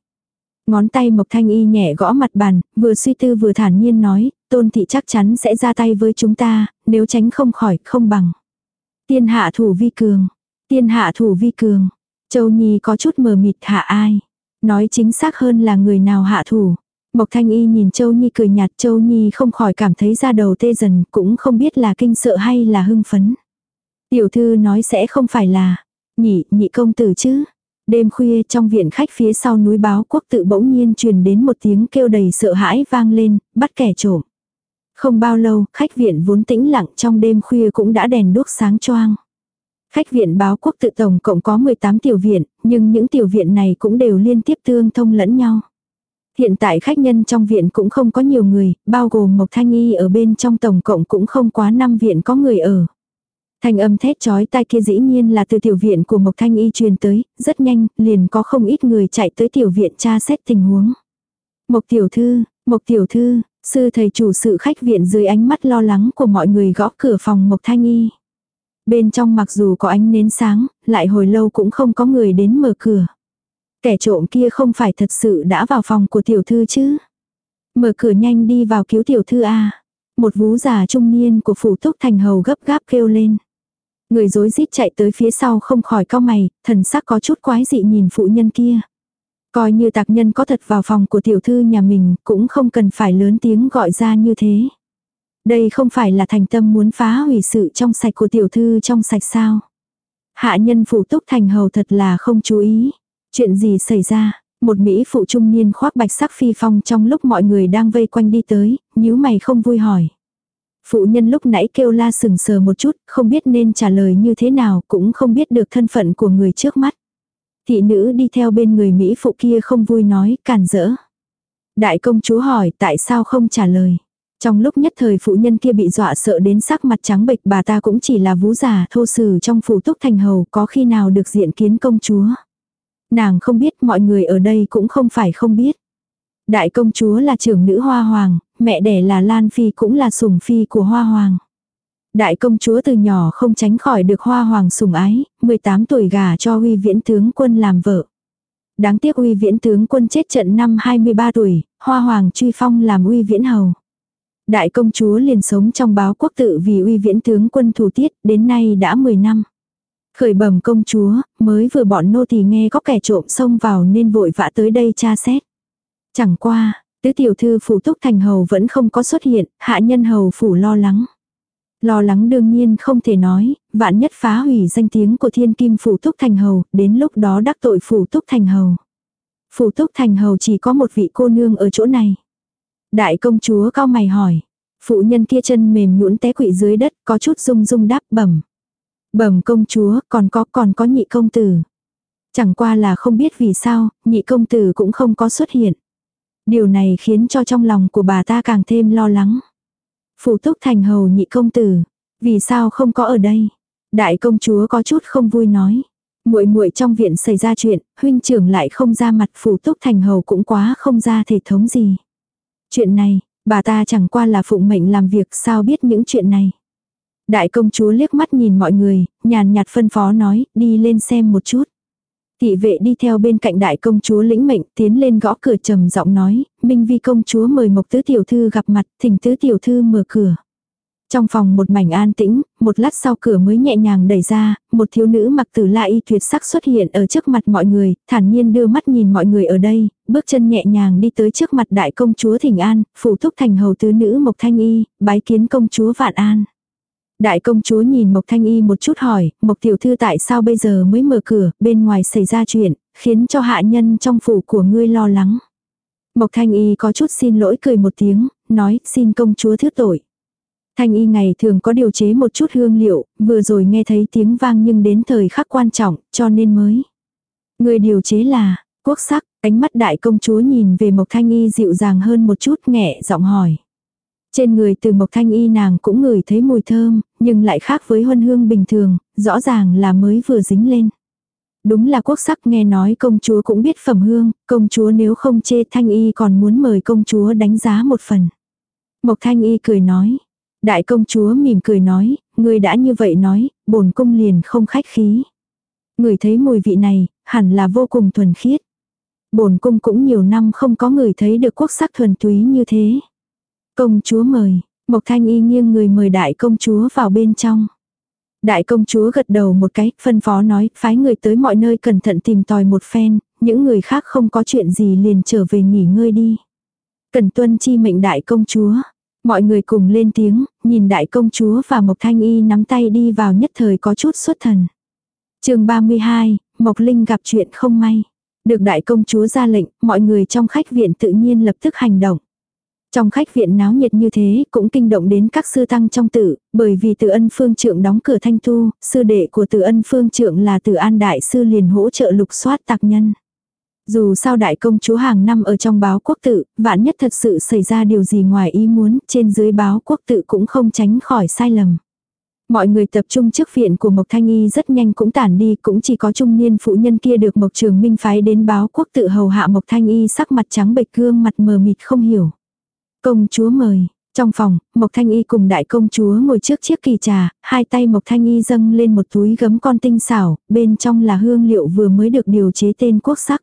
Ngón tay Mộc Thanh Y nhẹ gõ mặt bàn, vừa suy tư vừa thản nhiên nói, tôn thị chắc chắn sẽ ra tay với chúng ta, nếu tránh không khỏi, không bằng. Tiên hạ thủ vi cường. Tiên hạ thủ vi cường. Châu Nhi có chút mờ mịt hạ ai. Nói chính xác hơn là người nào hạ thủ. Mộc Thanh Y nhìn Châu Nhi cười nhạt Châu Nhi không khỏi cảm thấy da đầu tê dần cũng không biết là kinh sợ hay là hưng phấn. Tiểu thư nói sẽ không phải là nhị, nhị công tử chứ. Đêm khuya trong viện khách phía sau núi báo quốc tự bỗng nhiên truyền đến một tiếng kêu đầy sợ hãi vang lên, bắt kẻ trộm. Không bao lâu, khách viện vốn tĩnh lặng trong đêm khuya cũng đã đèn đuốc sáng choang. Khách viện báo quốc tự tổng cộng có 18 tiểu viện, nhưng những tiểu viện này cũng đều liên tiếp tương thông lẫn nhau. Hiện tại khách nhân trong viện cũng không có nhiều người, bao gồm Mộc Thanh Y ở bên trong tổng cộng cũng không quá 5 viện có người ở. Thanh âm thét chói tai kia dĩ nhiên là từ tiểu viện của Mộc Thanh Y truyền tới, rất nhanh, liền có không ít người chạy tới tiểu viện tra xét tình huống. Mộc tiểu thư, Mộc tiểu thư, sư thầy chủ sự khách viện dưới ánh mắt lo lắng của mọi người gõ cửa phòng Mộc Thanh Y. Bên trong mặc dù có ánh nến sáng, lại hồi lâu cũng không có người đến mở cửa. Kẻ trộm kia không phải thật sự đã vào phòng của tiểu thư chứ. Mở cửa nhanh đi vào cứu tiểu thư A. Một vú già trung niên của phủ túc thành hầu gấp gáp kêu lên. Người dối rít chạy tới phía sau không khỏi cao mày, thần sắc có chút quái dị nhìn phụ nhân kia. Coi như tạc nhân có thật vào phòng của tiểu thư nhà mình, cũng không cần phải lớn tiếng gọi ra như thế. Đây không phải là thành tâm muốn phá hủy sự trong sạch của tiểu thư trong sạch sao. Hạ nhân phụ túc thành hầu thật là không chú ý. Chuyện gì xảy ra? Một Mỹ phụ trung niên khoác bạch sắc phi phong trong lúc mọi người đang vây quanh đi tới, nhíu mày không vui hỏi. Phụ nhân lúc nãy kêu la sừng sờ một chút, không biết nên trả lời như thế nào, cũng không biết được thân phận của người trước mắt. Thị nữ đi theo bên người Mỹ phụ kia không vui nói, cản rỡ. Đại công chúa hỏi tại sao không trả lời. Trong lúc nhất thời phụ nhân kia bị dọa sợ đến sắc mặt trắng bệch bà ta cũng chỉ là vú giả thô sử trong phủ túc thành hầu có khi nào được diện kiến công chúa. Nàng không biết mọi người ở đây cũng không phải không biết. Đại công chúa là trưởng nữ hoa hoàng, mẹ đẻ là Lan Phi cũng là sủng phi của hoa hoàng. Đại công chúa từ nhỏ không tránh khỏi được hoa hoàng sủng ái, 18 tuổi gả cho huy viễn tướng quân làm vợ. Đáng tiếc uy viễn tướng quân chết trận năm 23 tuổi, hoa hoàng truy phong làm uy viễn hầu. Đại công chúa liền sống trong báo quốc tự vì uy viễn tướng quân thủ tiết, đến nay đã 10 năm. Khởi bẩm công chúa, mới vừa bọn nô tỳ nghe có kẻ trộm xông vào nên vội vã tới đây tra xét. Chẳng qua, tứ tiểu thư phủ túc thành hầu vẫn không có xuất hiện, hạ nhân hầu phủ lo lắng. Lo lắng đương nhiên không thể nói, vạn nhất phá hủy danh tiếng của thiên kim phủ túc thành hầu, đến lúc đó đắc tội phủ túc thành hầu. Phủ túc thành hầu chỉ có một vị cô nương ở chỗ này. Đại công chúa cao mày hỏi. Phụ nhân kia chân mềm nhũn té quỵ dưới đất, có chút rung rung đáp bẩm. Bẩm công chúa, còn có còn có nhị công tử. Chẳng qua là không biết vì sao, nhị công tử cũng không có xuất hiện. Điều này khiến cho trong lòng của bà ta càng thêm lo lắng. Phủ túc thành hầu nhị công tử, vì sao không có ở đây? Đại công chúa có chút không vui nói. Muội muội trong viện xảy ra chuyện, huynh trưởng lại không ra mặt phủ túc thành hầu cũng quá không ra thể thống gì. Chuyện này, bà ta chẳng qua là phụng mệnh làm việc sao biết những chuyện này. Đại công chúa liếc mắt nhìn mọi người, nhàn nhạt phân phó nói, đi lên xem một chút. Thị vệ đi theo bên cạnh đại công chúa lĩnh mệnh tiến lên gõ cửa trầm giọng nói, Minh Vi công chúa mời Mộc Tứ Tiểu Thư gặp mặt, thỉnh Tứ Tiểu Thư mở cửa. Trong phòng một mảnh an tĩnh, một lát sau cửa mới nhẹ nhàng đẩy ra, một thiếu nữ mặc tử la y tuyệt sắc xuất hiện ở trước mặt mọi người, thản nhiên đưa mắt nhìn mọi người ở đây, bước chân nhẹ nhàng đi tới trước mặt đại công chúa Thỉnh An, phụ thúc thành hầu tứ nữ Mộc Thanh Y, bái kiến công chúa Vạn An. Đại công chúa nhìn Mộc Thanh Y một chút hỏi, Mộc tiểu thư tại sao bây giờ mới mở cửa, bên ngoài xảy ra chuyện, khiến cho hạ nhân trong phủ của ngươi lo lắng. Mộc Thanh Y có chút xin lỗi cười một tiếng, nói xin công chúa thứ tội. Thanh Y ngày thường có điều chế một chút hương liệu, vừa rồi nghe thấy tiếng vang nhưng đến thời khắc quan trọng, cho nên mới. Người điều chế là, quốc sắc, ánh mắt đại công chúa nhìn về Mộc Thanh Y dịu dàng hơn một chút nhẹ giọng hỏi. Trên người từ Mộc Thanh Y nàng cũng ngửi thấy mùi thơm, nhưng lại khác với huân hương bình thường, rõ ràng là mới vừa dính lên. Đúng là quốc sắc nghe nói công chúa cũng biết phẩm hương, công chúa nếu không chê Thanh Y còn muốn mời công chúa đánh giá một phần. Mộc Thanh Y cười nói. Đại công chúa mỉm cười nói, người đã như vậy nói, bổn cung liền không khách khí. Người thấy mùi vị này, hẳn là vô cùng thuần khiết. Bổn cung cũng nhiều năm không có người thấy được quốc sắc thuần túy như thế. Công chúa mời, Mộc Thanh Y nghiêng người mời đại công chúa vào bên trong. Đại công chúa gật đầu một cái, phân phó nói, phái người tới mọi nơi cẩn thận tìm tòi một phen, những người khác không có chuyện gì liền trở về nghỉ ngơi đi. Cần tuân chi mệnh đại công chúa. Mọi người cùng lên tiếng, nhìn đại công chúa và Mộc Thanh Y nắm tay đi vào nhất thời có chút xuất thần. chương 32, Mộc Linh gặp chuyện không may. Được đại công chúa ra lệnh, mọi người trong khách viện tự nhiên lập tức hành động. Trong khách viện náo nhiệt như thế cũng kinh động đến các sư tăng trong tử, bởi vì từ ân phương trượng đóng cửa thanh tu, sư đệ của từ ân phương trượng là từ an đại sư liền hỗ trợ lục soát tạc nhân. Dù sao đại công chúa hàng năm ở trong báo quốc tự, vạn nhất thật sự xảy ra điều gì ngoài ý muốn, trên dưới báo quốc tự cũng không tránh khỏi sai lầm. Mọi người tập trung trước viện của Mộc Thanh Y rất nhanh cũng tản đi, cũng chỉ có trung niên phụ nhân kia được Mộc Trường Minh phái đến báo quốc tự hầu hạ Mộc Thanh Y sắc mặt trắng bệch gương mặt mờ mịt không hiểu. Công chúa mời. Trong phòng, Mộc Thanh Y cùng đại công chúa ngồi trước chiếc kỳ trà, hai tay Mộc Thanh Y dâng lên một túi gấm con tinh xảo, bên trong là hương liệu vừa mới được điều chế tên quốc sắc.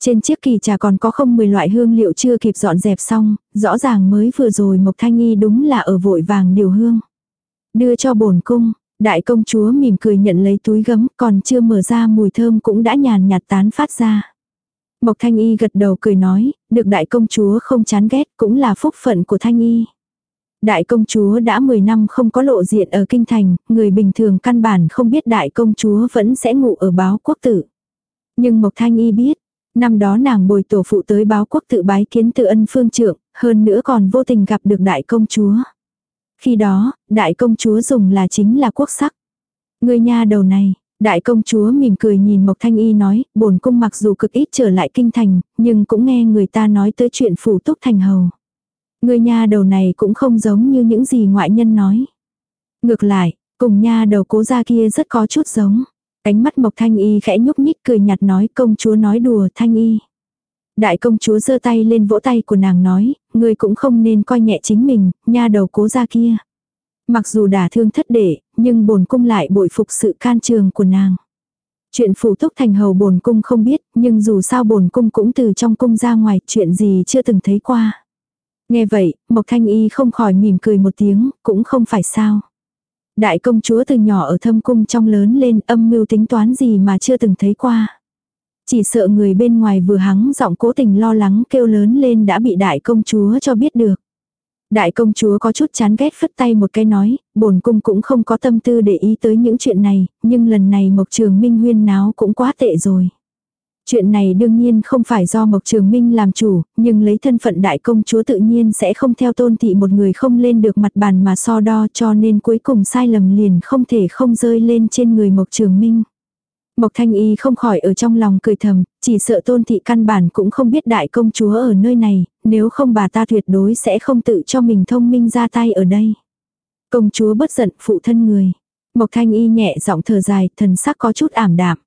Trên chiếc kỳ trà còn có không 10 loại hương liệu chưa kịp dọn dẹp xong, rõ ràng mới vừa rồi Mộc Thanh Y đúng là ở vội vàng điều hương. Đưa cho bổn cung, đại công chúa mỉm cười nhận lấy túi gấm còn chưa mở ra mùi thơm cũng đã nhàn nhạt tán phát ra. Mộc Thanh Y gật đầu cười nói, được đại công chúa không chán ghét cũng là phúc phận của Thanh Y. Đại công chúa đã 10 năm không có lộ diện ở kinh thành, người bình thường căn bản không biết đại công chúa vẫn sẽ ngủ ở báo quốc tử. Nhưng Mộc Thanh Y biết, năm đó nàng bồi tổ phụ tới báo quốc tự bái kiến tự ân phương trượng, hơn nữa còn vô tình gặp được đại công chúa. Khi đó, đại công chúa dùng là chính là quốc sắc. Người nhà đầu này, Đại công chúa mỉm cười nhìn Mộc Thanh Y nói, bổn cung mặc dù cực ít trở lại kinh thành, nhưng cũng nghe người ta nói tới chuyện phủ túc thành hầu. Người nha đầu này cũng không giống như những gì ngoại nhân nói. Ngược lại, cùng nha đầu cố gia kia rất có chút giống. Cánh mắt Mộc Thanh Y khẽ nhúc nhích cười nhạt nói công chúa nói đùa Thanh Y. Đại công chúa giơ tay lên vỗ tay của nàng nói, ngươi cũng không nên coi nhẹ chính mình, nha đầu cố gia kia. Mặc dù đả thương thất đệ, nhưng bổn cung lại bội phục sự can trường của nàng. Chuyện phủ túc thành hầu bổn cung không biết, nhưng dù sao bổn cung cũng từ trong cung ra ngoài, chuyện gì chưa từng thấy qua. Nghe vậy, Mộc Thanh Y không khỏi mỉm cười một tiếng, cũng không phải sao. Đại công chúa từ nhỏ ở thâm cung trong lớn lên âm mưu tính toán gì mà chưa từng thấy qua. Chỉ sợ người bên ngoài vừa hắng giọng cố tình lo lắng kêu lớn lên đã bị đại công chúa cho biết được. Đại công chúa có chút chán ghét phất tay một cái nói, bổn cung cũng không có tâm tư để ý tới những chuyện này, nhưng lần này Mộc Trường Minh huyên náo cũng quá tệ rồi. Chuyện này đương nhiên không phải do Mộc Trường Minh làm chủ, nhưng lấy thân phận đại công chúa tự nhiên sẽ không theo tôn thị một người không lên được mặt bàn mà so đo cho nên cuối cùng sai lầm liền không thể không rơi lên trên người Mộc Trường Minh. Mộc Thanh Y không khỏi ở trong lòng cười thầm, chỉ sợ tôn thị căn bản cũng không biết đại công chúa ở nơi này, nếu không bà ta tuyệt đối sẽ không tự cho mình thông minh ra tay ở đây. Công chúa bất giận phụ thân người. Mộc Thanh Y nhẹ giọng thở dài, thần sắc có chút ảm đạm.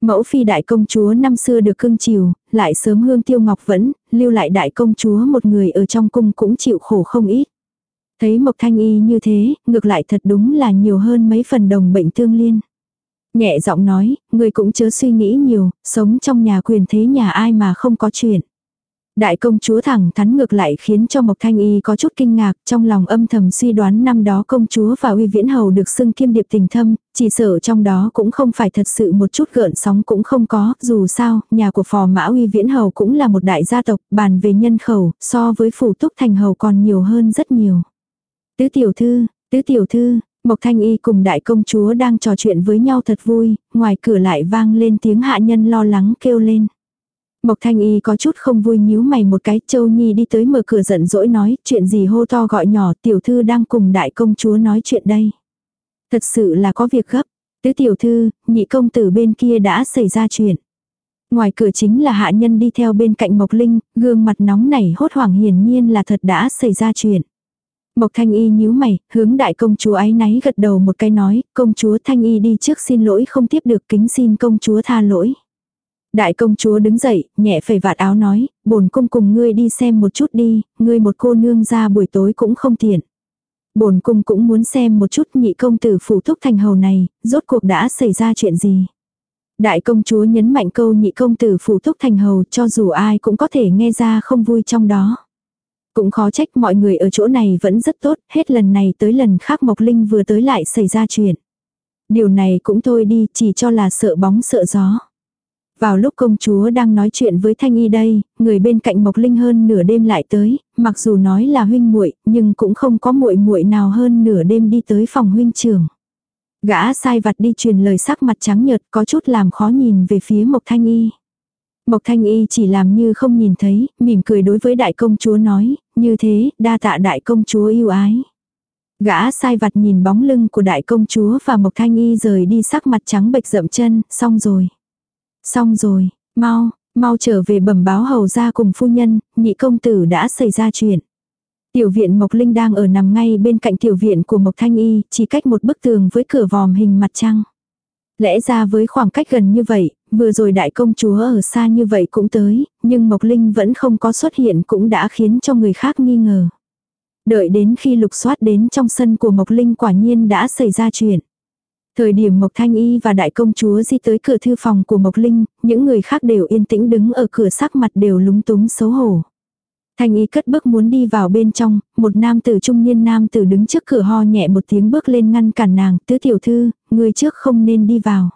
Mẫu phi đại công chúa năm xưa được cưng chiều, lại sớm hương tiêu ngọc vẫn, lưu lại đại công chúa một người ở trong cung cũng chịu khổ không ít. Thấy Mộc Thanh Y như thế, ngược lại thật đúng là nhiều hơn mấy phần đồng bệnh tương liên. Nhẹ giọng nói, người cũng chớ suy nghĩ nhiều, sống trong nhà quyền thế nhà ai mà không có chuyện. Đại công chúa thẳng thắn ngược lại khiến cho Mộc Thanh Y có chút kinh ngạc, trong lòng âm thầm suy đoán năm đó công chúa và uy viễn hầu được xưng kiêm điệp tình thâm, chỉ sợ trong đó cũng không phải thật sự một chút gợn sóng cũng không có, dù sao, nhà của phò mã uy viễn hầu cũng là một đại gia tộc, bàn về nhân khẩu, so với phủ túc thành hầu còn nhiều hơn rất nhiều. Tứ tiểu thư, tứ tiểu thư, Mộc Thanh Y cùng đại công chúa đang trò chuyện với nhau thật vui, ngoài cửa lại vang lên tiếng hạ nhân lo lắng kêu lên. Mộc Thanh Y có chút không vui nhíu mày một cái, Châu Nhi đi tới mở cửa giận dỗi nói, chuyện gì hô to gọi nhỏ, tiểu thư đang cùng đại công chúa nói chuyện đây. Thật sự là có việc gấp, tứ tiểu thư, nhị công tử bên kia đã xảy ra chuyện. Ngoài cửa chính là hạ nhân đi theo bên cạnh Mộc Linh, gương mặt nóng nảy hốt hoảng hiển nhiên là thật đã xảy ra chuyện. Mộc Thanh Y nhíu mày, hướng đại công chúa ấy náy gật đầu một cái nói, công chúa Thanh Y đi trước xin lỗi không tiếp được kính xin công chúa tha lỗi. Đại công chúa đứng dậy, nhẹ phẩy vạt áo nói, bổn cung cùng ngươi đi xem một chút đi, ngươi một cô nương ra buổi tối cũng không tiện. Bổn cung cũng muốn xem một chút nhị công tử phủ thúc thành hầu này, rốt cuộc đã xảy ra chuyện gì. Đại công chúa nhấn mạnh câu nhị công tử phủ thúc thành hầu cho dù ai cũng có thể nghe ra không vui trong đó. Cũng khó trách mọi người ở chỗ này vẫn rất tốt, hết lần này tới lần khác Mộc Linh vừa tới lại xảy ra chuyện. Điều này cũng thôi đi, chỉ cho là sợ bóng sợ gió. Vào lúc công chúa đang nói chuyện với Thanh Y đây, người bên cạnh Mộc Linh hơn nửa đêm lại tới, mặc dù nói là huynh muội, nhưng cũng không có muội muội nào hơn nửa đêm đi tới phòng huynh trưởng. Gã sai vặt đi truyền lời sắc mặt trắng nhợt có chút làm khó nhìn về phía Mộc Thanh Y. Mộc Thanh Y chỉ làm như không nhìn thấy, mỉm cười đối với đại công chúa nói, như thế, đa tạ đại công chúa yêu ái. Gã sai vặt nhìn bóng lưng của đại công chúa và Mộc Thanh Y rời đi sắc mặt trắng bệch rậm chân, xong rồi. Xong rồi, mau, mau trở về bẩm báo hầu ra cùng phu nhân, nhị công tử đã xảy ra chuyện. Tiểu viện Mộc Linh đang ở nằm ngay bên cạnh tiểu viện của Mộc Thanh Y, chỉ cách một bức tường với cửa vòm hình mặt trăng. Lẽ ra với khoảng cách gần như vậy, vừa rồi đại công chúa ở xa như vậy cũng tới, nhưng Mộc Linh vẫn không có xuất hiện cũng đã khiến cho người khác nghi ngờ. Đợi đến khi lục soát đến trong sân của Mộc Linh quả nhiên đã xảy ra chuyện. Thời điểm Mộc Thanh Y và đại công chúa di tới cửa thư phòng của Mộc Linh, những người khác đều yên tĩnh đứng ở cửa sắc mặt đều lúng túng xấu hổ. Thanh Y cất bước muốn đi vào bên trong, một nam tử trung niên nam tử đứng trước cửa ho nhẹ một tiếng bước lên ngăn cản nàng, tứ tiểu thư, người trước không nên đi vào.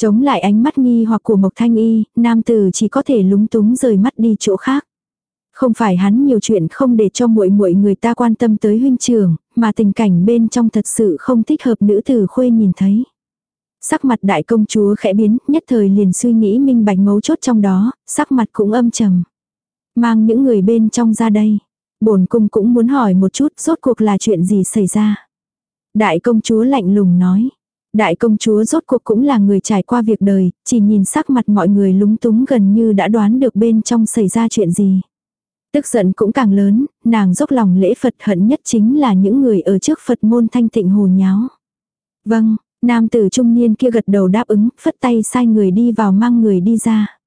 Chống lại ánh mắt nghi hoặc của Mộc Thanh Y, nam tử chỉ có thể lúng túng rời mắt đi chỗ khác. Không phải hắn nhiều chuyện không để cho muội muội người ta quan tâm tới huynh trưởng, mà tình cảnh bên trong thật sự không thích hợp nữ tử khuê nhìn thấy. Sắc mặt đại công chúa khẽ biến, nhất thời liền suy nghĩ minh bạch mấu chốt trong đó, sắc mặt cũng âm trầm. Mang những người bên trong ra đây. Bổn cung cũng muốn hỏi một chút rốt cuộc là chuyện gì xảy ra. Đại công chúa lạnh lùng nói. Đại công chúa rốt cuộc cũng là người trải qua việc đời, chỉ nhìn sắc mặt mọi người lúng túng gần như đã đoán được bên trong xảy ra chuyện gì. Tức giận cũng càng lớn, nàng dốc lòng lễ Phật hận nhất chính là những người ở trước Phật môn thanh tịnh hồ nháo. Vâng, Nam tử trung niên kia gật đầu đáp ứng, phất tay sai người đi vào mang người đi ra.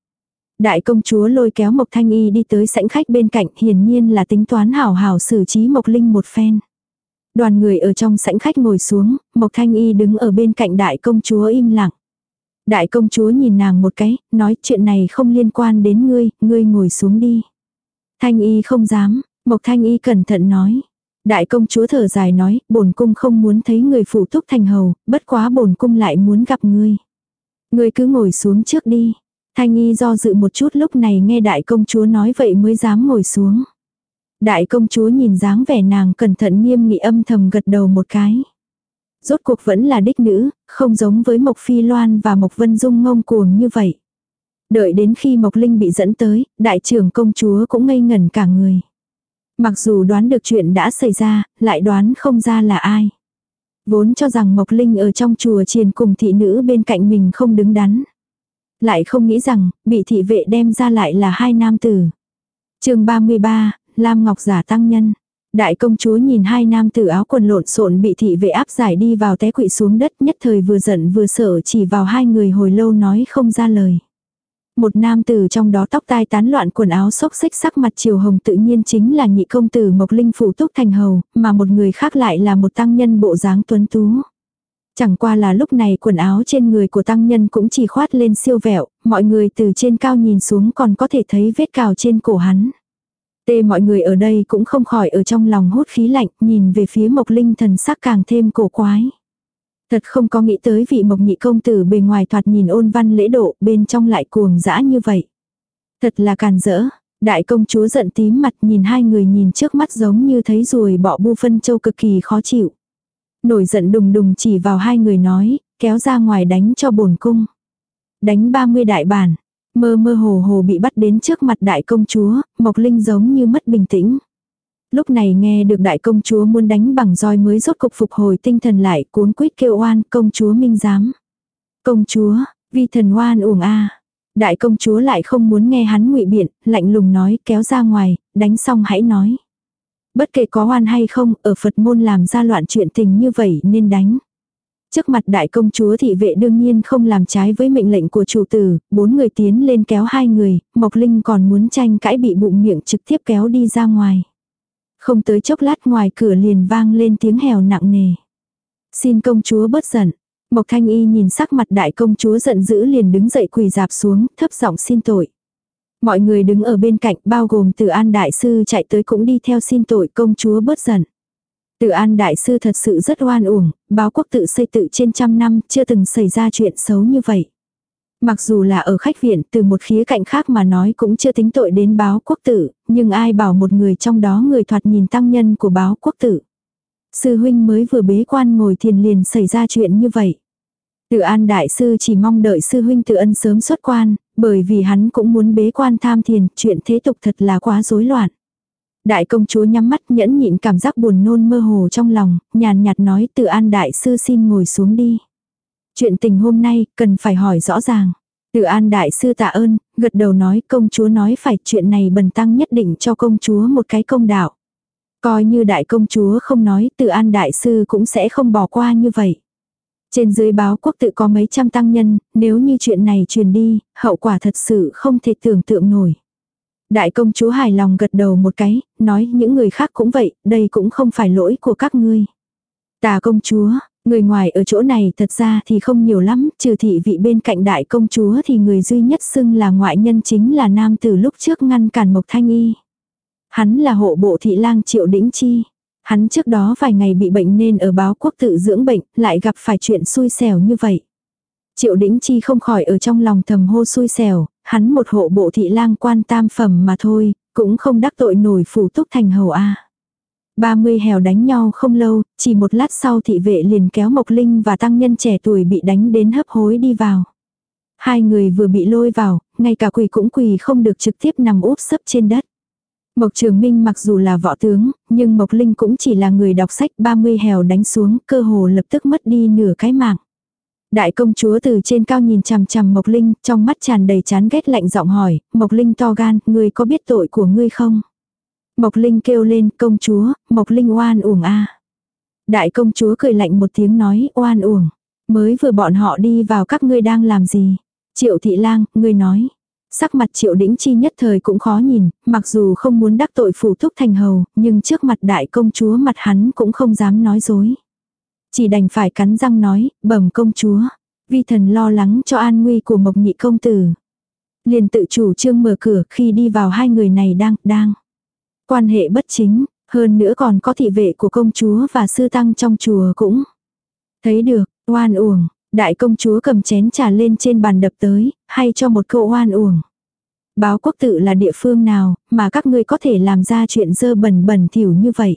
Đại công chúa lôi kéo Mộc Thanh Y đi tới sảnh khách bên cạnh, hiển nhiên là tính toán hảo hảo xử trí Mộc Linh một phen. Đoàn người ở trong sảnh khách ngồi xuống, Mộc Thanh Y đứng ở bên cạnh đại công chúa im lặng. Đại công chúa nhìn nàng một cái, nói chuyện này không liên quan đến ngươi, ngươi ngồi xuống đi. Thanh Y không dám, Mộc Thanh Y cẩn thận nói. Đại công chúa thở dài nói, bổn cung không muốn thấy người phụ thúc thành hầu, bất quá bổn cung lại muốn gặp ngươi. Ngươi cứ ngồi xuống trước đi. Thanh y do dự một chút lúc này nghe đại công chúa nói vậy mới dám ngồi xuống. Đại công chúa nhìn dáng vẻ nàng cẩn thận nghiêm nghị âm thầm gật đầu một cái. Rốt cuộc vẫn là đích nữ, không giống với Mộc Phi Loan và Mộc Vân Dung ngông cuồng như vậy. Đợi đến khi Mộc Linh bị dẫn tới, đại trưởng công chúa cũng ngây ngẩn cả người. Mặc dù đoán được chuyện đã xảy ra, lại đoán không ra là ai. Vốn cho rằng Mộc Linh ở trong chùa triền cùng thị nữ bên cạnh mình không đứng đắn. Lại không nghĩ rằng, bị thị vệ đem ra lại là hai nam tử. chương 33, Lam Ngọc giả tăng nhân. Đại công chúa nhìn hai nam tử áo quần lộn xộn bị thị vệ áp giải đi vào té quỵ xuống đất nhất thời vừa giận vừa sợ chỉ vào hai người hồi lâu nói không ra lời. Một nam tử trong đó tóc tai tán loạn quần áo xốc xích sắc mặt chiều hồng tự nhiên chính là nhị công tử Mộc Linh phủ túc thành hầu, mà một người khác lại là một tăng nhân bộ dáng tuấn tú. Chẳng qua là lúc này quần áo trên người của tăng nhân cũng chỉ khoát lên siêu vẹo, mọi người từ trên cao nhìn xuống còn có thể thấy vết cào trên cổ hắn. Tê mọi người ở đây cũng không khỏi ở trong lòng hút khí lạnh, nhìn về phía Mộc Linh thần sắc càng thêm cổ quái. Thật không có nghĩ tới vị Mộc nhị công tử bề ngoài thoạt nhìn ôn văn lễ độ, bên trong lại cuồng dã như vậy. Thật là càn rỡ. Đại công chúa giận tím mặt nhìn hai người nhìn trước mắt giống như thấy ruồi bọ bu phân châu cực kỳ khó chịu. Nổi giận đùng đùng chỉ vào hai người nói, kéo ra ngoài đánh cho bổn cung. Đánh 30 đại bản, mơ mơ hồ hồ bị bắt đến trước mặt đại công chúa, Mộc Linh giống như mất bình tĩnh. Lúc này nghe được đại công chúa muốn đánh bằng roi mới rốt cục phục hồi tinh thần lại cuốn quýt kêu oan công chúa minh giám. Công chúa, vi thần oan uổng a Đại công chúa lại không muốn nghe hắn ngụy biện, lạnh lùng nói kéo ra ngoài, đánh xong hãy nói. Bất kể có oan hay không, ở Phật môn làm ra loạn chuyện tình như vậy nên đánh. Trước mặt đại công chúa thị vệ đương nhiên không làm trái với mệnh lệnh của chủ tử, bốn người tiến lên kéo hai người, Mộc Linh còn muốn tranh cãi bị bụng miệng trực tiếp kéo đi ra ngoài. Không tới chốc lát ngoài cửa liền vang lên tiếng hèo nặng nề. Xin công chúa bớt giận. Mộc Thanh Y nhìn sắc mặt đại công chúa giận dữ liền đứng dậy quỳ dạp xuống, thấp giọng xin tội. Mọi người đứng ở bên cạnh bao gồm từ an đại sư chạy tới cũng đi theo xin tội công chúa bớt giận. Từ an đại sư thật sự rất oan uổng, báo quốc tự xây tự trên trăm năm chưa từng xảy ra chuyện xấu như vậy. Mặc dù là ở khách viện từ một khía cạnh khác mà nói cũng chưa tính tội đến báo quốc tử, nhưng ai bảo một người trong đó người thoạt nhìn tăng nhân của báo quốc tử. Sư huynh mới vừa bế quan ngồi thiền liền xảy ra chuyện như vậy. Tự an đại sư chỉ mong đợi sư huynh tự ân sớm xuất quan, bởi vì hắn cũng muốn bế quan tham thiền, chuyện thế tục thật là quá rối loạn. Đại công chúa nhắm mắt nhẫn nhịn cảm giác buồn nôn mơ hồ trong lòng, nhàn nhạt nói tự an đại sư xin ngồi xuống đi. Chuyện tình hôm nay cần phải hỏi rõ ràng. Tự an đại sư tạ ơn, gật đầu nói công chúa nói phải chuyện này bần tăng nhất định cho công chúa một cái công đạo. Coi như đại công chúa không nói tự an đại sư cũng sẽ không bỏ qua như vậy. Trên dưới báo quốc tự có mấy trăm tăng nhân, nếu như chuyện này truyền đi, hậu quả thật sự không thể tưởng tượng nổi. Đại công chúa hài lòng gật đầu một cái, nói những người khác cũng vậy, đây cũng không phải lỗi của các ngươi. Tà công chúa, người ngoài ở chỗ này thật ra thì không nhiều lắm, trừ thị vị bên cạnh đại công chúa thì người duy nhất xưng là ngoại nhân chính là nam từ lúc trước ngăn cản Mộc Thanh Y. Hắn là hộ bộ thị lang triệu đĩnh chi. Hắn trước đó vài ngày bị bệnh nên ở báo quốc tự dưỡng bệnh, lại gặp phải chuyện xui xẻo như vậy. Triệu đĩnh chi không khỏi ở trong lòng thầm hô xui xẻo, hắn một hộ bộ thị lang quan tam phẩm mà thôi, cũng không đắc tội nổi phủ túc thành hầu a. Ba mươi hèo đánh nhau không lâu, chỉ một lát sau thị vệ liền kéo Mộc Linh và tăng nhân trẻ tuổi bị đánh đến hấp hối đi vào. Hai người vừa bị lôi vào, ngay cả quỳ cũng quỳ không được trực tiếp nằm úp sấp trên đất. Mộc Trường Minh mặc dù là võ tướng, nhưng Mộc Linh cũng chỉ là người đọc sách 30 hèo đánh xuống, cơ hồ lập tức mất đi nửa cái mạng. Đại công chúa từ trên cao nhìn chằm chằm Mộc Linh, trong mắt tràn đầy chán ghét lạnh giọng hỏi, Mộc Linh to gan, ngươi có biết tội của ngươi không? Mộc Linh kêu lên, công chúa, Mộc Linh oan uổng a. Đại công chúa cười lạnh một tiếng nói, oan uổng. Mới vừa bọn họ đi vào các ngươi đang làm gì? Triệu thị lang, ngươi nói. Sắc mặt triệu đĩnh chi nhất thời cũng khó nhìn, mặc dù không muốn đắc tội phủ thúc thành hầu, nhưng trước mặt đại công chúa mặt hắn cũng không dám nói dối. Chỉ đành phải cắn răng nói, bẩm công chúa. Vi thần lo lắng cho an nguy của mộc nhị công tử. Liền tự chủ trương mở cửa khi đi vào hai người này đang, đang. Quan hệ bất chính, hơn nữa còn có thị vệ của công chúa và sư tăng trong chùa cũng. Thấy được, oan uổng, đại công chúa cầm chén trà lên trên bàn đập tới, hay cho một câu oan uổng. Báo quốc tự là địa phương nào, mà các ngươi có thể làm ra chuyện dơ bẩn bẩn thỉu như vậy.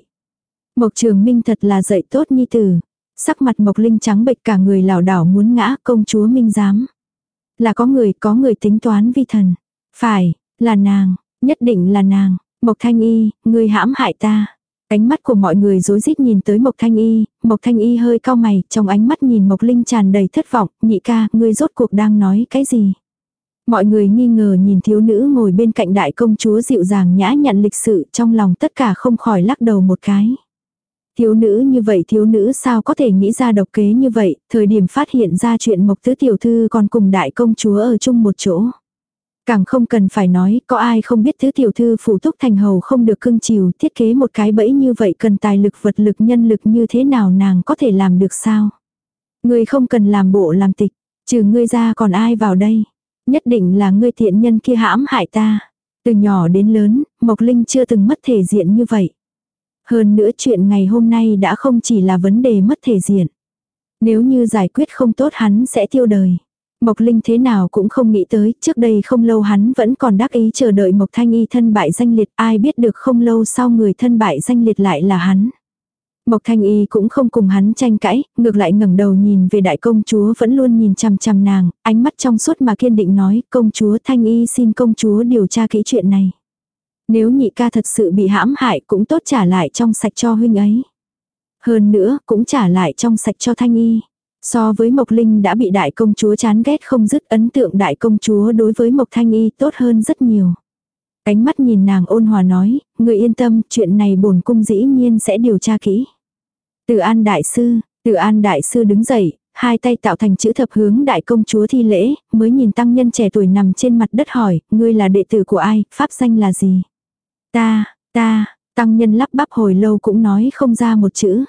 Mộc trường minh thật là dạy tốt nhi tử. Sắc mặt mộc linh trắng bệch cả người lảo đảo muốn ngã công chúa minh giám Là có người, có người tính toán vi thần. Phải, là nàng, nhất định là nàng. Mộc thanh y, người hãm hại ta. Ánh mắt của mọi người rối rít nhìn tới Mộc Thanh Y, Mộc Thanh Y hơi cao mày, trong ánh mắt nhìn Mộc Linh tràn đầy thất vọng, nhị ca, ngươi rốt cuộc đang nói cái gì? Mọi người nghi ngờ nhìn thiếu nữ ngồi bên cạnh đại công chúa dịu dàng nhã nhặn lịch sự trong lòng tất cả không khỏi lắc đầu một cái. Thiếu nữ như vậy thiếu nữ sao có thể nghĩ ra độc kế như vậy, thời điểm phát hiện ra chuyện Mộc Tứ Tiểu Thư còn cùng đại công chúa ở chung một chỗ. Càng không cần phải nói, có ai không biết thứ tiểu thư phủ túc thành hầu không được cưng chiều, thiết kế một cái bẫy như vậy cần tài lực vật lực nhân lực như thế nào nàng có thể làm được sao? Ngươi không cần làm bộ làm tịch, trừ ngươi ra còn ai vào đây? Nhất định là ngươi thiện nhân kia hãm hại ta. Từ nhỏ đến lớn, Mộc Linh chưa từng mất thể diện như vậy. Hơn nữa chuyện ngày hôm nay đã không chỉ là vấn đề mất thể diện. Nếu như giải quyết không tốt hắn sẽ tiêu đời. Mộc Linh thế nào cũng không nghĩ tới, trước đây không lâu hắn vẫn còn đắc ý chờ đợi Mộc Thanh Y thân bại danh liệt, ai biết được không lâu sau người thân bại danh liệt lại là hắn. Mộc Thanh Y cũng không cùng hắn tranh cãi, ngược lại ngẩng đầu nhìn về đại công chúa vẫn luôn nhìn chằm chằm nàng, ánh mắt trong suốt mà kiên định nói, công chúa Thanh Y xin công chúa điều tra kỹ chuyện này. Nếu nhị ca thật sự bị hãm hại cũng tốt trả lại trong sạch cho huynh ấy. Hơn nữa cũng trả lại trong sạch cho Thanh Y. So với Mộc Linh đã bị đại công chúa chán ghét không dứt ấn tượng đại công chúa đối với Mộc Thanh Y tốt hơn rất nhiều. Ánh mắt nhìn nàng ôn hòa nói, người yên tâm, chuyện này bổn cung dĩ nhiên sẽ điều tra kỹ. Từ an đại sư, từ an đại sư đứng dậy, hai tay tạo thành chữ thập hướng đại công chúa thi lễ, mới nhìn tăng nhân trẻ tuổi nằm trên mặt đất hỏi, ngươi là đệ tử của ai, pháp danh là gì? Ta, ta, tăng nhân lắp bắp hồi lâu cũng nói không ra một chữ.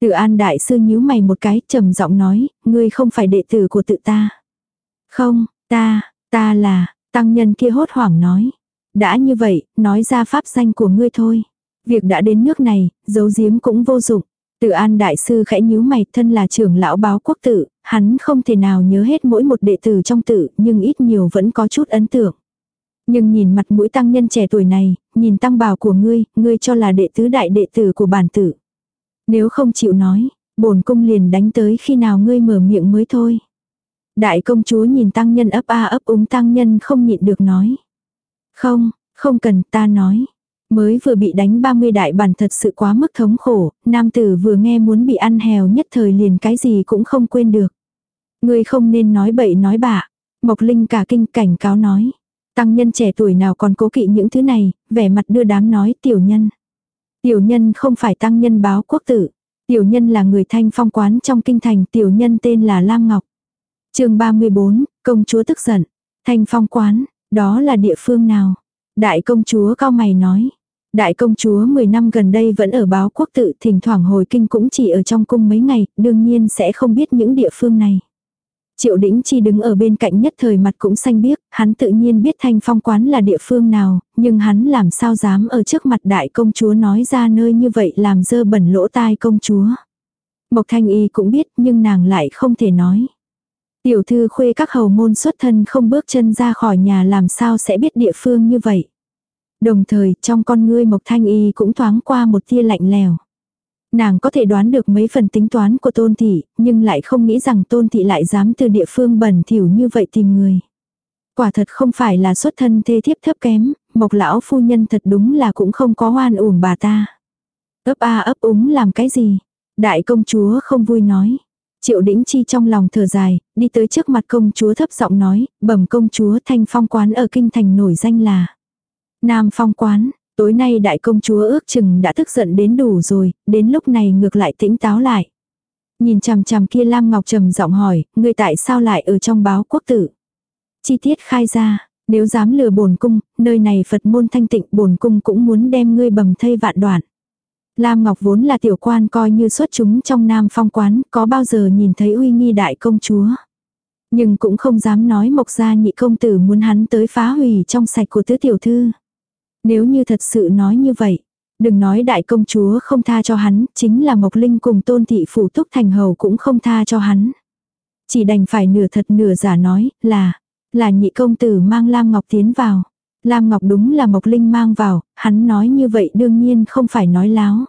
Tự an đại sư nhíu mày một cái, trầm giọng nói, ngươi không phải đệ tử của tự ta. Không, ta, ta là, tăng nhân kia hốt hoảng nói. Đã như vậy, nói ra pháp danh của ngươi thôi. Việc đã đến nước này, giấu giếm cũng vô dụng. Tự an đại sư khẽ nhíu mày thân là trưởng lão báo quốc tử, hắn không thể nào nhớ hết mỗi một đệ tử trong tử, nhưng ít nhiều vẫn có chút ấn tượng. Nhưng nhìn mặt mũi tăng nhân trẻ tuổi này, nhìn tăng bào của ngươi, ngươi cho là đệ tứ đại đệ tử của bản tử. Nếu không chịu nói, bổn cung liền đánh tới khi nào ngươi mở miệng mới thôi. Đại công chúa nhìn tăng nhân ấp a ấp úng tăng nhân không nhịn được nói. Không, không cần ta nói. Mới vừa bị đánh 30 đại bản thật sự quá mức thống khổ, nam tử vừa nghe muốn bị ăn hèo nhất thời liền cái gì cũng không quên được. Ngươi không nên nói bậy nói bạ. Mộc Linh cả kinh cảnh cáo nói. Tăng nhân trẻ tuổi nào còn cố kỵ những thứ này, vẻ mặt đưa đám nói tiểu nhân. Tiểu nhân không phải tăng nhân báo quốc tử. Tiểu nhân là người thanh phong quán trong kinh thành, tiểu nhân tên là Lam Ngọc. chương 34, công chúa tức giận. Thanh phong quán, đó là địa phương nào? Đại công chúa cao mày nói. Đại công chúa 10 năm gần đây vẫn ở báo quốc tự, thỉnh thoảng hồi kinh cũng chỉ ở trong cung mấy ngày, đương nhiên sẽ không biết những địa phương này. Triệu Đĩnh Chi đứng ở bên cạnh nhất thời mặt cũng xanh biếc, hắn tự nhiên biết thanh phong quán là địa phương nào, nhưng hắn làm sao dám ở trước mặt đại công chúa nói ra nơi như vậy làm dơ bẩn lỗ tai công chúa. Mộc Thanh Y cũng biết nhưng nàng lại không thể nói. Tiểu thư khuê các hầu môn xuất thân không bước chân ra khỏi nhà làm sao sẽ biết địa phương như vậy. Đồng thời trong con ngươi Mộc Thanh Y cũng thoáng qua một tia lạnh lèo. Nàng có thể đoán được mấy phần tính toán của tôn thị, nhưng lại không nghĩ rằng tôn thị lại dám từ địa phương bẩn thỉu như vậy tìm người. Quả thật không phải là xuất thân thê thiếp thấp kém, mộc lão phu nhân thật đúng là cũng không có hoan uổng bà ta. Ấp a ấp úng làm cái gì? Đại công chúa không vui nói. Triệu đĩnh chi trong lòng thở dài, đi tới trước mặt công chúa thấp giọng nói, bẩm công chúa thanh phong quán ở kinh thành nổi danh là. Nam phong quán, Tối nay đại công chúa ước chừng đã tức giận đến đủ rồi, đến lúc này ngược lại tĩnh táo lại. Nhìn chằm chằm kia Lam Ngọc trầm giọng hỏi, ngươi tại sao lại ở trong báo quốc tử? Chi tiết khai ra, nếu dám lừa bổn cung, nơi này Phật môn thanh tịnh bổn cung cũng muốn đem ngươi bầm thây vạn đoạn. Lam Ngọc vốn là tiểu quan coi như xuất chúng trong nam phong quán, có bao giờ nhìn thấy uy nghi đại công chúa. Nhưng cũng không dám nói mộc gia nhị công tử muốn hắn tới phá hủy trong sạch của tứ tiểu thư. Nếu như thật sự nói như vậy, đừng nói đại công chúa không tha cho hắn, chính là Mộc Linh cùng tôn thị phủ túc thành hầu cũng không tha cho hắn. Chỉ đành phải nửa thật nửa giả nói là, là nhị công tử mang Lam Ngọc tiến vào. Lam Ngọc đúng là Mộc Linh mang vào, hắn nói như vậy đương nhiên không phải nói láo.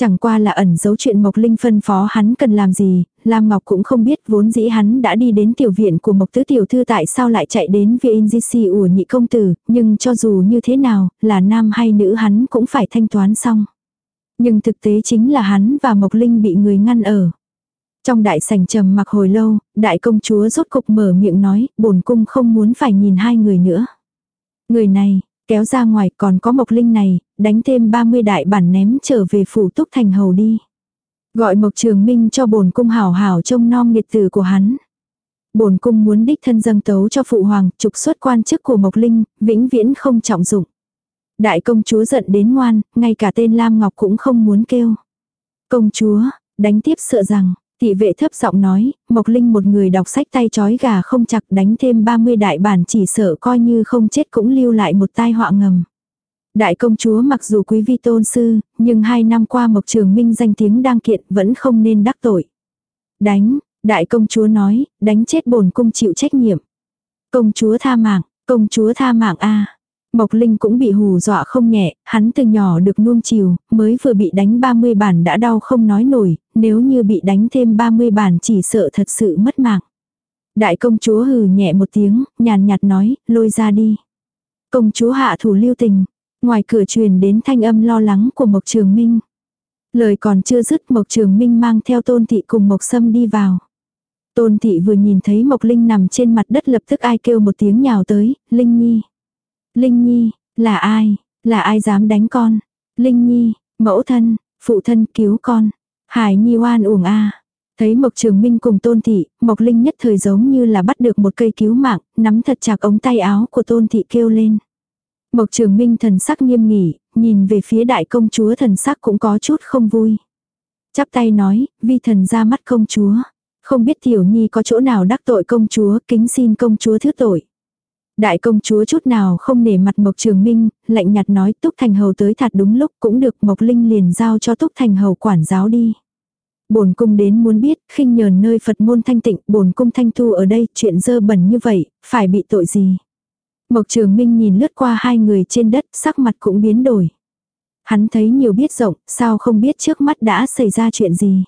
Chẳng qua là ẩn giấu chuyện Mộc Linh phân phó hắn cần làm gì, Lam Ngọc cũng không biết vốn dĩ hắn đã đi đến tiểu viện của Mộc Tứ Tiểu Thư tại sao lại chạy đến VNGC ủa nhị công tử, nhưng cho dù như thế nào, là nam hay nữ hắn cũng phải thanh toán xong. Nhưng thực tế chính là hắn và Mộc Linh bị người ngăn ở. Trong đại sảnh trầm mặc hồi lâu, đại công chúa rốt cục mở miệng nói, bổn cung không muốn phải nhìn hai người nữa. Người này, kéo ra ngoài còn có Mộc Linh này, đánh thêm 30 đại bản ném trở về phủ túc thành hầu đi. Gọi Mộc Trường Minh cho bổn cung hảo hảo trông non nghiệt tử của hắn. Bổn cung muốn đích thân dâng tấu cho phụ hoàng, trục xuất quan chức của Mộc Linh, vĩnh viễn không trọng dụng. Đại công chúa giận đến ngoan, ngay cả tên Lam Ngọc cũng không muốn kêu. Công chúa, đánh tiếp sợ rằng, Thị vệ thấp giọng nói, Mộc Linh một người đọc sách tay chói gà không chặt đánh thêm 30 đại bản chỉ sợ coi như không chết cũng lưu lại một tai họa ngầm. Đại công chúa mặc dù quý vi tôn sư, nhưng hai năm qua Mộc Trường Minh danh tiếng đang kiện vẫn không nên đắc tội. Đánh, đại công chúa nói, đánh chết bổn cung chịu trách nhiệm. Công chúa tha mạng, công chúa tha mạng a Mộc Linh cũng bị hù dọa không nhẹ, hắn từ nhỏ được nuông chiều, mới vừa bị đánh 30 bản đã đau không nói nổi, nếu như bị đánh thêm 30 bản chỉ sợ thật sự mất mạng. Đại công chúa hừ nhẹ một tiếng, nhàn nhạt nói, lôi ra đi. Công chúa hạ thủ lưu tình, ngoài cửa truyền đến thanh âm lo lắng của Mộc Trường Minh. Lời còn chưa dứt Mộc Trường Minh mang theo tôn thị cùng Mộc Sâm đi vào. Tôn thị vừa nhìn thấy Mộc Linh nằm trên mặt đất lập tức ai kêu một tiếng nhào tới, Linh Nhi. Linh Nhi, là ai? Là ai dám đánh con? Linh Nhi, mẫu thân, phụ thân cứu con. Hải Nhi oan uổng a. Thấy Mộc Trường Minh cùng Tôn Thị, Mộc Linh nhất thời giống như là bắt được một cây cứu mạng, nắm thật chặt ống tay áo của Tôn Thị kêu lên. Mộc Trường Minh thần sắc nghiêm nghỉ, nhìn về phía đại công chúa thần sắc cũng có chút không vui. Chắp tay nói, vi thần ra mắt công chúa. Không biết Tiểu Nhi có chỗ nào đắc tội công chúa, kính xin công chúa thứ tội. Đại công chúa chút nào không nể mặt Mộc Trường Minh, lạnh nhạt nói Túc Thành Hầu tới thật đúng lúc cũng được Mộc Linh liền giao cho Túc Thành Hầu quản giáo đi. Bổn cung đến muốn biết, khinh nhờn nơi Phật môn thanh tịnh, bổn cung thanh thu ở đây, chuyện dơ bẩn như vậy, phải bị tội gì? Mộc Trường Minh nhìn lướt qua hai người trên đất, sắc mặt cũng biến đổi. Hắn thấy nhiều biết rộng, sao không biết trước mắt đã xảy ra chuyện gì?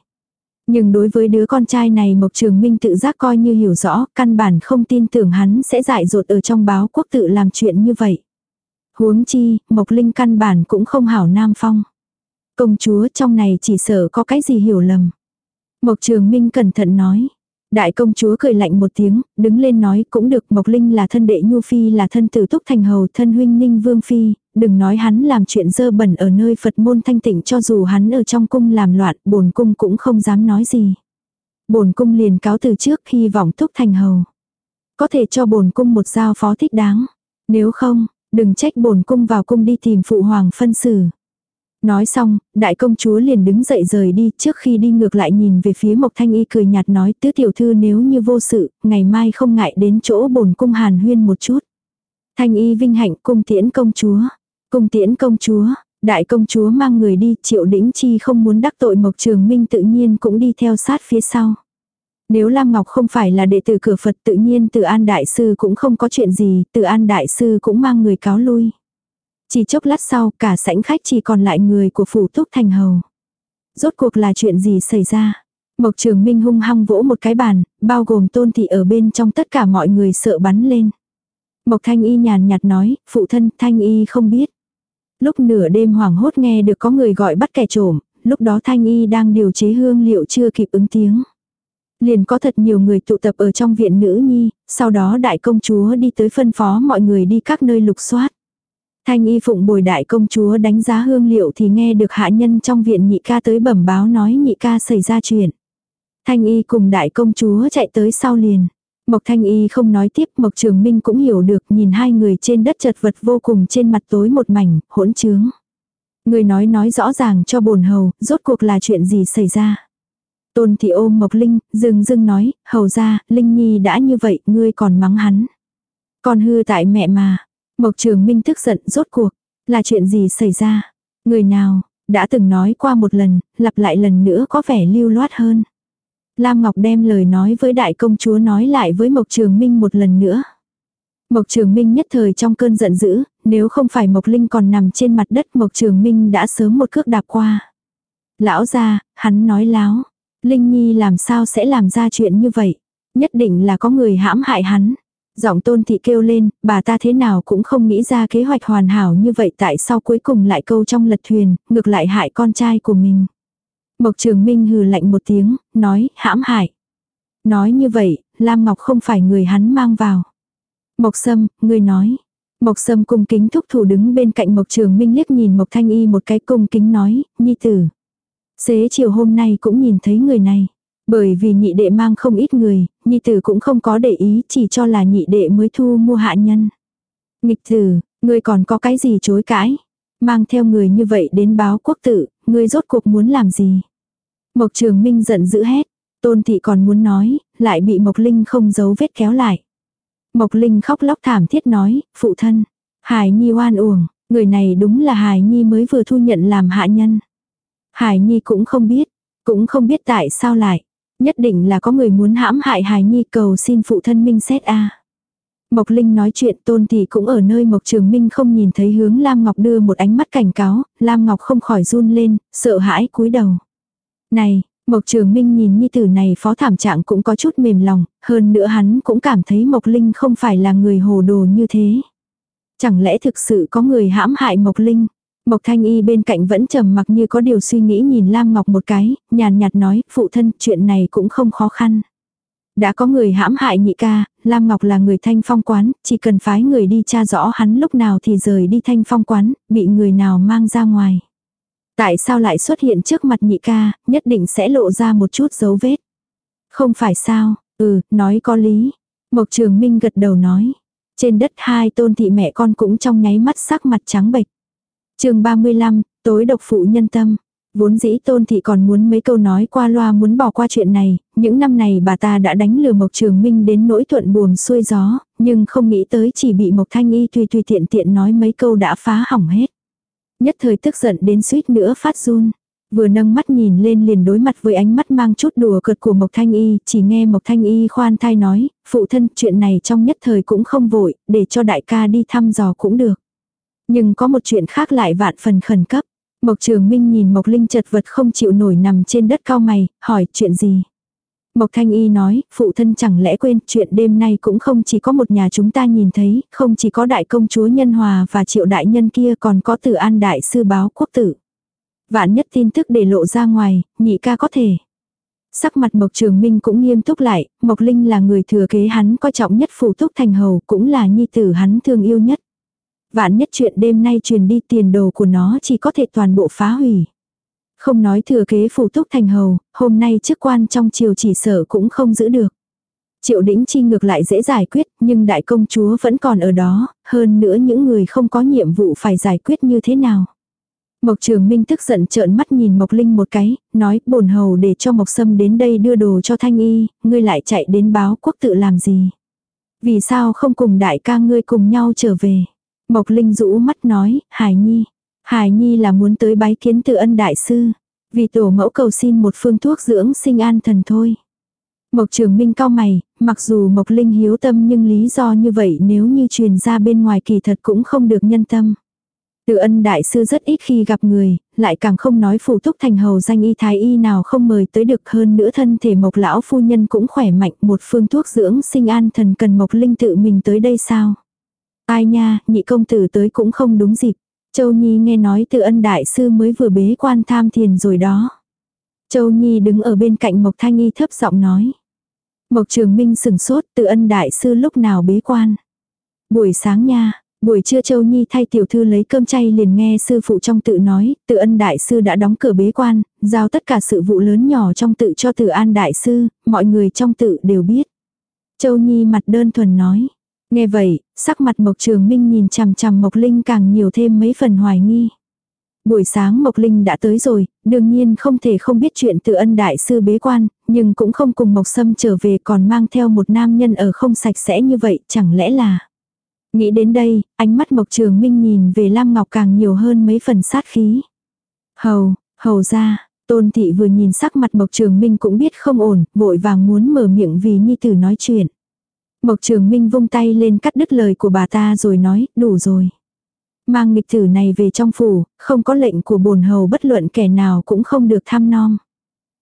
Nhưng đối với đứa con trai này Mộc Trường Minh tự giác coi như hiểu rõ, căn bản không tin tưởng hắn sẽ dại dột ở trong báo quốc tự làm chuyện như vậy. Huống chi, Mộc Linh căn bản cũng không hảo nam phong. Công chúa trong này chỉ sợ có cái gì hiểu lầm. Mộc Trường Minh cẩn thận nói. Đại công chúa cười lạnh một tiếng, đứng lên nói cũng được Mộc Linh là thân đệ Nhu Phi là thân tử túc thành hầu thân huynh ninh vương Phi, đừng nói hắn làm chuyện dơ bẩn ở nơi Phật môn thanh tịnh cho dù hắn ở trong cung làm loạn, bổn cung cũng không dám nói gì. Bổn cung liền cáo từ trước hy vọng thúc thành hầu. Có thể cho bổn cung một giao phó thích đáng. Nếu không, đừng trách bổn cung vào cung đi tìm phụ hoàng phân xử. Nói xong, đại công chúa liền đứng dậy rời đi trước khi đi ngược lại nhìn về phía Mộc Thanh Y cười nhạt nói tứ tiểu thư nếu như vô sự, ngày mai không ngại đến chỗ bổn cung hàn huyên một chút. Thanh Y vinh hạnh cung tiễn công chúa. Cung tiễn công chúa, đại công chúa mang người đi, triệu đĩnh chi không muốn đắc tội Mộc Trường Minh tự nhiên cũng đi theo sát phía sau. Nếu Lam Ngọc không phải là đệ tử cửa Phật tự nhiên Từ An Đại Sư cũng không có chuyện gì, Từ An Đại Sư cũng mang người cáo lui. Chỉ chốc lát sau cả sảnh khách chỉ còn lại người của phủ túc thành hầu. Rốt cuộc là chuyện gì xảy ra? Mộc Trường Minh hung hăng vỗ một cái bàn, bao gồm tôn thị ở bên trong tất cả mọi người sợ bắn lên. Mộc Thanh Y nhàn nhạt nói, phụ thân Thanh Y không biết. Lúc nửa đêm hoảng hốt nghe được có người gọi bắt kẻ trộm, lúc đó Thanh Y đang điều chế hương liệu chưa kịp ứng tiếng. Liền có thật nhiều người tụ tập ở trong viện nữ nhi, sau đó đại công chúa đi tới phân phó mọi người đi các nơi lục soát. Thanh y phụng bồi đại công chúa đánh giá hương liệu thì nghe được hạ nhân trong viện nhị ca tới bẩm báo nói nhị ca xảy ra chuyện. Thanh y cùng đại công chúa chạy tới sau liền. Mộc Thanh Y không nói tiếp, Mộc Trường Minh cũng hiểu được, nhìn hai người trên đất chật vật vô cùng trên mặt tối một mảnh, hỗn trướng. Người nói nói rõ ràng cho bổn hầu, rốt cuộc là chuyện gì xảy ra. Tôn thị ôm Mộc Linh, dừng dưng nói, hầu ra, Linh Nhi đã như vậy, ngươi còn mắng hắn. Còn hư tại mẹ mà. Mộc Trường Minh tức giận, rốt cuộc, là chuyện gì xảy ra. Người nào, đã từng nói qua một lần, lặp lại lần nữa có vẻ lưu loát hơn. Lam Ngọc đem lời nói với đại công chúa nói lại với Mộc Trường Minh một lần nữa. Mộc Trường Minh nhất thời trong cơn giận dữ, nếu không phải Mộc Linh còn nằm trên mặt đất Mộc Trường Minh đã sớm một cước đạp qua. Lão ra, hắn nói láo. Linh Nhi làm sao sẽ làm ra chuyện như vậy? Nhất định là có người hãm hại hắn. Giọng tôn thị kêu lên, bà ta thế nào cũng không nghĩ ra kế hoạch hoàn hảo như vậy tại sao cuối cùng lại câu trong lật thuyền, ngược lại hại con trai của mình. Mộc Trường Minh hừ lạnh một tiếng, nói, hãm hại. Nói như vậy, Lam Ngọc không phải người hắn mang vào. Mộc Sâm, người nói. Mộc Sâm cung kính thúc thủ đứng bên cạnh Mộc Trường Minh liếc nhìn Mộc Thanh Y một cái cung kính nói, nhi tử. Xế chiều hôm nay cũng nhìn thấy người này. Bởi vì nhị đệ mang không ít người, nhi tử cũng không có để ý chỉ cho là nhị đệ mới thu mua hạ nhân. Nghịch tử, người còn có cái gì chối cãi. Mang theo người như vậy đến báo quốc tử, người rốt cuộc muốn làm gì. Mộc Trường Minh giận dữ hét. Tôn thị còn muốn nói, lại bị Mộc Linh không giấu vết kéo lại. Mộc Linh khóc lóc thảm thiết nói, phụ thân. Hải Nhi oan uổng, người này đúng là Hải Nhi mới vừa thu nhận làm hạ nhân. Hải Nhi cũng không biết, cũng không biết tại sao lại. Nhất định là có người muốn hãm hại Hải Nhi cầu xin phụ thân minh xét a. Mộc Linh nói chuyện tôn thị cũng ở nơi Mộc Trường Minh không nhìn thấy hướng Lam Ngọc đưa một ánh mắt cảnh cáo, Lam Ngọc không khỏi run lên, sợ hãi cúi đầu. Này, Mộc Trường Minh nhìn nhi tử này phó thảm trạng cũng có chút mềm lòng, hơn nữa hắn cũng cảm thấy Mộc Linh không phải là người hồ đồ như thế. Chẳng lẽ thực sự có người hãm hại Mộc Linh? Mộc Thanh Y bên cạnh vẫn trầm mặc như có điều suy nghĩ nhìn Lam Ngọc một cái, nhàn nhạt nói, phụ thân, chuyện này cũng không khó khăn. Đã có người hãm hại nhị ca, Lam Ngọc là người thanh phong quán, chỉ cần phái người đi tra rõ hắn lúc nào thì rời đi thanh phong quán, bị người nào mang ra ngoài. Tại sao lại xuất hiện trước mặt nhị ca, nhất định sẽ lộ ra một chút dấu vết. Không phải sao, ừ, nói có lý. Mộc Trường Minh gật đầu nói. Trên đất hai tôn thị mẹ con cũng trong nháy mắt sắc mặt trắng bệch. chương 35, tối độc phụ nhân tâm. Vốn dĩ tôn thị còn muốn mấy câu nói qua loa muốn bỏ qua chuyện này, những năm này bà ta đã đánh lừa Mộc Trường Minh đến nỗi thuận buồm xuôi gió, nhưng không nghĩ tới chỉ bị Mộc Thanh Y tùy tùy tiện tiện nói mấy câu đã phá hỏng hết. Nhất thời tức giận đến suýt nữa phát run. Vừa nâng mắt nhìn lên liền đối mặt với ánh mắt mang chút đùa cợt của Mộc Thanh Y, chỉ nghe Mộc Thanh Y khoan thai nói, phụ thân chuyện này trong nhất thời cũng không vội, để cho đại ca đi thăm dò cũng được. Nhưng có một chuyện khác lại vạn phần khẩn cấp. Mộc Trường Minh nhìn Mộc Linh chật vật không chịu nổi nằm trên đất cao mày, hỏi chuyện gì. Mộc Thanh Y nói, phụ thân chẳng lẽ quên chuyện đêm nay cũng không chỉ có một nhà chúng ta nhìn thấy, không chỉ có đại công chúa Nhân Hòa và triệu đại nhân kia còn có tử an đại sư báo quốc tử. Vạn nhất tin tức để lộ ra ngoài, nhị ca có thể. Sắc mặt Mộc Trường Minh cũng nghiêm túc lại, Mộc Linh là người thừa kế hắn coi trọng nhất phủ túc thành hầu cũng là nhi tử hắn thương yêu nhất. Vạn nhất chuyện đêm nay truyền đi tiền đồ của nó chỉ có thể toàn bộ phá hủy. Không nói thừa kế phủ túc thành hầu, hôm nay chức quan trong triều chỉ sở cũng không giữ được. Triệu đĩnh chi ngược lại dễ giải quyết, nhưng đại công chúa vẫn còn ở đó, hơn nữa những người không có nhiệm vụ phải giải quyết như thế nào. Mộc Trường Minh tức giận trợn mắt nhìn Mộc Linh một cái, nói bổn hầu để cho Mộc Sâm đến đây đưa đồ cho Thanh Y, ngươi lại chạy đến báo quốc tự làm gì. Vì sao không cùng đại ca ngươi cùng nhau trở về. Mộc Linh rũ mắt nói, Hải Nhi, Hải Nhi là muốn tới bái kiến tự ân đại sư. Vì tổ mẫu cầu xin một phương thuốc dưỡng sinh an thần thôi. Mộc Trường Minh cao mày, mặc dù Mộc Linh hiếu tâm nhưng lý do như vậy nếu như truyền ra bên ngoài kỳ thật cũng không được nhân tâm. Tự ân đại sư rất ít khi gặp người, lại càng không nói phụ túc thành hầu danh y thái y nào không mời tới được hơn nữa thân thể mộc lão phu nhân cũng khỏe mạnh một phương thuốc dưỡng sinh an thần cần mộc linh tự mình tới đây sao. Ai nha, nhị công tử tới cũng không đúng dịp. Châu Nhi nghe nói từ ân đại sư mới vừa bế quan tham thiền rồi đó. Châu Nhi đứng ở bên cạnh Mộc Thanh Y thấp giọng nói. Mộc Trường Minh sừng sốt từ ân đại sư lúc nào bế quan. Buổi sáng nha, Buổi trưa Châu Nhi thay tiểu thư lấy cơm chay liền nghe sư phụ trong tự nói, tự ân đại sư đã đóng cửa bế quan, giao tất cả sự vụ lớn nhỏ trong tự cho tự an đại sư, mọi người trong tự đều biết. Châu Nhi mặt đơn thuần nói. Nghe vậy, sắc mặt Mộc Trường Minh nhìn chằm chằm Mộc Linh càng nhiều thêm mấy phần hoài nghi. Buổi sáng Mộc Linh đã tới rồi, đương nhiên không thể không biết chuyện tự ân đại sư bế quan, nhưng cũng không cùng Mộc Sâm trở về còn mang theo một nam nhân ở không sạch sẽ như vậy, chẳng lẽ là... Nghĩ đến đây, ánh mắt Mộc Trường Minh nhìn về Lam Ngọc càng nhiều hơn mấy phần sát khí. Hầu, hầu ra, Tôn Thị vừa nhìn sắc mặt Mộc Trường Minh cũng biết không ổn, vội vàng muốn mở miệng vì Nhi Tử nói chuyện. Mộc Trường Minh vung tay lên cắt đứt lời của bà ta rồi nói, đủ rồi. Mang nghịch tử này về trong phủ, không có lệnh của bồn hầu bất luận kẻ nào cũng không được tham nom.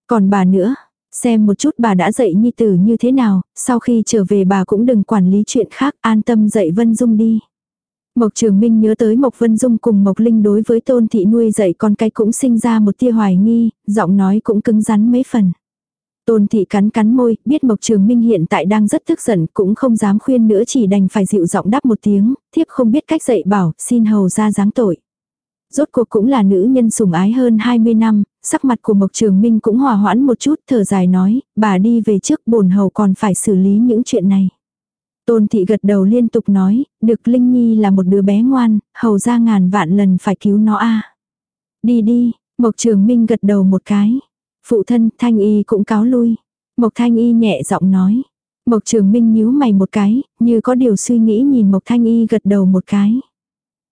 Còn bà nữa, xem một chút bà đã dạy nhi tử như thế nào, sau khi trở về bà cũng đừng quản lý chuyện khác, an tâm dạy Vân Dung đi. Mộc Trường Minh nhớ tới Mộc Vân Dung cùng Mộc Linh đối với Tôn Thị nuôi dạy con cái cũng sinh ra một tia hoài nghi, giọng nói cũng cứng rắn mấy phần. Tôn thị cắn cắn môi, biết Mộc Trường Minh hiện tại đang rất tức giận, cũng không dám khuyên nữa chỉ đành phải dịu giọng đáp một tiếng, thiếp không biết cách dạy bảo, xin hầu ra dáng tội. Rốt cuộc cũng là nữ nhân sủng ái hơn 20 năm, sắc mặt của Mộc Trường Minh cũng hòa hoãn một chút, thở dài nói, bà đi về trước bổn hầu còn phải xử lý những chuyện này. Tôn thị gật đầu liên tục nói, được Linh Nhi là một đứa bé ngoan, hầu ra ngàn vạn lần phải cứu nó a Đi đi, Mộc Trường Minh gật đầu một cái. Phụ thân, Thanh Y cũng cáo lui. Mộc Thanh Y nhẹ giọng nói. Mộc Trường Minh nhíu mày một cái, như có điều suy nghĩ nhìn Mộc Thanh Y gật đầu một cái.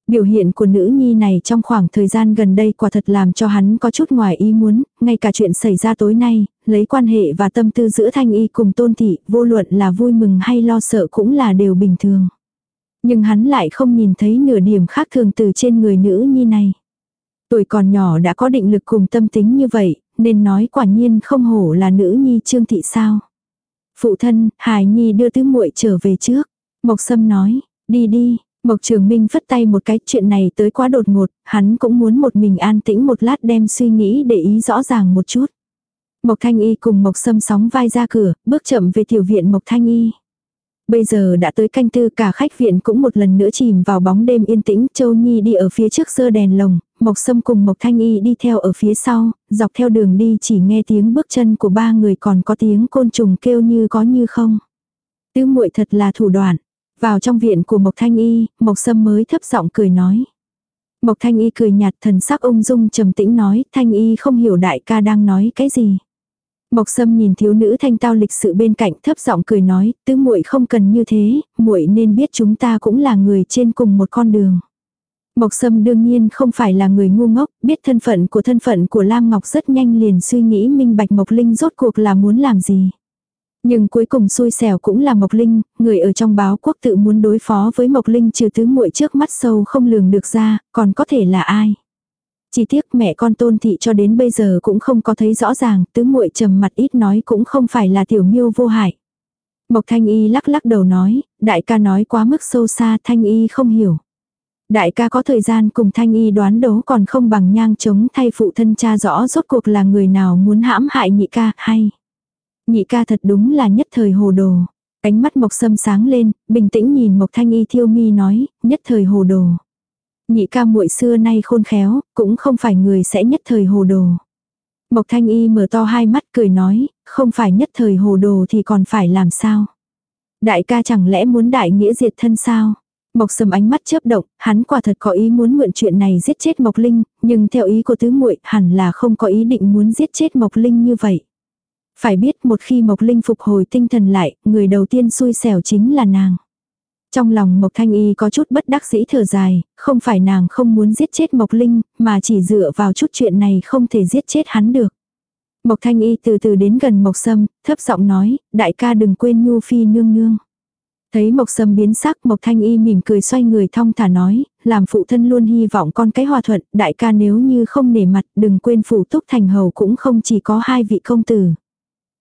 Biểu hiện của nữ nhi này trong khoảng thời gian gần đây quả thật làm cho hắn có chút ngoài ý muốn, ngay cả chuyện xảy ra tối nay, lấy quan hệ và tâm tư giữa Thanh Y cùng Tôn Thị, vô luận là vui mừng hay lo sợ cũng là đều bình thường. Nhưng hắn lại không nhìn thấy nửa điểm khác thường từ trên người nữ nhi này. Tuổi còn nhỏ đã có định lực cùng tâm tính như vậy, nên nói quả nhiên không hổ là nữ nhi trương thị sao. Phụ thân, hài nhi đưa tứ muội trở về trước. Mộc sâm nói, đi đi, Mộc Trường Minh phất tay một cái chuyện này tới quá đột ngột, hắn cũng muốn một mình an tĩnh một lát đem suy nghĩ để ý rõ ràng một chút. Mộc Thanh Y cùng Mộc Sâm sóng vai ra cửa, bước chậm về tiểu viện Mộc Thanh Y. Bây giờ đã tới canh tư cả khách viện cũng một lần nữa chìm vào bóng đêm yên tĩnh, Châu Nhi đi ở phía trước sơ đèn lồng, Mộc Sâm cùng Mộc Thanh Y đi theo ở phía sau, dọc theo đường đi chỉ nghe tiếng bước chân của ba người còn có tiếng côn trùng kêu như có như không. Tứ muội thật là thủ đoạn. Vào trong viện của Mộc Thanh Y, Mộc Sâm mới thấp giọng cười nói. Mộc Thanh Y cười nhạt thần sắc ung dung trầm tĩnh nói, Thanh Y không hiểu đại ca đang nói cái gì. Mộc Sâm nhìn thiếu nữ thanh tao lịch sự bên cạnh thấp giọng cười nói, tứ muội không cần như thế, muội nên biết chúng ta cũng là người trên cùng một con đường. Mộc Sâm đương nhiên không phải là người ngu ngốc, biết thân phận của thân phận của Lam Ngọc rất nhanh liền suy nghĩ minh bạch Mộc Linh rốt cuộc là muốn làm gì. Nhưng cuối cùng xui xẻo cũng là Mộc Linh, người ở trong báo quốc tự muốn đối phó với Mộc Linh trừ tứ muội trước mắt sâu không lường được ra, còn có thể là ai. Chỉ tiếc mẹ con tôn thị cho đến bây giờ cũng không có thấy rõ ràng, tứ muội trầm mặt ít nói cũng không phải là tiểu miêu vô hại. Mộc Thanh Y lắc lắc đầu nói, đại ca nói quá mức sâu xa Thanh Y không hiểu. Đại ca có thời gian cùng Thanh Y đoán đấu còn không bằng nhang chống thay phụ thân cha rõ rốt cuộc là người nào muốn hãm hại nhị ca, hay. Nhị ca thật đúng là nhất thời hồ đồ. Ánh mắt Mộc Sâm sáng lên, bình tĩnh nhìn Mộc Thanh Y thiêu mi nói, nhất thời hồ đồ. Nhị ca muội xưa nay khôn khéo, cũng không phải người sẽ nhất thời hồ đồ. Mộc Thanh Y mở to hai mắt cười nói, không phải nhất thời hồ đồ thì còn phải làm sao. Đại ca chẳng lẽ muốn đại nghĩa diệt thân sao? Mộc Sâm ánh mắt chớp động, hắn quả thật có ý muốn mượn chuyện này giết chết Mộc Linh, nhưng theo ý của tứ muội, hẳn là không có ý định muốn giết chết Mộc Linh như vậy. Phải biết một khi Mộc Linh phục hồi tinh thần lại, người đầu tiên xui xẻo chính là nàng. Trong lòng Mộc Thanh Y có chút bất đắc dĩ thở dài, không phải nàng không muốn giết chết Mộc Linh, mà chỉ dựa vào chút chuyện này không thể giết chết hắn được. Mộc Thanh Y từ từ đến gần Mộc Sâm, thấp giọng nói, đại ca đừng quên Nhu Phi nương nương. Thấy Mộc Sâm biến sắc Mộc Thanh Y mỉm cười xoay người thong thả nói, làm phụ thân luôn hy vọng con cái hòa thuận, đại ca nếu như không nể mặt đừng quên phủ túc thành hầu cũng không chỉ có hai vị công tử.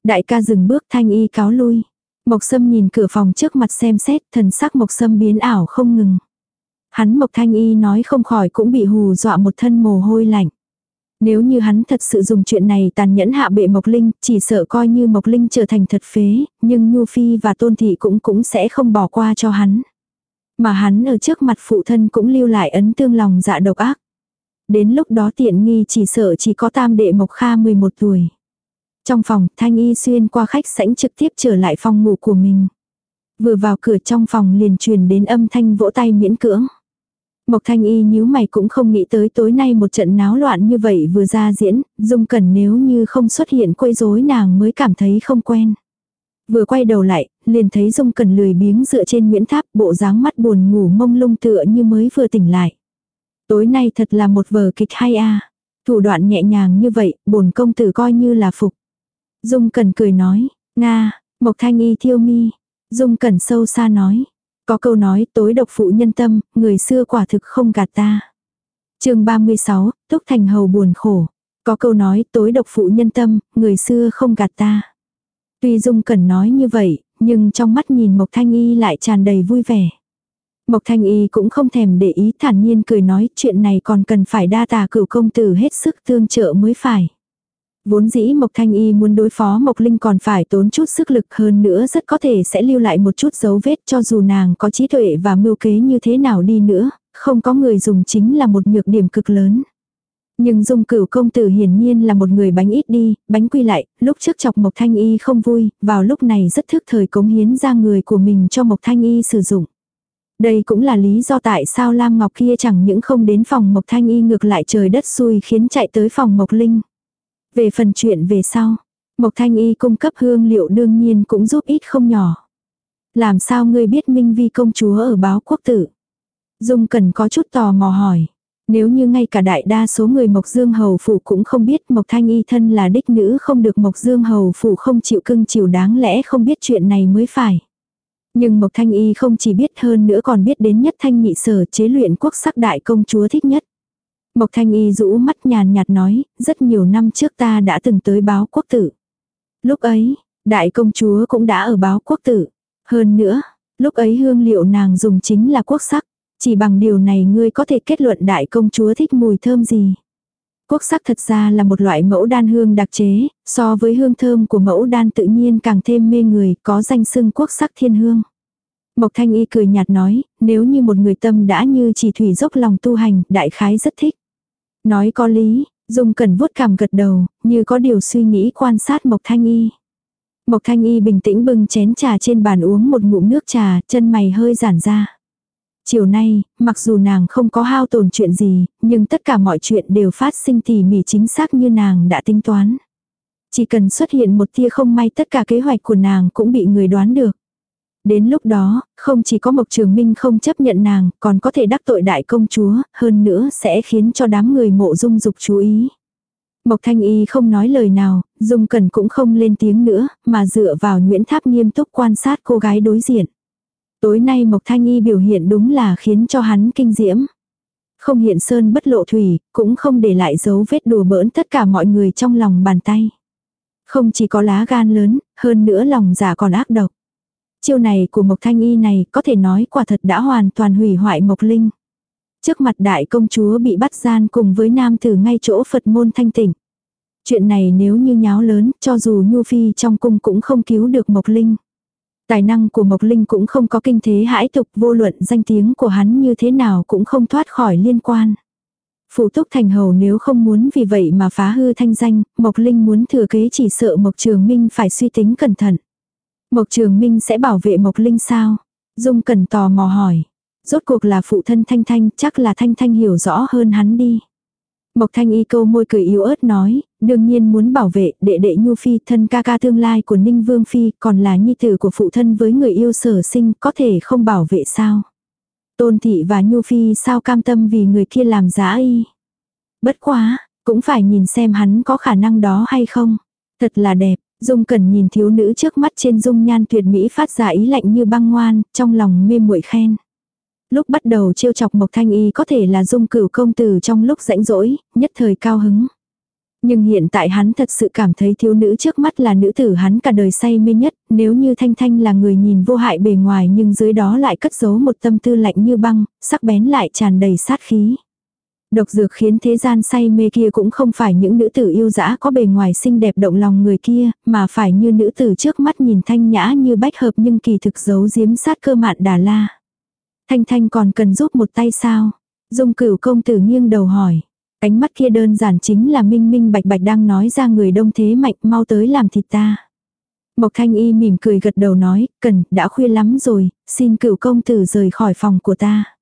Đại ca dừng bước Thanh Y cáo lui. Mộc Sâm nhìn cửa phòng trước mặt xem xét, thần sắc Mộc Sâm biến ảo không ngừng. Hắn Mộc Thanh Y nói không khỏi cũng bị hù dọa một thân mồ hôi lạnh. Nếu như hắn thật sự dùng chuyện này tàn nhẫn hạ bệ Mộc Linh, chỉ sợ coi như Mộc Linh trở thành thật phế, nhưng Nhu Phi và Tôn Thị cũng cũng sẽ không bỏ qua cho hắn. Mà hắn ở trước mặt phụ thân cũng lưu lại ấn tương lòng dạ độc ác. Đến lúc đó tiện nghi chỉ sợ chỉ có tam đệ Mộc Kha 11 tuổi. Trong phòng, Thanh Y xuyên qua khách sảnh trực tiếp trở lại phòng ngủ của mình. Vừa vào cửa trong phòng liền truyền đến âm thanh vỗ tay miễn cưỡng. Mộc Thanh Y nhíu mày cũng không nghĩ tới tối nay một trận náo loạn như vậy vừa ra diễn, Dung Cẩn nếu như không xuất hiện quấy rối nàng mới cảm thấy không quen. Vừa quay đầu lại, liền thấy Dung Cẩn lười biếng dựa trên Nguyễn Tháp bộ dáng mắt buồn ngủ mông lung tựa như mới vừa tỉnh lại. Tối nay thật là một vở kịch hay a Thủ đoạn nhẹ nhàng như vậy, bổn công tử coi như là phục. Dung Cẩn cười nói, Nga, Mộc Thanh Y thiêu mi. Dung Cẩn sâu xa nói, có câu nói tối độc phụ nhân tâm, người xưa quả thực không gạt ta. chương 36, Túc Thành Hầu buồn khổ. Có câu nói tối độc phụ nhân tâm, người xưa không gạt ta. Tuy Dung Cẩn nói như vậy, nhưng trong mắt nhìn Mộc Thanh Y lại tràn đầy vui vẻ. Mộc Thanh Y cũng không thèm để ý thản nhiên cười nói chuyện này còn cần phải đa tà cửu công tử hết sức tương trợ mới phải. Vốn dĩ Mộc Thanh Y muốn đối phó Mộc Linh còn phải tốn chút sức lực hơn nữa rất có thể sẽ lưu lại một chút dấu vết cho dù nàng có trí tuệ và mưu kế như thế nào đi nữa, không có người dùng chính là một nhược điểm cực lớn. Nhưng dung cửu công tử hiển nhiên là một người bánh ít đi, bánh quy lại, lúc trước chọc Mộc Thanh Y không vui, vào lúc này rất thức thời cống hiến ra người của mình cho Mộc Thanh Y sử dụng. Đây cũng là lý do tại sao Lam Ngọc kia chẳng những không đến phòng Mộc Thanh Y ngược lại trời đất xui khiến chạy tới phòng Mộc Linh. Về phần chuyện về sau, Mộc Thanh Y cung cấp hương liệu đương nhiên cũng giúp ít không nhỏ. Làm sao ngươi biết Minh Vi công chúa ở báo quốc tử? Dung Cần có chút tò mò hỏi. Nếu như ngay cả đại đa số người Mộc Dương Hầu Phủ cũng không biết Mộc Thanh Y thân là đích nữ không được Mộc Dương Hầu Phủ không chịu cưng chiều đáng lẽ không biết chuyện này mới phải. Nhưng Mộc Thanh Y không chỉ biết hơn nữa còn biết đến nhất thanh nhị sở chế luyện quốc sắc đại công chúa thích nhất. Mộc Thanh Y rũ mắt nhàn nhạt nói, rất nhiều năm trước ta đã từng tới báo quốc tử. Lúc ấy, đại công chúa cũng đã ở báo quốc tử. Hơn nữa, lúc ấy hương liệu nàng dùng chính là quốc sắc. Chỉ bằng điều này ngươi có thể kết luận đại công chúa thích mùi thơm gì. Quốc sắc thật ra là một loại mẫu đan hương đặc chế, so với hương thơm của mẫu đan tự nhiên càng thêm mê người, có danh xưng quốc sắc thiên hương. Mộc Thanh Y cười nhạt nói, nếu như một người tâm đã như chỉ thủy dốc lòng tu hành, đại khái rất thích. Nói có lý, Dung Cẩn vuốt cằm gật đầu, như có điều suy nghĩ quan sát Mộc Thanh Y. Mộc Thanh Y bình tĩnh bưng chén trà trên bàn uống một ngụm nước trà, chân mày hơi giãn ra. Chiều nay, mặc dù nàng không có hao tổn chuyện gì, nhưng tất cả mọi chuyện đều phát sinh tỉ mỉ chính xác như nàng đã tính toán. Chỉ cần xuất hiện một tia không may tất cả kế hoạch của nàng cũng bị người đoán được. Đến lúc đó, không chỉ có Mộc Trường Minh không chấp nhận nàng, còn có thể đắc tội đại công chúa, hơn nữa sẽ khiến cho đám người mộ dung dục chú ý. Mộc Thanh Y không nói lời nào, Dung Cần cũng không lên tiếng nữa, mà dựa vào Nguyễn Tháp nghiêm túc quan sát cô gái đối diện. Tối nay Mộc Thanh Y biểu hiện đúng là khiến cho hắn kinh diễm. Không hiện sơn bất lộ thủy, cũng không để lại dấu vết đùa bỡn tất cả mọi người trong lòng bàn tay. Không chỉ có lá gan lớn, hơn nữa lòng giả còn ác độc. Chiêu này của Mộc Thanh Y này có thể nói quả thật đã hoàn toàn hủy hoại Mộc Linh. Trước mặt đại công chúa bị bắt gian cùng với nam tử ngay chỗ Phật môn thanh tỉnh. Chuyện này nếu như nháo lớn, cho dù Nhu Phi trong cung cũng không cứu được Mộc Linh. Tài năng của Mộc Linh cũng không có kinh thế hãi tục vô luận danh tiếng của hắn như thế nào cũng không thoát khỏi liên quan. Phủ túc thành hầu nếu không muốn vì vậy mà phá hư thanh danh, Mộc Linh muốn thừa kế chỉ sợ Mộc Trường Minh phải suy tính cẩn thận. Mộc Trường Minh sẽ bảo vệ Mộc Linh sao? Dung Cẩn tò mò hỏi. Rốt cuộc là phụ thân Thanh Thanh, chắc là Thanh Thanh hiểu rõ hơn hắn đi. Mộc Thanh Y câu môi cười yếu ớt nói, đương nhiên muốn bảo vệ đệ đệ Nhu Phi thân ca ca tương lai của Ninh Vương Phi còn là nhi tử của phụ thân với người yêu sở sinh có thể không bảo vệ sao. Tôn Thị và Nhu Phi sao cam tâm vì người kia làm giá y. Bất quá, cũng phải nhìn xem hắn có khả năng đó hay không. Thật là đẹp, Dung Cẩn nhìn thiếu nữ trước mắt trên dung nhan tuyệt mỹ phát ra ý lạnh như băng ngoan, trong lòng mê muội khen. Lúc bắt đầu trêu chọc Mộc Thanh Y có thể là dung cửu công tử trong lúc rãnh rỗi, nhất thời cao hứng. Nhưng hiện tại hắn thật sự cảm thấy thiếu nữ trước mắt là nữ tử hắn cả đời say mê nhất, nếu như Thanh Thanh là người nhìn vô hại bề ngoài nhưng dưới đó lại cất giấu một tâm tư lạnh như băng, sắc bén lại tràn đầy sát khí. Độc dược khiến thế gian say mê kia cũng không phải những nữ tử yêu dã có bề ngoài xinh đẹp động lòng người kia, mà phải như nữ tử trước mắt nhìn thanh nhã như bách hợp nhưng kỳ thực giấu giếm sát cơ mạn đà la. Thanh Thanh còn cần giúp một tay sao? Dung cửu công tử nghiêng đầu hỏi. Ánh mắt kia đơn giản chính là minh minh bạch bạch đang nói ra người đông thế mạnh mau tới làm thịt ta. Mộc Thanh Y mỉm cười gật đầu nói, cần, đã khuya lắm rồi, xin cửu công tử rời khỏi phòng của ta.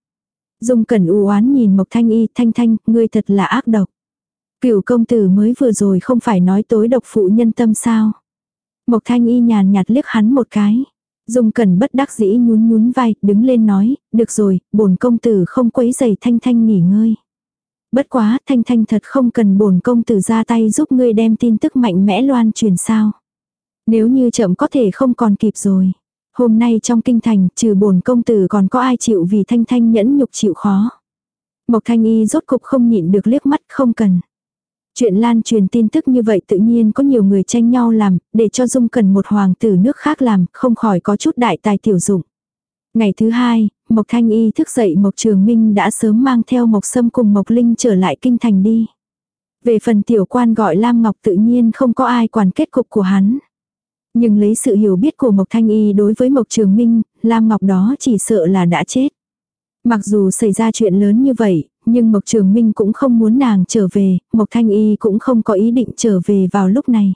Dung cẩn u oán nhìn Mộc Thanh Y, Thanh Thanh, ngươi thật là ác độc. Cửu công tử mới vừa rồi không phải nói tối độc phụ nhân tâm sao. Mộc Thanh Y nhàn nhạt liếc hắn một cái. Dung cẩn bất đắc dĩ nhún nhún vai, đứng lên nói, được rồi, bổn công tử không quấy giày Thanh Thanh nghỉ ngơi. Bất quá, Thanh Thanh thật không cần bổn công tử ra tay giúp ngươi đem tin tức mạnh mẽ loan truyền sao. Nếu như chậm có thể không còn kịp rồi. Hôm nay trong kinh thành, trừ bổn công tử còn có ai chịu vì Thanh Thanh nhẫn nhục chịu khó. Mộc Thanh Y rốt cục không nhịn được liếc mắt không cần. Chuyện lan truyền tin tức như vậy tự nhiên có nhiều người tranh nhau làm, để cho Dung cần một hoàng tử nước khác làm, không khỏi có chút đại tài tiểu dụng. Ngày thứ hai, Mộc Thanh Y thức dậy Mộc Trường Minh đã sớm mang theo Mộc Sâm cùng Mộc Linh trở lại kinh thành đi. Về phần tiểu quan gọi Lam Ngọc tự nhiên không có ai quản kết cục của hắn. Nhưng lấy sự hiểu biết của Mộc Thanh Y đối với Mộc Trường Minh, Lam Ngọc đó chỉ sợ là đã chết. Mặc dù xảy ra chuyện lớn như vậy, nhưng Mộc Trường Minh cũng không muốn nàng trở về, Mộc Thanh Y cũng không có ý định trở về vào lúc này.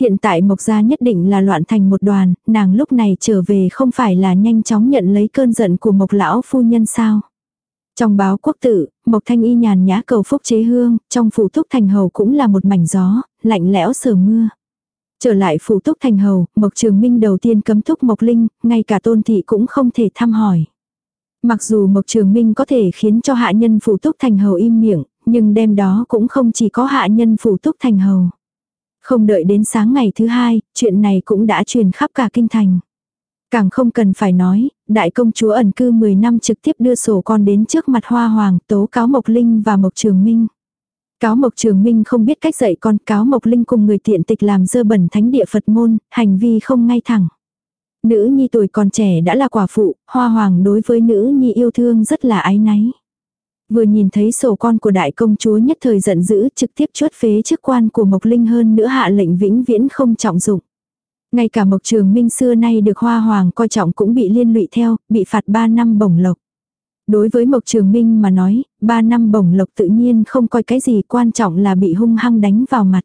Hiện tại Mộc Gia nhất định là loạn thành một đoàn, nàng lúc này trở về không phải là nhanh chóng nhận lấy cơn giận của Mộc Lão Phu Nhân sao. Trong báo quốc tử, Mộc Thanh Y nhàn nhã cầu phúc chế hương, trong phủ thúc thành hầu cũng là một mảnh gió, lạnh lẽo sờ mưa. Trở lại phủ túc thành hầu, Mộc Trường Minh đầu tiên cấm thúc Mộc Linh, ngay cả tôn thị cũng không thể thăm hỏi. Mặc dù Mộc Trường Minh có thể khiến cho hạ nhân phủ túc thành hầu im miệng, nhưng đêm đó cũng không chỉ có hạ nhân phủ túc thành hầu. Không đợi đến sáng ngày thứ hai, chuyện này cũng đã truyền khắp cả kinh thành. Càng không cần phải nói, đại công chúa ẩn cư 10 năm trực tiếp đưa sổ con đến trước mặt hoa hoàng tố cáo Mộc Linh và Mộc Trường Minh. Cáo Mộc Trường Minh không biết cách dạy con, cáo Mộc Linh cùng người tiện tịch làm dơ bẩn thánh địa Phật môn, hành vi không ngay thẳng. Nữ nhi tuổi còn trẻ đã là quả phụ, hoa hoàng đối với nữ nhi yêu thương rất là ái náy. Vừa nhìn thấy sổ con của đại công chúa nhất thời giận dữ trực tiếp chuốt phế chức quan của Mộc Linh hơn nữa hạ lệnh vĩnh viễn không trọng dụng. Ngay cả Mộc Trường Minh xưa nay được hoa hoàng coi trọng cũng bị liên lụy theo, bị phạt 3 năm bổng lộc. Đối với Mộc Trường Minh mà nói, 3 năm bổng lộc tự nhiên không coi cái gì quan trọng là bị hung hăng đánh vào mặt.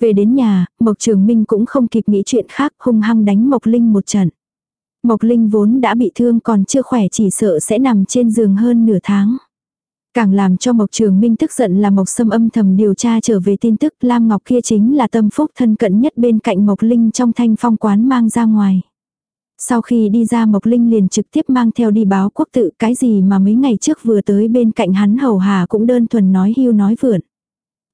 Về đến nhà, Mộc Trường Minh cũng không kịp nghĩ chuyện khác hung hăng đánh Mộc Linh một trận. Mộc Linh vốn đã bị thương còn chưa khỏe chỉ sợ sẽ nằm trên giường hơn nửa tháng. Càng làm cho Mộc Trường Minh tức giận là Mộc Sâm âm thầm điều tra trở về tin tức Lam Ngọc kia chính là tâm phúc thân cận nhất bên cạnh Mộc Linh trong thanh phong quán mang ra ngoài. Sau khi đi ra Mộc Linh liền trực tiếp mang theo đi báo quốc tự cái gì mà mấy ngày trước vừa tới bên cạnh hắn hầu hà cũng đơn thuần nói hưu nói vượn.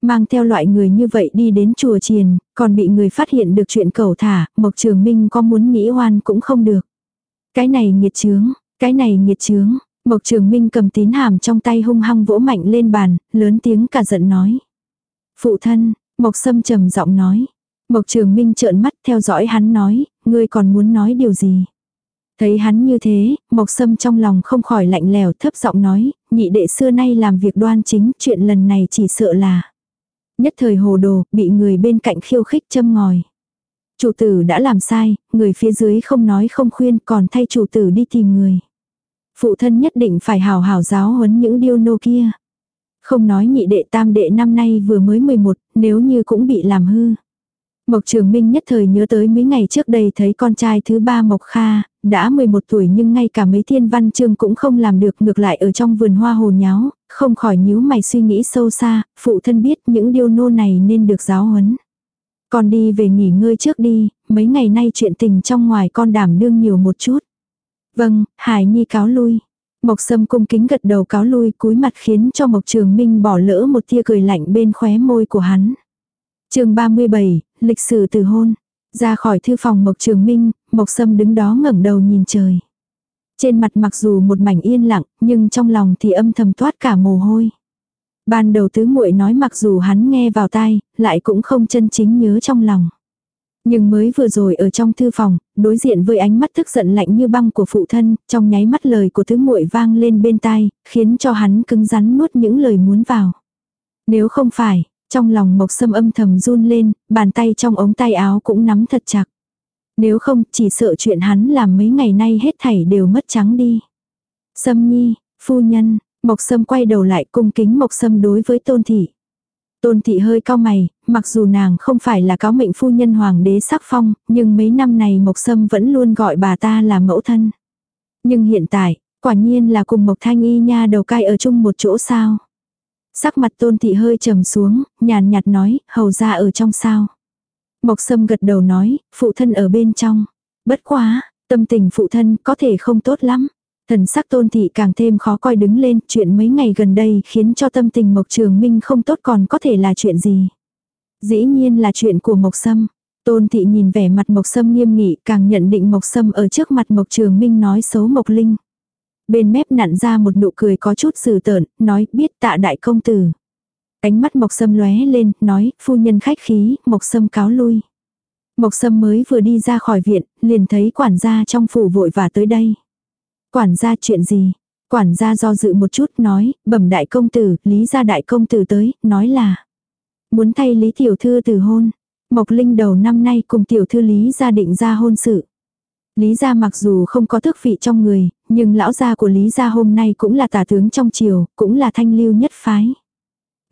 Mang theo loại người như vậy đi đến chùa chiền, còn bị người phát hiện được chuyện cầu thả, Mộc Trường Minh có muốn nghĩ hoan cũng không được. Cái này nghiệt chướng, cái này nghiệt chướng, Mộc Trường Minh cầm tín hàm trong tay hung hăng vỗ mạnh lên bàn, lớn tiếng cả giận nói. Phụ thân, Mộc Sâm trầm giọng nói. Mộc Trường Minh trợn mắt theo dõi hắn nói, ngươi còn muốn nói điều gì? Thấy hắn như thế, Mộc Sâm trong lòng không khỏi lạnh lèo thấp giọng nói, nhị đệ xưa nay làm việc đoan chính, chuyện lần này chỉ sợ là. Nhất thời hồ đồ, bị người bên cạnh khiêu khích châm ngòi. Chủ tử đã làm sai, người phía dưới không nói không khuyên còn thay chủ tử đi tìm người. Phụ thân nhất định phải hào hào giáo huấn những điêu nô kia. Không nói nhị đệ tam đệ năm nay vừa mới 11, nếu như cũng bị làm hư. Mộc Trường Minh nhất thời nhớ tới mấy ngày trước đây thấy con trai thứ ba Mộc Kha, đã 11 tuổi nhưng ngay cả mấy thiên văn chương cũng không làm được ngược lại ở trong vườn hoa hồ nháo, không khỏi nhíu mày suy nghĩ sâu xa, phụ thân biết những điều nô này nên được giáo huấn. Con đi về nghỉ ngơi trước đi, mấy ngày nay chuyện tình trong ngoài con đảm đương nhiều một chút. Vâng, Hải Nhi cáo lui. Mộc Sâm cung kính gật đầu cáo lui cúi mặt khiến cho Mộc Trường Minh bỏ lỡ một tia cười lạnh bên khóe môi của hắn. chương 37, lịch sử từ hôn. Ra khỏi thư phòng Mộc Trường Minh, Mộc Sâm đứng đó ngẩng đầu nhìn trời. Trên mặt mặc dù một mảnh yên lặng, nhưng trong lòng thì âm thầm toát cả mồ hôi. Ban đầu tứ muội nói mặc dù hắn nghe vào tai, lại cũng không chân chính nhớ trong lòng. Nhưng mới vừa rồi ở trong thư phòng, đối diện với ánh mắt tức giận lạnh như băng của phụ thân, trong nháy mắt lời của tứ muội vang lên bên tai, khiến cho hắn cứng rắn nuốt những lời muốn vào. Nếu không phải, trong lòng mộc sâm âm thầm run lên, bàn tay trong ống tay áo cũng nắm thật chặt. Nếu không, chỉ sợ chuyện hắn làm mấy ngày nay hết thảy đều mất trắng đi. Sâm nhi, phu nhân, Mộc Sâm quay đầu lại cung kính Mộc Sâm đối với Tôn Thị. Tôn Thị hơi cao mày, mặc dù nàng không phải là cáo mệnh phu nhân hoàng đế sắc phong, nhưng mấy năm này Mộc Sâm vẫn luôn gọi bà ta là mẫu thân. Nhưng hiện tại, quả nhiên là cùng Mộc Thanh Y nha đầu cai ở chung một chỗ sao. Sắc mặt Tôn Thị hơi trầm xuống, nhàn nhạt nói, hầu ra ở trong sao. Mộc Sâm gật đầu nói, phụ thân ở bên trong. Bất quá, tâm tình phụ thân có thể không tốt lắm. Thần sắc tôn thị càng thêm khó coi đứng lên, chuyện mấy ngày gần đây khiến cho tâm tình Mộc Trường Minh không tốt còn có thể là chuyện gì. Dĩ nhiên là chuyện của Mộc Sâm. Tôn thị nhìn vẻ mặt Mộc Sâm nghiêm nghị càng nhận định Mộc Sâm ở trước mặt Mộc Trường Minh nói xấu Mộc Linh. Bên mép nặn ra một nụ cười có chút sử tợn, nói biết tạ đại công tử. Ánh mắt Mộc Sâm lóe lên, nói, phu nhân khách khí, Mộc Sâm cáo lui. Mộc Sâm mới vừa đi ra khỏi viện, liền thấy quản gia trong phủ vội và tới đây. Quản gia chuyện gì? Quản gia do dự một chút nói, bẩm đại công tử, lý gia đại công tử tới, nói là muốn thay lý tiểu thư từ hôn. Mộc Linh đầu năm nay cùng tiểu thư lý gia định ra hôn sự. Lý gia mặc dù không có tước vị trong người, nhưng lão gia của Lý gia hôm nay cũng là tả tướng trong triều, cũng là thanh lưu nhất phái.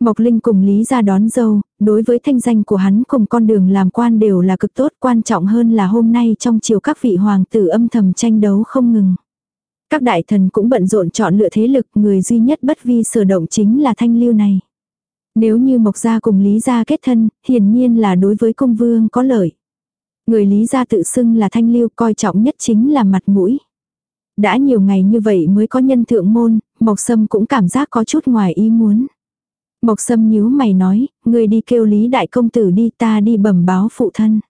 Mộc Linh cùng Lý gia đón dâu, đối với thanh danh của hắn cùng con đường làm quan đều là cực tốt, quan trọng hơn là hôm nay trong triều các vị hoàng tử âm thầm tranh đấu không ngừng. Các đại thần cũng bận rộn chọn lựa thế lực, người duy nhất bất vi sở động chính là thanh lưu này. Nếu như Mộc gia cùng Lý gia kết thân, hiển nhiên là đối với công vương có lợi. Người Lý gia tự xưng là thanh lưu coi trọng nhất chính là mặt mũi. Đã nhiều ngày như vậy mới có nhân thượng môn, Mộc Sâm cũng cảm giác có chút ngoài ý muốn. Mộc Sâm nhíu mày nói, người đi kêu Lý Đại Công Tử đi ta đi bẩm báo phụ thân.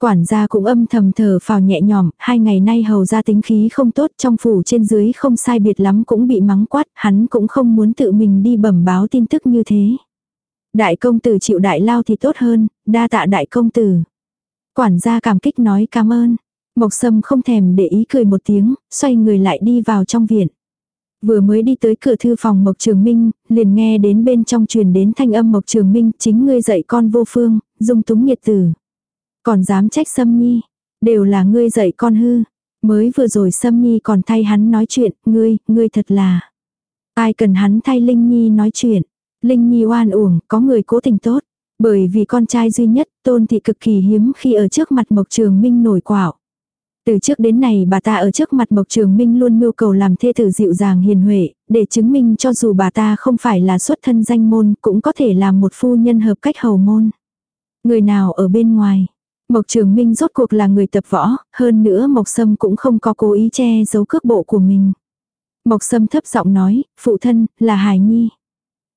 Quản gia cũng âm thầm thở phào nhẹ nhõm, hai ngày nay hầu ra tính khí không tốt trong phủ trên dưới không sai biệt lắm cũng bị mắng quát, hắn cũng không muốn tự mình đi bẩm báo tin tức như thế. Đại công tử chịu đại lao thì tốt hơn, đa tạ đại công tử. Quản gia cảm kích nói cảm ơn. Mộc sâm không thèm để ý cười một tiếng, xoay người lại đi vào trong viện. Vừa mới đi tới cửa thư phòng Mộc Trường Minh, liền nghe đến bên trong truyền đến thanh âm Mộc Trường Minh, chính ngươi dạy con vô phương, dung túng nhiệt tử. Còn dám trách Sâm Nhi, đều là ngươi dạy con hư. Mới vừa rồi Sâm Nhi còn thay hắn nói chuyện, ngươi, ngươi thật là. Ai cần hắn thay Linh Nhi nói chuyện. Linh Nhi oan uổng, có người cố tình tốt. Bởi vì con trai duy nhất, tôn thị cực kỳ hiếm khi ở trước mặt Mộc Trường Minh nổi quạo. Từ trước đến này bà ta ở trước mặt Mộc Trường Minh luôn mưu cầu làm thê tử dịu dàng hiền huệ, để chứng minh cho dù bà ta không phải là xuất thân danh môn cũng có thể làm một phu nhân hợp cách hầu môn. Người nào ở bên ngoài, Mộc Trường Minh rốt cuộc là người tập võ, hơn nữa Mộc Sâm cũng không có cố ý che giấu cước bộ của mình. Mộc Sâm thấp giọng nói, phụ thân, là Hải Nhi.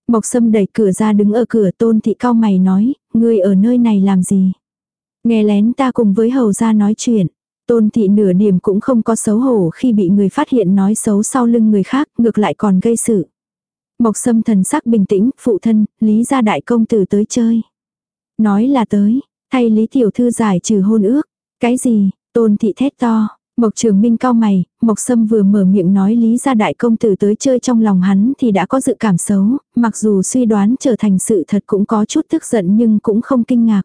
Mộc Sâm đẩy cửa ra đứng ở cửa tôn thị cao mày nói, ngươi ở nơi này làm gì? Nghe lén ta cùng với hầu ra nói chuyện. Tôn thị nửa điểm cũng không có xấu hổ khi bị người phát hiện nói xấu sau lưng người khác, ngược lại còn gây sự. Mộc Sâm thần sắc bình tĩnh, phụ thân, lý gia đại công tử tới chơi. Nói là tới, Thay Lý Tiểu Thư giải trừ hôn ước. Cái gì? Tôn thị thét to. Mộc Trường Minh cao mày, Mộc Sâm vừa mở miệng nói Lý gia đại công tử tới chơi trong lòng hắn thì đã có dự cảm xấu, mặc dù suy đoán trở thành sự thật cũng có chút tức giận nhưng cũng không kinh ngạc.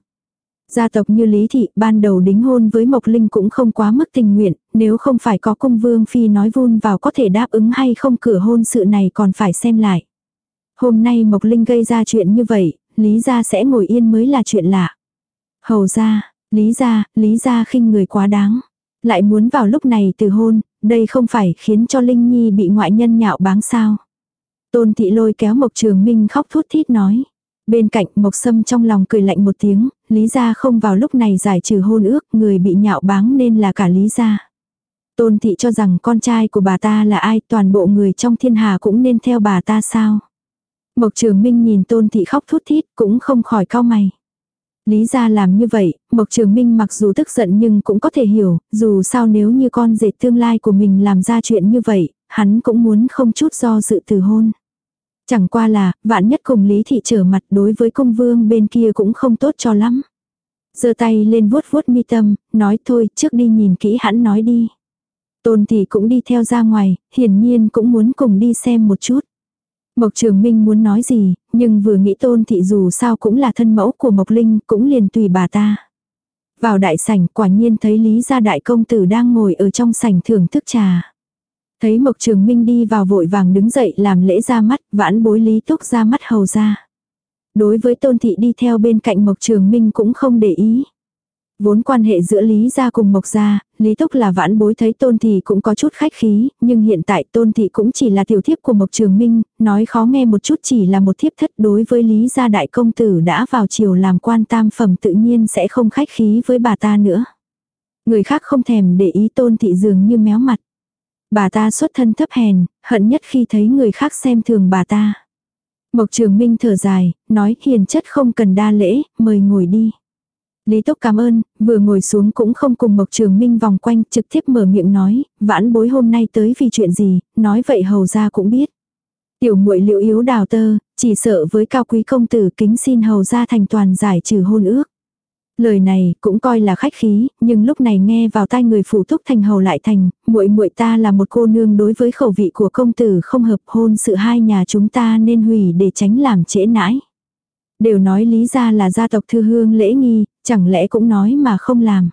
Gia tộc như Lý Thị ban đầu đính hôn với Mộc Linh cũng không quá mức tình nguyện, nếu không phải có công vương phi nói vun vào có thể đáp ứng hay không cửa hôn sự này còn phải xem lại. Hôm nay Mộc Linh gây ra chuyện như vậy, Lý gia sẽ ngồi yên mới là chuyện lạ. Hầu ra, lý gia, lý gia khinh người quá đáng. Lại muốn vào lúc này từ hôn, đây không phải khiến cho Linh Nhi bị ngoại nhân nhạo báng sao. Tôn thị lôi kéo Mộc Trường Minh khóc thút thít nói. Bên cạnh Mộc Sâm trong lòng cười lạnh một tiếng, lý gia không vào lúc này giải trừ hôn ước, người bị nhạo báng nên là cả lý gia. Tôn thị cho rằng con trai của bà ta là ai, toàn bộ người trong thiên hà cũng nên theo bà ta sao. Mộc Trường Minh nhìn Tôn thị khóc thút thít cũng không khỏi cau mày. Lý ra làm như vậy, Mộc Trường Minh mặc dù tức giận nhưng cũng có thể hiểu, dù sao nếu như con dệt tương lai của mình làm ra chuyện như vậy, hắn cũng muốn không chút do dự từ hôn. Chẳng qua là, vạn nhất cùng Lý Thị trở mặt đối với công vương bên kia cũng không tốt cho lắm. giơ tay lên vuốt vuốt mi tâm, nói thôi trước đi nhìn kỹ hắn nói đi. Tôn Thị cũng đi theo ra ngoài, hiển nhiên cũng muốn cùng đi xem một chút. Mộc Trường Minh muốn nói gì, nhưng vừa nghĩ tôn thị dù sao cũng là thân mẫu của Mộc Linh, cũng liền tùy bà ta. Vào đại sảnh quả nhiên thấy Lý gia đại công tử đang ngồi ở trong sảnh thưởng thức trà. Thấy Mộc Trường Minh đi vào vội vàng đứng dậy làm lễ ra mắt, vãn bối Lý Túc ra mắt hầu ra. Đối với Tôn Thị đi theo bên cạnh Mộc Trường Minh cũng không để ý. Vốn quan hệ giữa Lý gia cùng Mộc gia, Lý Túc là vãn bối thấy Tôn Thị cũng có chút khách khí, nhưng hiện tại Tôn Thị cũng chỉ là tiểu thiếp của Mộc Trường Minh, nói khó nghe một chút chỉ là một thiếp thất đối với Lý gia đại công tử đã vào chiều làm quan tam phẩm tự nhiên sẽ không khách khí với bà ta nữa. Người khác không thèm để ý Tôn Thị dường như méo mặt. Bà ta xuất thân thấp hèn, hận nhất khi thấy người khác xem thường bà ta. Mộc Trường Minh thở dài, nói hiền chất không cần đa lễ, mời ngồi đi. Lý Túc cảm ơn, vừa ngồi xuống cũng không cùng Mộc Trường Minh vòng quanh, trực tiếp mở miệng nói, vãn bối hôm nay tới vì chuyện gì, nói vậy hầu ra cũng biết. Tiểu muội liệu yếu đào tơ, chỉ sợ với cao quý công tử kính xin hầu ra thành toàn giải trừ hôn ước. Lời này cũng coi là khách khí, nhưng lúc này nghe vào tai người phủ thúc thành hầu lại thành, muội muội ta là một cô nương đối với khẩu vị của công tử không hợp hôn sự hai nhà chúng ta nên hủy để tránh làm trễ nãi. Đều nói lý ra là gia tộc thư hương lễ nghi, chẳng lẽ cũng nói mà không làm.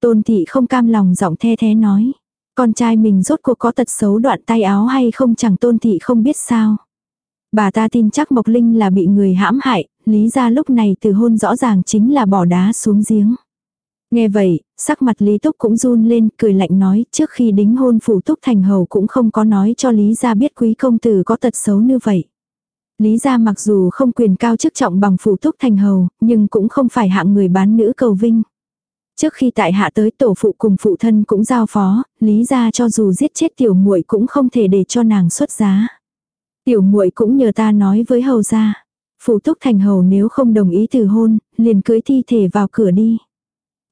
Tôn thị không cam lòng giọng the thế nói. Con trai mình rốt cuộc có tật xấu đoạn tay áo hay không chẳng tôn thị không biết sao. Bà ta tin chắc Mộc Linh là bị người hãm hại, lý ra lúc này từ hôn rõ ràng chính là bỏ đá xuống giếng. Nghe vậy, sắc mặt Lý Túc cũng run lên, cười lạnh nói, trước khi đính hôn phủ Túc Thành Hầu cũng không có nói cho Lý gia biết quý công tử có tật xấu như vậy. Lý gia mặc dù không quyền cao chức trọng bằng phủ Túc Thành Hầu, nhưng cũng không phải hạng người bán nữ cầu vinh. Trước khi tại hạ tới tổ phụ cùng phụ thân cũng giao phó, Lý gia cho dù giết chết tiểu muội cũng không thể để cho nàng xuất giá. Tiểu muội cũng nhờ ta nói với hầu gia. Phụ túc thành hầu nếu không đồng ý từ hôn, liền cưới thi thể vào cửa đi.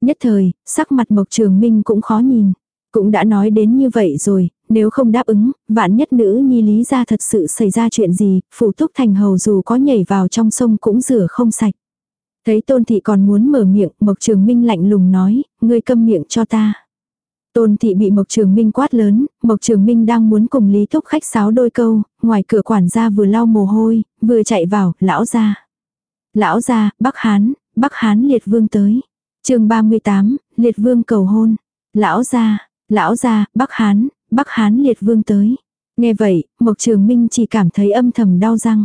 Nhất thời, sắc mặt Mộc Trường Minh cũng khó nhìn. Cũng đã nói đến như vậy rồi, nếu không đáp ứng, vạn nhất nữ nhi lý ra thật sự xảy ra chuyện gì, phủ túc thành hầu dù có nhảy vào trong sông cũng rửa không sạch. Thấy tôn thị còn muốn mở miệng, Mộc Trường Minh lạnh lùng nói, ngươi câm miệng cho ta. Tôn thị bị Mộc Trường Minh quát lớn, Mộc Trường Minh đang muốn cùng Lý Thúc khách sáo đôi câu, ngoài cửa quản gia vừa lau mồ hôi, vừa chạy vào, lão gia. Lão gia, Bắc Hán, Bắc Hán liệt vương tới. chương 38, liệt vương cầu hôn. Lão gia, lão gia, Bắc Hán, Bắc Hán liệt vương tới. Nghe vậy, Mộc Trường Minh chỉ cảm thấy âm thầm đau răng.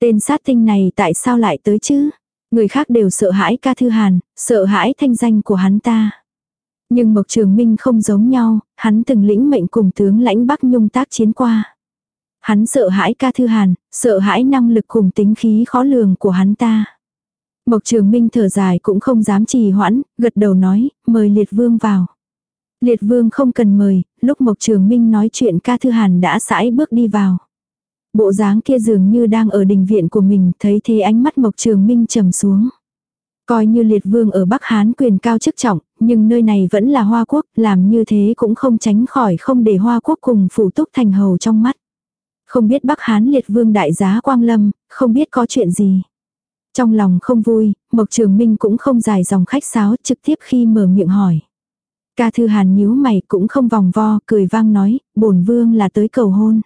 Tên sát tinh này tại sao lại tới chứ? Người khác đều sợ hãi ca thư hàn, sợ hãi thanh danh của hắn ta. Nhưng Mộc Trường Minh không giống nhau, hắn từng lĩnh mệnh cùng tướng lãnh Bắc Nhung tác chiến qua. Hắn sợ hãi ca thư hàn, sợ hãi năng lực cùng tính khí khó lường của hắn ta. Mộc Trường Minh thở dài cũng không dám trì hoãn, gật đầu nói, mời Liệt Vương vào. Liệt Vương không cần mời, lúc Mộc Trường Minh nói chuyện ca thư hàn đã sải bước đi vào. Bộ dáng kia dường như đang ở đình viện của mình, thấy thế ánh mắt Mộc Trường Minh trầm xuống. Coi như liệt vương ở Bắc Hán quyền cao chức trọng, nhưng nơi này vẫn là Hoa Quốc, làm như thế cũng không tránh khỏi không để Hoa Quốc cùng phủ túc thành hầu trong mắt. Không biết Bắc Hán liệt vương đại giá Quang Lâm, không biết có chuyện gì. Trong lòng không vui, Mộc Trường Minh cũng không dài dòng khách sáo trực tiếp khi mở miệng hỏi. Ca Thư Hàn nhíu mày cũng không vòng vo, cười vang nói, bổn vương là tới cầu hôn.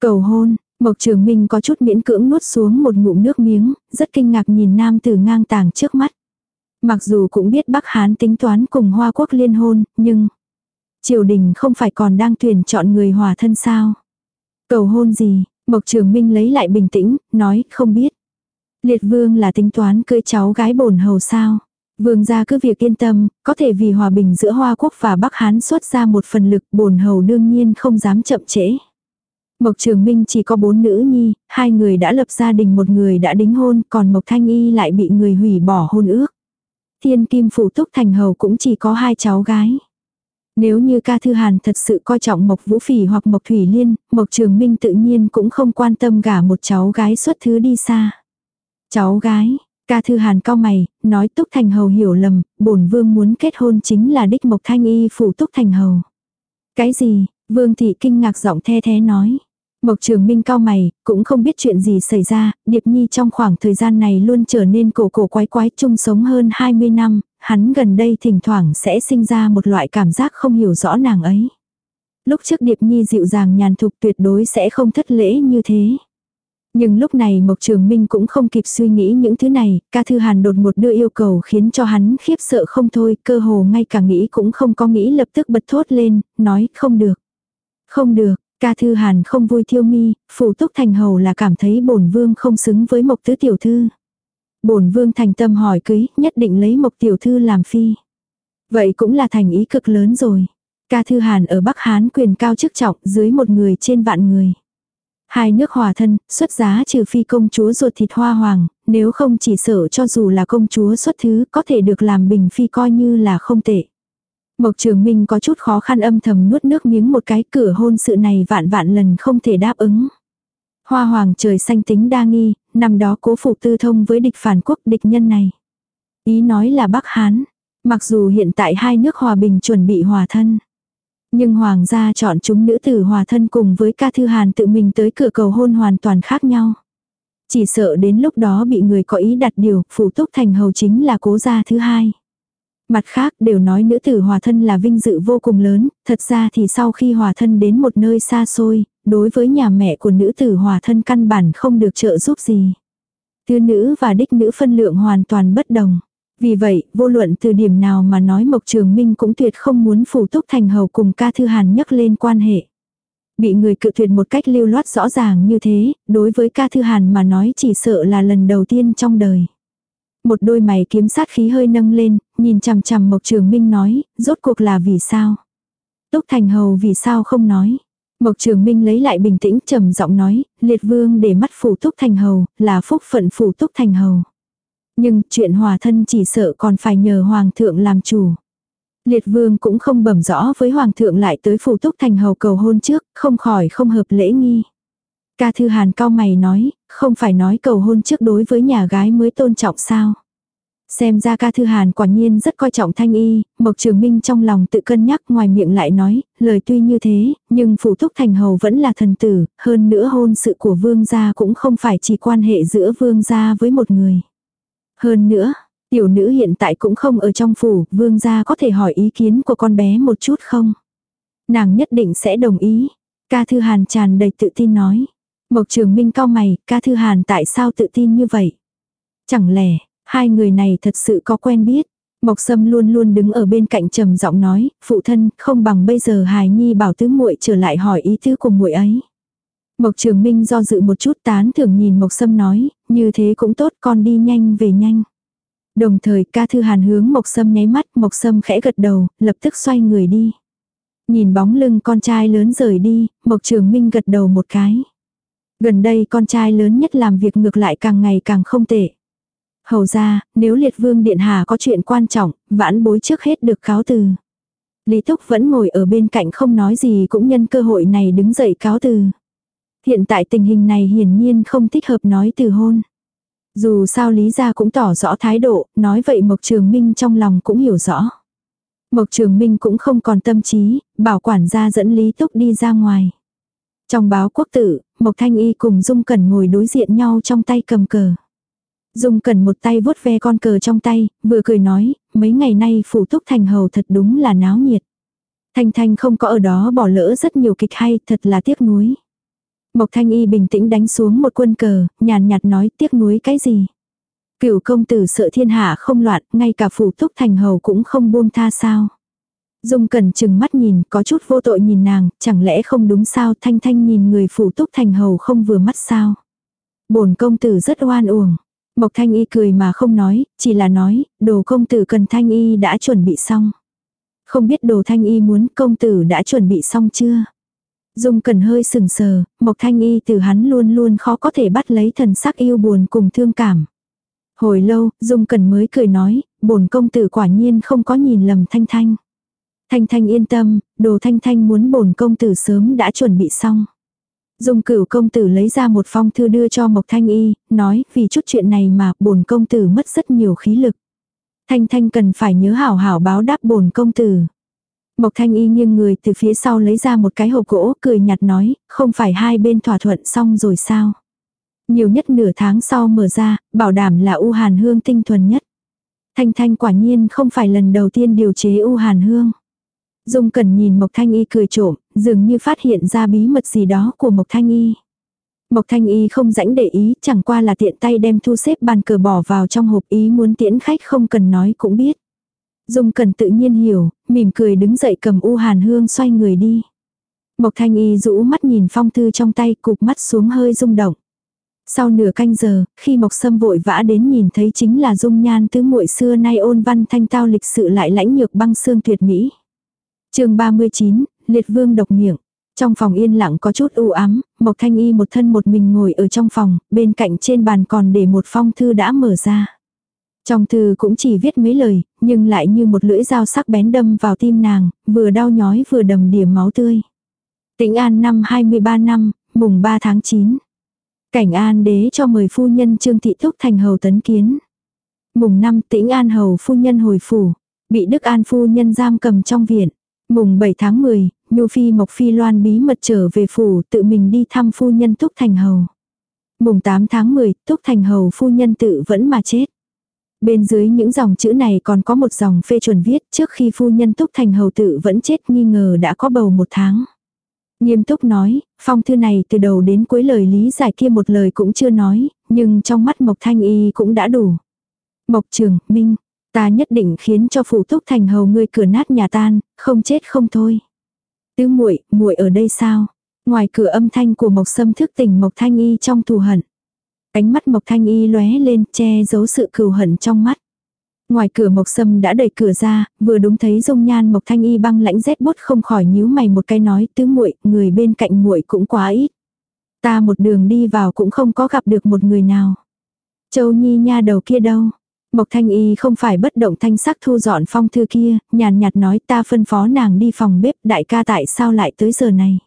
Cầu hôn, Mộc Trường Minh có chút miễn cưỡng nuốt xuống một ngụm nước miếng, rất kinh ngạc nhìn nam tử ngang tàng trước mắt. Mặc dù cũng biết Bắc Hán tính toán cùng Hoa Quốc liên hôn, nhưng triều đình không phải còn đang tuyển chọn người hòa thân sao. Cầu hôn gì, Mộc Trường Minh lấy lại bình tĩnh, nói không biết. Liệt vương là tính toán cưới cháu gái bổn hầu sao. Vương gia cứ việc yên tâm, có thể vì hòa bình giữa Hoa Quốc và Bắc Hán xuất ra một phần lực bổn hầu đương nhiên không dám chậm trễ. Mộc Trường Minh chỉ có bốn nữ nhi, hai người đã lập gia đình một người đã đính hôn, còn Mộc Thanh Y lại bị người hủy bỏ hôn ước. Thiên Kim Phủ Túc Thành Hầu cũng chỉ có hai cháu gái. Nếu như ca thư hàn thật sự coi trọng Mộc Vũ Phỉ hoặc Mộc Thủy Liên, Mộc Trường Minh tự nhiên cũng không quan tâm gả một cháu gái xuất thứ đi xa. Cháu gái, ca thư hàn cao mày, nói Túc Thành Hầu hiểu lầm, bổn vương muốn kết hôn chính là đích Mộc Thanh Y Phủ Túc Thành Hầu. Cái gì, Vương Thị kinh ngạc giọng the thế nói. Mộc Trường Minh cao mày, cũng không biết chuyện gì xảy ra, Điệp Nhi trong khoảng thời gian này luôn trở nên cổ cổ quái quái chung sống hơn 20 năm, hắn gần đây thỉnh thoảng sẽ sinh ra một loại cảm giác không hiểu rõ nàng ấy. Lúc trước Điệp Nhi dịu dàng nhàn thục tuyệt đối sẽ không thất lễ như thế. Nhưng lúc này Mộc Trường Minh cũng không kịp suy nghĩ những thứ này, ca thư hàn đột một đưa yêu cầu khiến cho hắn khiếp sợ không thôi, cơ hồ ngay cả nghĩ cũng không có nghĩ lập tức bật thốt lên, nói không được. Không được, ca thư hàn không vui thiêu mi, phủ túc thành hầu là cảm thấy bổn vương không xứng với mộc tứ tiểu thư. Bổn vương thành tâm hỏi cưới, nhất định lấy mộc tiểu thư làm phi. Vậy cũng là thành ý cực lớn rồi. Ca Thư Hàn ở Bắc Hán quyền cao chức trọng dưới một người trên vạn người. Hai nước hòa thân, xuất giá trừ phi công chúa ruột thịt hoa hoàng, nếu không chỉ sợ cho dù là công chúa xuất thứ có thể được làm bình phi coi như là không tệ. Mộc Trường Minh có chút khó khăn âm thầm nuốt nước miếng một cái cửa hôn sự này vạn vạn lần không thể đáp ứng. Hoa hoàng trời xanh tính đa nghi, năm đó cố phục tư thông với địch phản quốc địch nhân này. Ý nói là Bắc Hán, mặc dù hiện tại hai nước hòa bình chuẩn bị hòa thân. Nhưng hoàng gia chọn chúng nữ tử hòa thân cùng với ca thư hàn tự mình tới cửa cầu hôn hoàn toàn khác nhau. Chỉ sợ đến lúc đó bị người có ý đặt điều, phủ túc thành hầu chính là cố gia thứ hai. Mặt khác đều nói nữ tử hòa thân là vinh dự vô cùng lớn, thật ra thì sau khi hòa thân đến một nơi xa xôi, đối với nhà mẹ của nữ tử hòa thân căn bản không được trợ giúp gì. Tư nữ và đích nữ phân lượng hoàn toàn bất đồng. Vì vậy, vô luận từ điểm nào mà nói Mộc Trường Minh cũng tuyệt không muốn phủ túc thành hầu cùng ca thư hàn nhắc lên quan hệ. Bị người cự tuyệt một cách lưu loát rõ ràng như thế, đối với ca thư hàn mà nói chỉ sợ là lần đầu tiên trong đời. Một đôi mày kiếm sát khí hơi nâng lên, nhìn chằm chằm Mộc Trường Minh nói, rốt cuộc là vì sao? Túc Thành Hầu vì sao không nói? Mộc Trường Minh lấy lại bình tĩnh trầm giọng nói, liệt vương để mắt phủ Túc Thành Hầu, là phúc phận phủ Túc Thành Hầu. Nhưng chuyện hòa thân chỉ sợ còn phải nhờ Hoàng thượng làm chủ. Liệt vương cũng không bẩm rõ với Hoàng thượng lại tới phủ Túc Thành Hầu cầu hôn trước, không khỏi không hợp lễ nghi. Ca Thư Hàn cao mày nói, không phải nói cầu hôn trước đối với nhà gái mới tôn trọng sao. Xem ra ca thư hàn quả nhiên rất coi trọng thanh y, Mộc Trường Minh trong lòng tự cân nhắc ngoài miệng lại nói, lời tuy như thế, nhưng phủ thúc thành hầu vẫn là thần tử, hơn nữa hôn sự của vương gia cũng không phải chỉ quan hệ giữa vương gia với một người. Hơn nữa, tiểu nữ hiện tại cũng không ở trong phủ, vương gia có thể hỏi ý kiến của con bé một chút không? Nàng nhất định sẽ đồng ý. Ca Thư Hàn tràn đầy tự tin nói. Mộc Trường Minh cao mày, ca Thư Hàn tại sao tự tin như vậy? Chẳng lẽ, Hai người này thật sự có quen biết. Mộc Sâm luôn luôn đứng ở bên cạnh trầm giọng nói, phụ thân, không bằng bây giờ Hài Nhi bảo tứ muội trở lại hỏi ý tứ của muội ấy. Mộc Trường Minh do dự một chút tán thưởng nhìn Mộc Sâm nói, như thế cũng tốt con đi nhanh về nhanh. Đồng thời ca thư hàn hướng Mộc Sâm nháy mắt, Mộc Sâm khẽ gật đầu, lập tức xoay người đi. Nhìn bóng lưng con trai lớn rời đi, Mộc Trường Minh gật đầu một cái. Gần đây con trai lớn nhất làm việc ngược lại càng ngày càng không tệ. Hầu ra, nếu liệt vương điện hà có chuyện quan trọng, vãn bối trước hết được cáo từ. Lý Túc vẫn ngồi ở bên cạnh không nói gì cũng nhân cơ hội này đứng dậy cáo từ. Hiện tại tình hình này hiển nhiên không thích hợp nói từ hôn. Dù sao Lý gia cũng tỏ rõ thái độ, nói vậy Mộc Trường Minh trong lòng cũng hiểu rõ. Mộc Trường Minh cũng không còn tâm trí, bảo quản gia dẫn Lý Túc đi ra ngoài. Trong báo quốc tử, Mộc Thanh Y cùng Dung Cẩn ngồi đối diện nhau trong tay cầm cờ. Dung Cẩn một tay vuốt ve con cờ trong tay, vừa cười nói, mấy ngày nay phủ túc thành hầu thật đúng là náo nhiệt. Thanh Thanh không có ở đó bỏ lỡ rất nhiều kịch hay, thật là tiếc nuối. Mộc Thanh Y bình tĩnh đánh xuống một quân cờ, nhàn nhạt nói tiếc nuối cái gì. Cửu công tử sợ thiên hạ không loạn, ngay cả phủ túc thành hầu cũng không buông tha sao. Dung Cẩn chừng mắt nhìn, có chút vô tội nhìn nàng, chẳng lẽ không đúng sao Thanh Thanh nhìn người phủ túc thành hầu không vừa mắt sao. bổn công tử rất oan uổng. Mộc Thanh Y cười mà không nói, chỉ là nói, đồ công tử cần Thanh Y đã chuẩn bị xong. Không biết đồ Thanh Y muốn công tử đã chuẩn bị xong chưa? Dung cần hơi sừng sờ, Mộc Thanh Y từ hắn luôn luôn khó có thể bắt lấy thần sắc yêu buồn cùng thương cảm. Hồi lâu, Dung cần mới cười nói, bổn công tử quả nhiên không có nhìn lầm Thanh Thanh. Thanh Thanh yên tâm, đồ Thanh Thanh muốn bổn công tử sớm đã chuẩn bị xong. Dung cửu công tử lấy ra một phong thư đưa cho Mộc Thanh Y, nói vì chút chuyện này mà bổn công tử mất rất nhiều khí lực. Thanh Thanh cần phải nhớ hảo hảo báo đáp bổn công tử. Mộc Thanh Y nghiêng người từ phía sau lấy ra một cái hộp gỗ cười nhạt nói, không phải hai bên thỏa thuận xong rồi sao. Nhiều nhất nửa tháng sau mở ra, bảo đảm là u hàn hương tinh thuần nhất. Thanh Thanh quả nhiên không phải lần đầu tiên điều chế u hàn hương. Dung Cẩn nhìn Mộc Thanh Y cười trộm, dường như phát hiện ra bí mật gì đó của Mộc Thanh Y. Mộc Thanh Y không rãnh để ý, chẳng qua là tiện tay đem thu xếp bàn cờ bỏ vào trong hộp ý muốn tiễn khách không cần nói cũng biết. Dung Cẩn tự nhiên hiểu, mỉm cười đứng dậy cầm u hàn hương xoay người đi. Mộc Thanh Y rũ mắt nhìn phong thư trong tay cục mắt xuống hơi rung động. Sau nửa canh giờ, khi Mộc Sâm vội vã đến nhìn thấy chính là dung nhan tứ muội xưa nay ôn văn thanh tao lịch sự lại lãnh nhược băng xương tuyệt mỹ. chương 39, Liệt Vương độc miệng. Trong phòng yên lặng có chút u ám, Mộc Thanh Y một thân một mình ngồi ở trong phòng, bên cạnh trên bàn còn để một phong thư đã mở ra. Trong thư cũng chỉ viết mấy lời, nhưng lại như một lưỡi dao sắc bén đâm vào tim nàng, vừa đau nhói vừa đầm điểm máu tươi. Tĩnh An năm 23 năm, mùng 3 tháng 9. Cảnh An đế cho mời phu nhân Trương Thị Thúc thành hầu tấn kiến. Mùng 5 Tĩnh An hầu phu nhân hồi phủ, bị Đức An phu nhân giam cầm trong viện. Mùng 7 tháng 10, Nhu Phi Mộc Phi Loan bí mật trở về phủ tự mình đi thăm phu nhân Túc Thành Hầu. Mùng 8 tháng 10, Túc Thành Hầu phu nhân tự vẫn mà chết. Bên dưới những dòng chữ này còn có một dòng phê chuẩn viết trước khi phu nhân Túc Thành Hầu tự vẫn chết nghi ngờ đã có bầu một tháng. Nghiêm túc nói, phong thư này từ đầu đến cuối lời lý giải kia một lời cũng chưa nói, nhưng trong mắt Mộc Thanh Y cũng đã đủ. Mộc Trường, Minh, ta nhất định khiến cho phủ Túc Thành Hầu ngươi cửa nát nhà tan, không chết không thôi. Tứ muội, muội ở đây sao? Ngoài cửa âm thanh của Mộc Sâm thức tỉnh Mộc Thanh Y trong thù hận. Ánh mắt Mộc Thanh Y lóe lên che giấu sự cừu hận trong mắt. Ngoài cửa Mộc Sâm đã đẩy cửa ra, vừa đúng thấy dung nhan Mộc Thanh Y băng lãnh rét bút không khỏi nhíu mày một cái nói tứ muội, người bên cạnh muội cũng quá ít. Ta một đường đi vào cũng không có gặp được một người nào. Châu Nhi nha đầu kia đâu? Mộc Thanh Y không phải bất động thanh sắc thu dọn phong thư kia, nhàn nhạt nói ta phân phó nàng đi phòng bếp, đại ca tại sao lại tới giờ này.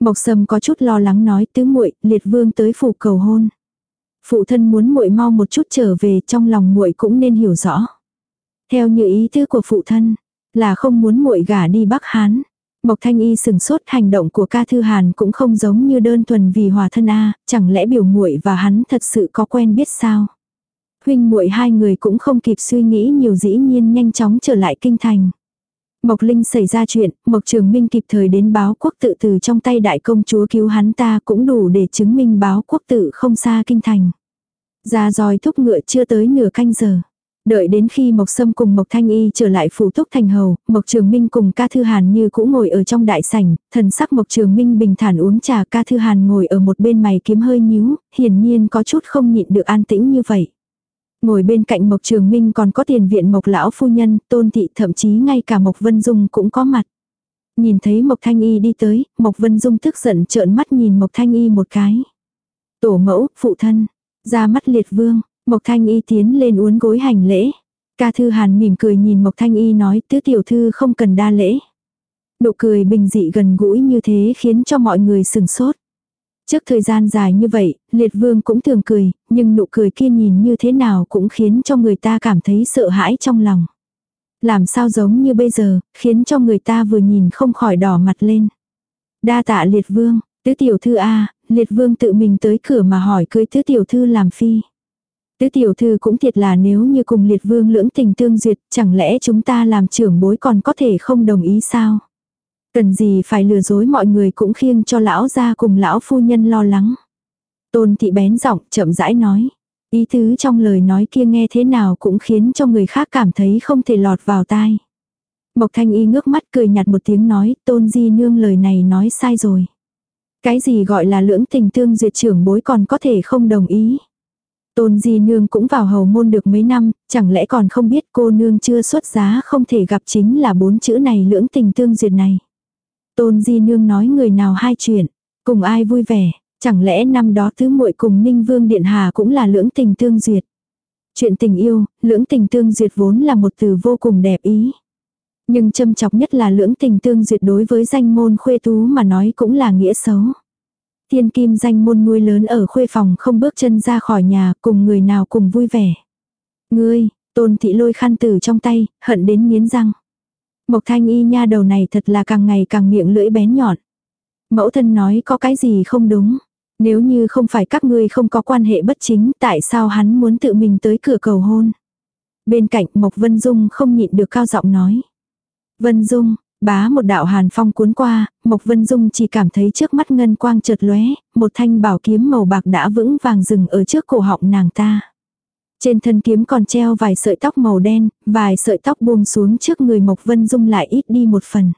Mộc Sâm có chút lo lắng nói tứ muội, liệt vương tới phủ cầu hôn. Phụ thân muốn muội mau một chút trở về trong lòng muội cũng nên hiểu rõ. Theo như ý tứ của phụ thân, là không muốn muội gả đi Bắc Hán. Mộc Thanh Y sừng sốt hành động của ca thư Hàn cũng không giống như đơn thuần vì hòa thân A, chẳng lẽ biểu muội và hắn thật sự có quen biết sao? Huynh muội hai người cũng không kịp suy nghĩ nhiều dĩ nhiên nhanh chóng trở lại kinh thành. Mộc Linh xảy ra chuyện, Mộc Trường Minh kịp thời đến báo quốc tự từ trong tay đại công chúa cứu hắn ta cũng đủ để chứng minh báo quốc tự không xa kinh thành. Ra dòi thúc ngựa chưa tới nửa canh giờ. Đợi đến khi Mộc Sâm cùng Mộc Thanh Y trở lại phủ thúc thành hầu, Mộc Trường Minh cùng ca thư hàn như cũ ngồi ở trong đại sảnh, thần sắc Mộc Trường Minh bình thản uống trà ca thư hàn ngồi ở một bên mày kiếm hơi nhíu, hiển nhiên có chút không nhịn được an tĩnh như vậy. Ngồi bên cạnh Mộc Trường Minh còn có tiền viện Mộc Lão Phu Nhân, Tôn Thị thậm chí ngay cả Mộc Vân Dung cũng có mặt. Nhìn thấy Mộc Thanh Y đi tới, Mộc Vân Dung tức giận trợn mắt nhìn Mộc Thanh Y một cái. Tổ mẫu, phụ thân, ra mắt liệt vương, Mộc Thanh Y tiến lên uốn gối hành lễ. Ca Thư Hàn mỉm cười nhìn Mộc Thanh Y nói tứ tiểu thư không cần đa lễ. Nụ cười bình dị gần gũi như thế khiến cho mọi người sừng sốt. Trước thời gian dài như vậy, liệt vương cũng thường cười, nhưng nụ cười kia nhìn như thế nào cũng khiến cho người ta cảm thấy sợ hãi trong lòng. Làm sao giống như bây giờ, khiến cho người ta vừa nhìn không khỏi đỏ mặt lên. Đa tạ liệt vương, tứ tiểu thư A, liệt vương tự mình tới cửa mà hỏi cưới tứ tiểu thư làm phi. Tứ tiểu thư cũng thiệt là nếu như cùng liệt vương lưỡng tình tương duyệt, chẳng lẽ chúng ta làm trưởng bối còn có thể không đồng ý sao? Cần gì phải lừa dối mọi người cũng khiêng cho lão ra cùng lão phu nhân lo lắng. Tôn thị bén giọng chậm rãi nói. Ý tứ trong lời nói kia nghe thế nào cũng khiến cho người khác cảm thấy không thể lọt vào tai. Mộc thanh y ngước mắt cười nhạt một tiếng nói tôn di nương lời này nói sai rồi. Cái gì gọi là lưỡng tình tương duyệt trưởng bối còn có thể không đồng ý. Tôn di nương cũng vào hầu môn được mấy năm, chẳng lẽ còn không biết cô nương chưa xuất giá không thể gặp chính là bốn chữ này lưỡng tình tương duyệt này. Tôn Di Nương nói người nào hai chuyện, cùng ai vui vẻ, chẳng lẽ năm đó thứ muội cùng Ninh Vương Điện Hà cũng là lưỡng tình tương duyệt. Chuyện tình yêu, lưỡng tình tương duyệt vốn là một từ vô cùng đẹp ý. Nhưng châm chọc nhất là lưỡng tình tương duyệt đối với danh môn khuê tú mà nói cũng là nghĩa xấu. Tiên kim danh môn nuôi lớn ở khuê phòng không bước chân ra khỏi nhà cùng người nào cùng vui vẻ. Ngươi, tôn thị lôi khăn từ trong tay, hận đến miến răng. Mộc thanh y nha đầu này thật là càng ngày càng miệng lưỡi bén nhọn. Mẫu thân nói có cái gì không đúng. Nếu như không phải các ngươi không có quan hệ bất chính tại sao hắn muốn tự mình tới cửa cầu hôn. Bên cạnh Mộc Vân Dung không nhịn được cao giọng nói. Vân Dung, bá một đạo hàn phong cuốn qua, Mộc Vân Dung chỉ cảm thấy trước mắt ngân quang chợt lóe, một thanh bảo kiếm màu bạc đã vững vàng dừng ở trước cổ họng nàng ta. Trên thân kiếm còn treo vài sợi tóc màu đen, vài sợi tóc buông xuống trước người Mộc Vân Dung lại ít đi một phần.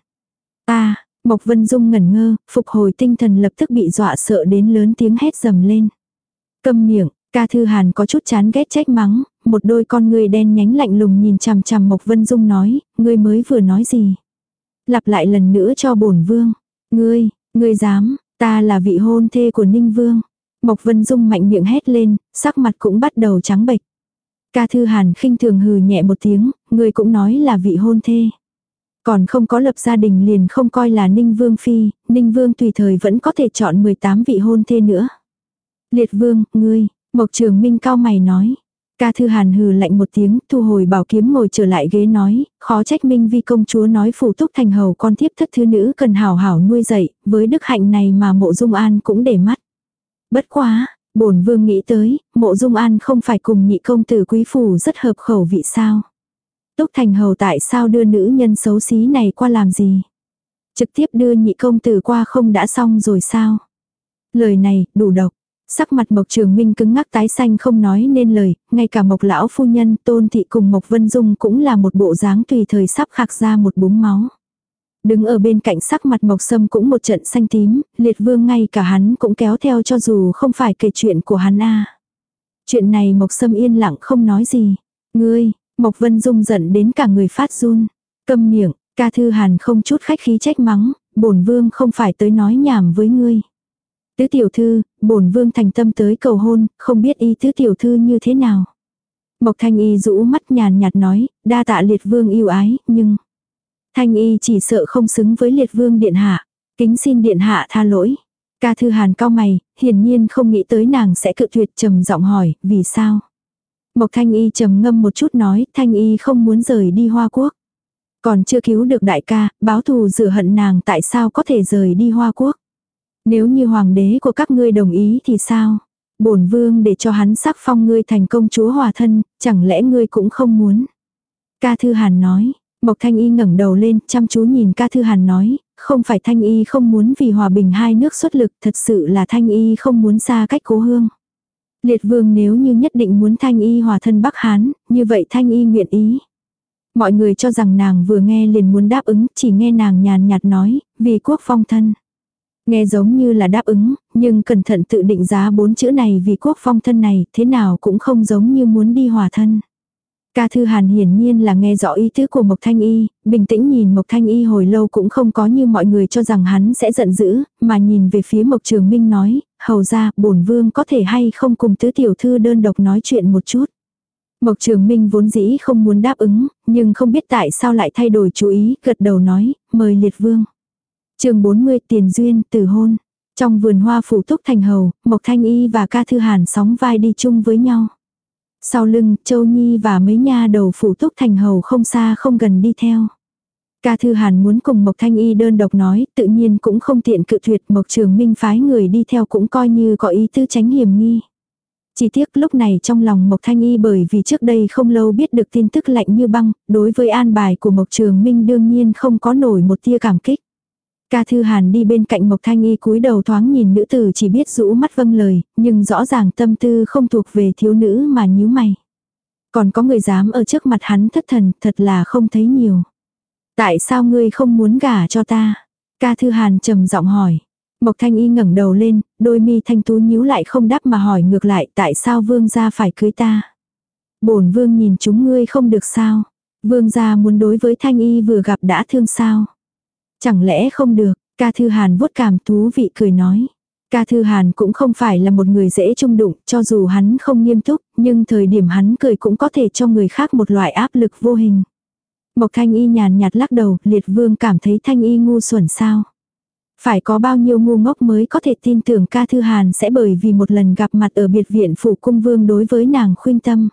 Ta, Mộc Vân Dung ngẩn ngơ, phục hồi tinh thần lập tức bị dọa sợ đến lớn tiếng hét dầm lên. Câm miệng, ca thư hàn có chút chán ghét trách mắng, một đôi con người đen nhánh lạnh lùng nhìn chằm chằm Mộc Vân Dung nói, ngươi mới vừa nói gì. Lặp lại lần nữa cho bổn vương. Ngươi, ngươi dám, ta là vị hôn thê của Ninh Vương. Mộc Vân Dung mạnh miệng hét lên, sắc mặt cũng bắt đầu trắng bệch. Ca Thư Hàn khinh thường hừ nhẹ một tiếng, người cũng nói là vị hôn thê. Còn không có lập gia đình liền không coi là Ninh Vương Phi, Ninh Vương tùy thời vẫn có thể chọn 18 vị hôn thê nữa. Liệt Vương, ngươi, Mộc Trường Minh cao mày nói. Ca Thư Hàn hừ lạnh một tiếng, thu hồi bảo kiếm ngồi trở lại ghế nói, khó trách Minh Vi công chúa nói phủ túc thành hầu con thiếp thất thứ nữ cần hảo hảo nuôi dạy, với đức hạnh này mà mộ dung an cũng để mắt. Bất quá, bổn vương nghĩ tới, mộ dung an không phải cùng nhị công tử quý phủ rất hợp khẩu vị sao. Túc Thành Hầu tại sao đưa nữ nhân xấu xí này qua làm gì? Trực tiếp đưa nhị công tử qua không đã xong rồi sao? Lời này, đủ độc. Sắc mặt Mộc Trường Minh cứng ngắc tái xanh không nói nên lời, ngay cả Mộc lão phu nhân, Tôn thị cùng Mộc Vân Dung cũng là một bộ dáng tùy thời sắp khạc ra một búng máu. Đứng ở bên cạnh sắc mặt Mộc Sâm cũng một trận xanh tím, Liệt Vương ngay cả hắn cũng kéo theo cho dù không phải kể chuyện của hắn a. Chuyện này Mộc Sâm yên lặng không nói gì. Ngươi, Mộc Vân Dung giận đến cả người phát run. Câm miệng, ca thư hàn không chút khách khí trách mắng, bổn vương không phải tới nói nhảm với ngươi. Tứ tiểu thư, bổn vương thành tâm tới cầu hôn, không biết y tứ tiểu thư như thế nào. Mộc thanh y rũ mắt nhàn nhạt nói, đa tạ liệt vương yêu ái, nhưng... Thanh y chỉ sợ không xứng với liệt vương điện hạ. Kính xin điện hạ tha lỗi. Ca thư hàn cao mày, hiển nhiên không nghĩ tới nàng sẽ cự tuyệt trầm giọng hỏi, vì sao? Mộc Thanh Y trầm ngâm một chút nói, Thanh Y không muốn rời đi Hoa Quốc. Còn chưa cứu được đại ca, báo thù rửa hận nàng tại sao có thể rời đi Hoa Quốc. Nếu như hoàng đế của các ngươi đồng ý thì sao? Bổn vương để cho hắn sắc phong ngươi thành công chúa hòa thân, chẳng lẽ ngươi cũng không muốn? Ca Thư Hàn nói, Mộc Thanh Y ngẩng đầu lên, chăm chú nhìn Ca Thư Hàn nói, không phải Thanh Y không muốn vì hòa bình hai nước xuất lực, thật sự là Thanh Y không muốn xa cách cố hương. Liệt vương nếu như nhất định muốn thanh y hòa thân Bắc Hán, như vậy thanh y nguyện ý. Mọi người cho rằng nàng vừa nghe liền muốn đáp ứng, chỉ nghe nàng nhàn nhạt nói, vì quốc phong thân. Nghe giống như là đáp ứng, nhưng cẩn thận tự định giá bốn chữ này vì quốc phong thân này, thế nào cũng không giống như muốn đi hòa thân. Ca Thư Hàn hiển nhiên là nghe rõ ý tứ của Mộc Thanh Y, bình tĩnh nhìn Mộc Thanh Y hồi lâu cũng không có như mọi người cho rằng hắn sẽ giận dữ, mà nhìn về phía Mộc Trường Minh nói, hầu ra, bổn vương có thể hay không cùng tứ tiểu thư đơn độc nói chuyện một chút. Mộc Trường Minh vốn dĩ không muốn đáp ứng, nhưng không biết tại sao lại thay đổi chú ý, gật đầu nói, mời liệt vương. chương 40 tiền duyên, từ hôn. Trong vườn hoa phủ túc thành hầu, Mộc Thanh Y và ca thư hàn sóng vai đi chung với nhau. Sau lưng, Châu Nhi và mấy nha đầu phủ túc thành hầu không xa không gần đi theo. Ca Thư Hàn muốn cùng Mộc Thanh Y đơn độc nói, tự nhiên cũng không tiện cự tuyệt Mộc Trường Minh phái người đi theo cũng coi như có ý tư tránh hiểm nghi. Chỉ tiếc lúc này trong lòng Mộc Thanh Y bởi vì trước đây không lâu biết được tin tức lạnh như băng, đối với an bài của Mộc Trường Minh đương nhiên không có nổi một tia cảm kích. Ca Thư Hàn đi bên cạnh Mộc Thanh Y cúi đầu thoáng nhìn nữ tử chỉ biết rũ mắt vâng lời, nhưng rõ ràng tâm tư không thuộc về thiếu nữ mà nhíu mày. Còn có người dám ở trước mặt hắn thất thần, thật là không thấy nhiều. Tại sao ngươi không muốn gả cho ta? Ca Thư Hàn trầm giọng hỏi. Mộc Thanh Y ngẩng đầu lên, đôi mi thanh tú nhíu lại không đáp mà hỏi ngược lại tại sao vương gia phải cưới ta? Bổn vương nhìn chúng ngươi không được sao? Vương gia muốn đối với Thanh Y vừa gặp đã thương sao? Chẳng lẽ không được, ca thư hàn vuốt cảm thú vị cười nói. Ca Thư Hàn cũng không phải là một người dễ trung đụng, cho dù hắn không nghiêm túc, nhưng thời điểm hắn cười cũng có thể cho người khác một loại áp lực vô hình. Mộc Thanh Y nhàn nhạt lắc đầu, liệt vương cảm thấy Thanh Y ngu xuẩn sao. Phải có bao nhiêu ngu ngốc mới có thể tin tưởng ca Thư Hàn sẽ bởi vì một lần gặp mặt ở biệt viện phủ cung vương đối với nàng khuyên tâm.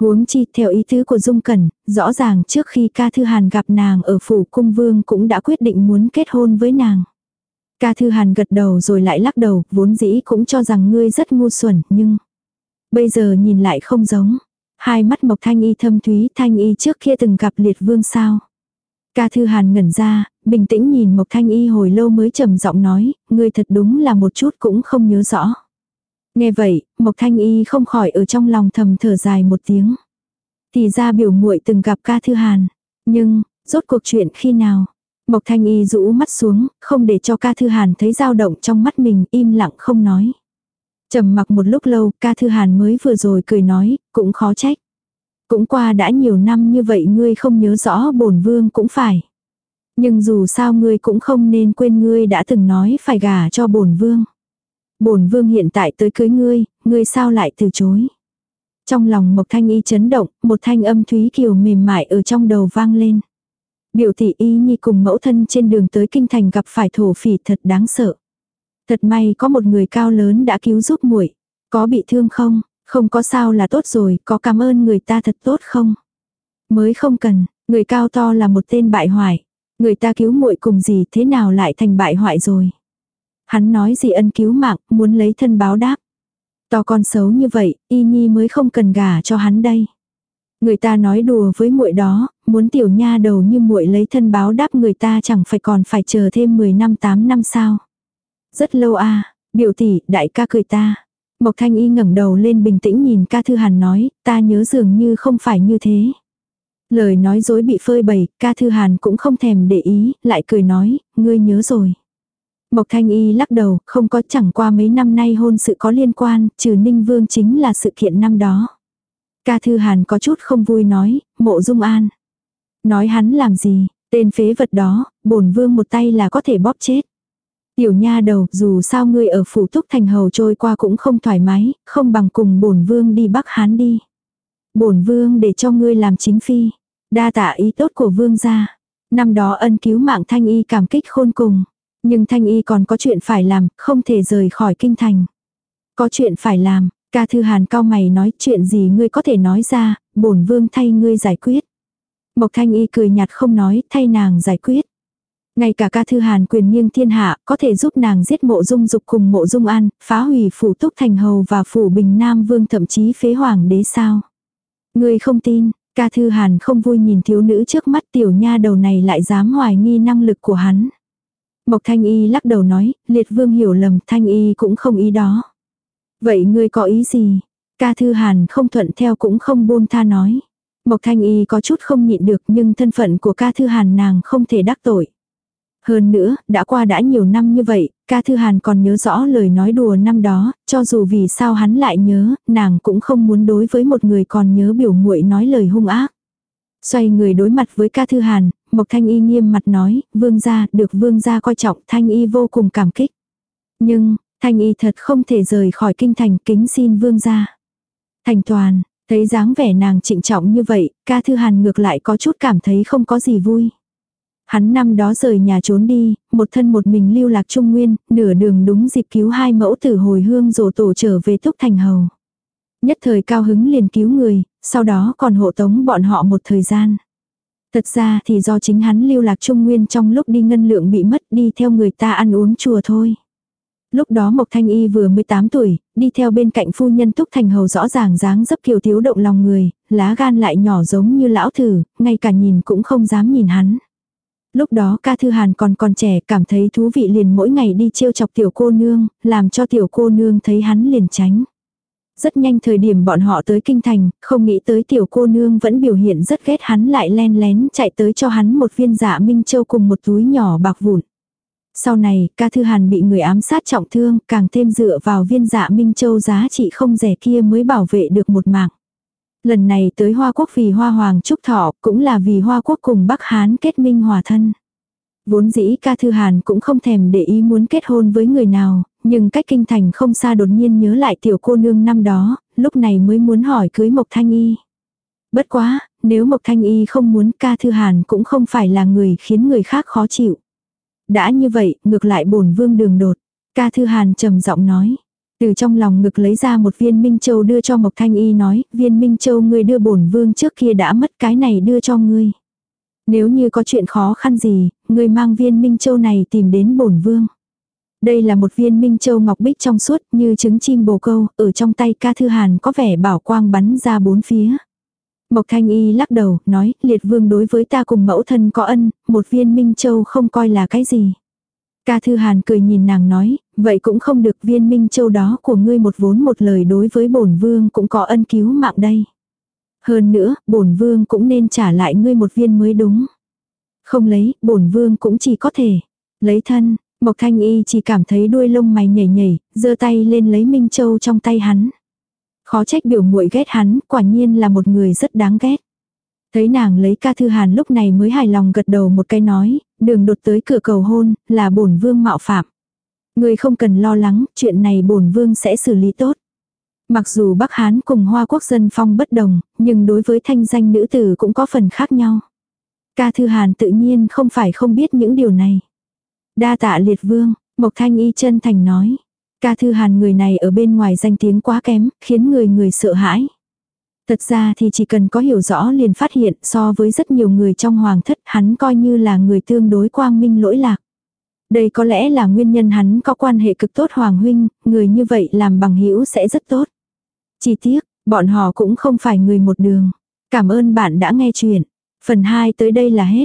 Huống chi theo ý tứ của Dung Cẩn, rõ ràng trước khi ca thư hàn gặp nàng ở phủ cung vương cũng đã quyết định muốn kết hôn với nàng. Ca thư hàn gật đầu rồi lại lắc đầu, vốn dĩ cũng cho rằng ngươi rất ngu xuẩn, nhưng bây giờ nhìn lại không giống. Hai mắt mộc thanh y thâm thúy thanh y trước kia từng gặp liệt vương sao. Ca thư hàn ngẩn ra, bình tĩnh nhìn mộc thanh y hồi lâu mới trầm giọng nói, ngươi thật đúng là một chút cũng không nhớ rõ. Nghe vậy, Mộc Thanh Y không khỏi ở trong lòng thầm thở dài một tiếng. Thì ra biểu muội từng gặp ca thư hàn. Nhưng, rốt cuộc chuyện khi nào? Mộc Thanh Y rũ mắt xuống, không để cho ca thư hàn thấy dao động trong mắt mình, im lặng không nói. trầm mặc một lúc lâu, ca thư hàn mới vừa rồi cười nói, cũng khó trách. Cũng qua đã nhiều năm như vậy ngươi không nhớ rõ bổn vương cũng phải. Nhưng dù sao ngươi cũng không nên quên ngươi đã từng nói phải gả cho bổn vương. Bổn vương hiện tại tới cưới ngươi, ngươi sao lại từ chối. Trong lòng Mộc Thanh Y chấn động, một thanh âm thúy kiều mềm mại ở trong đầu vang lên. Biểu tỷ Y Nhi cùng mẫu thân trên đường tới kinh thành gặp phải thổ phỉ thật đáng sợ. Thật may có một người cao lớn đã cứu giúp muội. Có bị thương không? Không có sao là tốt rồi, có cảm ơn người ta thật tốt không? Mới không cần, người cao to là một tên bại hoại. Người ta cứu muội cùng gì thế nào lại thành bại hoại rồi. Hắn nói gì ân cứu mạng, muốn lấy thân báo đáp. To con xấu như vậy, y nhi mới không cần gả cho hắn đây. Người ta nói đùa với muội đó, muốn tiểu nha đầu như muội lấy thân báo đáp người ta chẳng phải còn phải chờ thêm 10 năm 8 năm sao. Rất lâu a à, biểu tỷ, đại ca cười ta. Mộc thanh y ngẩng đầu lên bình tĩnh nhìn ca thư hàn nói, ta nhớ dường như không phải như thế. Lời nói dối bị phơi bày, ca thư hàn cũng không thèm để ý, lại cười nói, ngươi nhớ rồi. Mộc Thanh Y lắc đầu, không có chẳng qua mấy năm nay hôn sự có liên quan, trừ Ninh Vương chính là sự kiện năm đó. Ca Thư Hàn có chút không vui nói, mộ dung an. Nói hắn làm gì, tên phế vật đó, bổn vương một tay là có thể bóp chết. Tiểu nha đầu, dù sao ngươi ở phủ túc thành hầu trôi qua cũng không thoải mái, không bằng cùng bổn vương đi Bắc Hán đi. Bổn vương để cho ngươi làm chính phi. Đa tạ ý tốt của vương gia. Năm đó ân cứu mạng thanh y cảm kích khôn cùng. Nhưng thanh y còn có chuyện phải làm, không thể rời khỏi kinh thành. Có chuyện phải làm, ca thư hàn cao mày nói chuyện gì ngươi có thể nói ra, bổn vương thay ngươi giải quyết. Mộc thanh y cười nhạt không nói, thay nàng giải quyết. Ngay cả ca thư hàn quyền nghiêng thiên hạ, có thể giúp nàng giết mộ dung dục cùng mộ dung an, phá hủy phủ túc thành hầu và phủ bình nam vương thậm chí phế hoàng đế sao. Ngươi không tin, ca thư hàn không vui nhìn thiếu nữ trước mắt tiểu nha đầu này lại dám hoài nghi năng lực của hắn. Mộc Thanh Y lắc đầu nói, liệt vương hiểu lầm Thanh Y cũng không ý đó. Vậy ngươi có ý gì? Ca Thư Hàn không thuận theo cũng không buông tha nói. Mộc Thanh Y có chút không nhịn được nhưng thân phận của ca Thư Hàn nàng không thể đắc tội. Hơn nữa, đã qua đã nhiều năm như vậy, ca Thư Hàn còn nhớ rõ lời nói đùa năm đó, cho dù vì sao hắn lại nhớ, nàng cũng không muốn đối với một người còn nhớ biểu muội nói lời hung ác. Xoay người đối mặt với ca Thư Hàn, Mộc Thanh Y nghiêm mặt nói, vương gia, được vương gia coi trọng, Thanh Y vô cùng cảm kích. Nhưng, Thanh Y thật không thể rời khỏi kinh thành kính xin vương gia. Thành toàn, thấy dáng vẻ nàng trịnh trọng như vậy, ca thư hàn ngược lại có chút cảm thấy không có gì vui. Hắn năm đó rời nhà trốn đi, một thân một mình lưu lạc trung nguyên, nửa đường đúng dịp cứu hai mẫu tử hồi hương rổ tổ trở về túc thành hầu. Nhất thời cao hứng liền cứu người, sau đó còn hộ tống bọn họ một thời gian. Thật ra thì do chính hắn lưu lạc trung nguyên trong lúc đi ngân lượng bị mất đi theo người ta ăn uống chùa thôi. Lúc đó Mộc Thanh Y vừa 18 tuổi, đi theo bên cạnh phu nhân Túc Thành Hầu rõ ràng dáng dấp kiều thiếu động lòng người, lá gan lại nhỏ giống như lão thử, ngay cả nhìn cũng không dám nhìn hắn. Lúc đó ca thư hàn còn còn trẻ cảm thấy thú vị liền mỗi ngày đi trêu chọc tiểu cô nương, làm cho tiểu cô nương thấy hắn liền tránh. Rất nhanh thời điểm bọn họ tới kinh thành, không nghĩ tới tiểu cô nương vẫn biểu hiện rất ghét hắn lại len lén chạy tới cho hắn một viên dạ minh châu cùng một túi nhỏ bạc vụn. Sau này, ca thư hàn bị người ám sát trọng thương, càng thêm dựa vào viên dạ minh châu giá trị không rẻ kia mới bảo vệ được một mạng. Lần này tới Hoa Quốc vì Hoa Hoàng Trúc Thọ, cũng là vì Hoa Quốc cùng Bắc Hán kết minh hòa thân. Vốn dĩ ca thư hàn cũng không thèm để ý muốn kết hôn với người nào, nhưng cách kinh thành không xa đột nhiên nhớ lại tiểu cô nương năm đó, lúc này mới muốn hỏi cưới Mộc Thanh Y. Bất quá, nếu Mộc Thanh Y không muốn ca thư hàn cũng không phải là người khiến người khác khó chịu. Đã như vậy, ngược lại bổn vương đường đột. Ca thư hàn trầm giọng nói. Từ trong lòng ngực lấy ra một viên Minh Châu đưa cho Mộc Thanh Y nói, viên Minh Châu ngươi đưa bổn vương trước kia đã mất cái này đưa cho ngươi. Nếu như có chuyện khó khăn gì, ngươi mang viên Minh Châu này tìm đến bổn vương. Đây là một viên minh châu ngọc bích trong suốt như trứng chim bồ câu, ở trong tay ca thư hàn có vẻ bảo quang bắn ra bốn phía. Mộc Thanh Y lắc đầu, nói, liệt vương đối với ta cùng mẫu thân có ân, một viên minh châu không coi là cái gì. Ca Thư Hàn cười nhìn nàng nói, vậy cũng không được viên minh châu đó của ngươi một vốn một lời đối với bổn vương cũng có ân cứu mạng đây. Hơn nữa, bổn vương cũng nên trả lại ngươi một viên mới đúng. Không lấy, bổn vương cũng chỉ có thể. Lấy thân, Mộc Thanh Y chỉ cảm thấy đuôi lông mày nhảy nhảy, giơ tay lên lấy Minh Châu trong tay hắn. Khó trách biểu muội ghét hắn, quả nhiên là một người rất đáng ghét. Thấy nàng lấy ca thư hàn lúc này mới hài lòng gật đầu một cái nói, đường đột tới cửa cầu hôn, là bổn vương mạo phạm. Người không cần lo lắng, chuyện này bổn vương sẽ xử lý tốt. Mặc dù Bắc Hán cùng Hoa quốc dân phong bất đồng, nhưng đối với thanh danh nữ tử cũng có phần khác nhau. Ca Thư Hàn tự nhiên không phải không biết những điều này. Đa tạ liệt vương, Mộc Thanh Y chân thành nói. Ca Thư Hàn người này ở bên ngoài danh tiếng quá kém, khiến người người sợ hãi. Thật ra thì chỉ cần có hiểu rõ liền phát hiện so với rất nhiều người trong hoàng thất hắn coi như là người tương đối quang minh lỗi lạc. Đây có lẽ là nguyên nhân hắn có quan hệ cực tốt hoàng huynh, người như vậy làm bằng hữu sẽ rất tốt. Chỉ tiếc, bọn họ cũng không phải người một đường. Cảm ơn bạn đã nghe chuyện. Phần 2 tới đây là hết.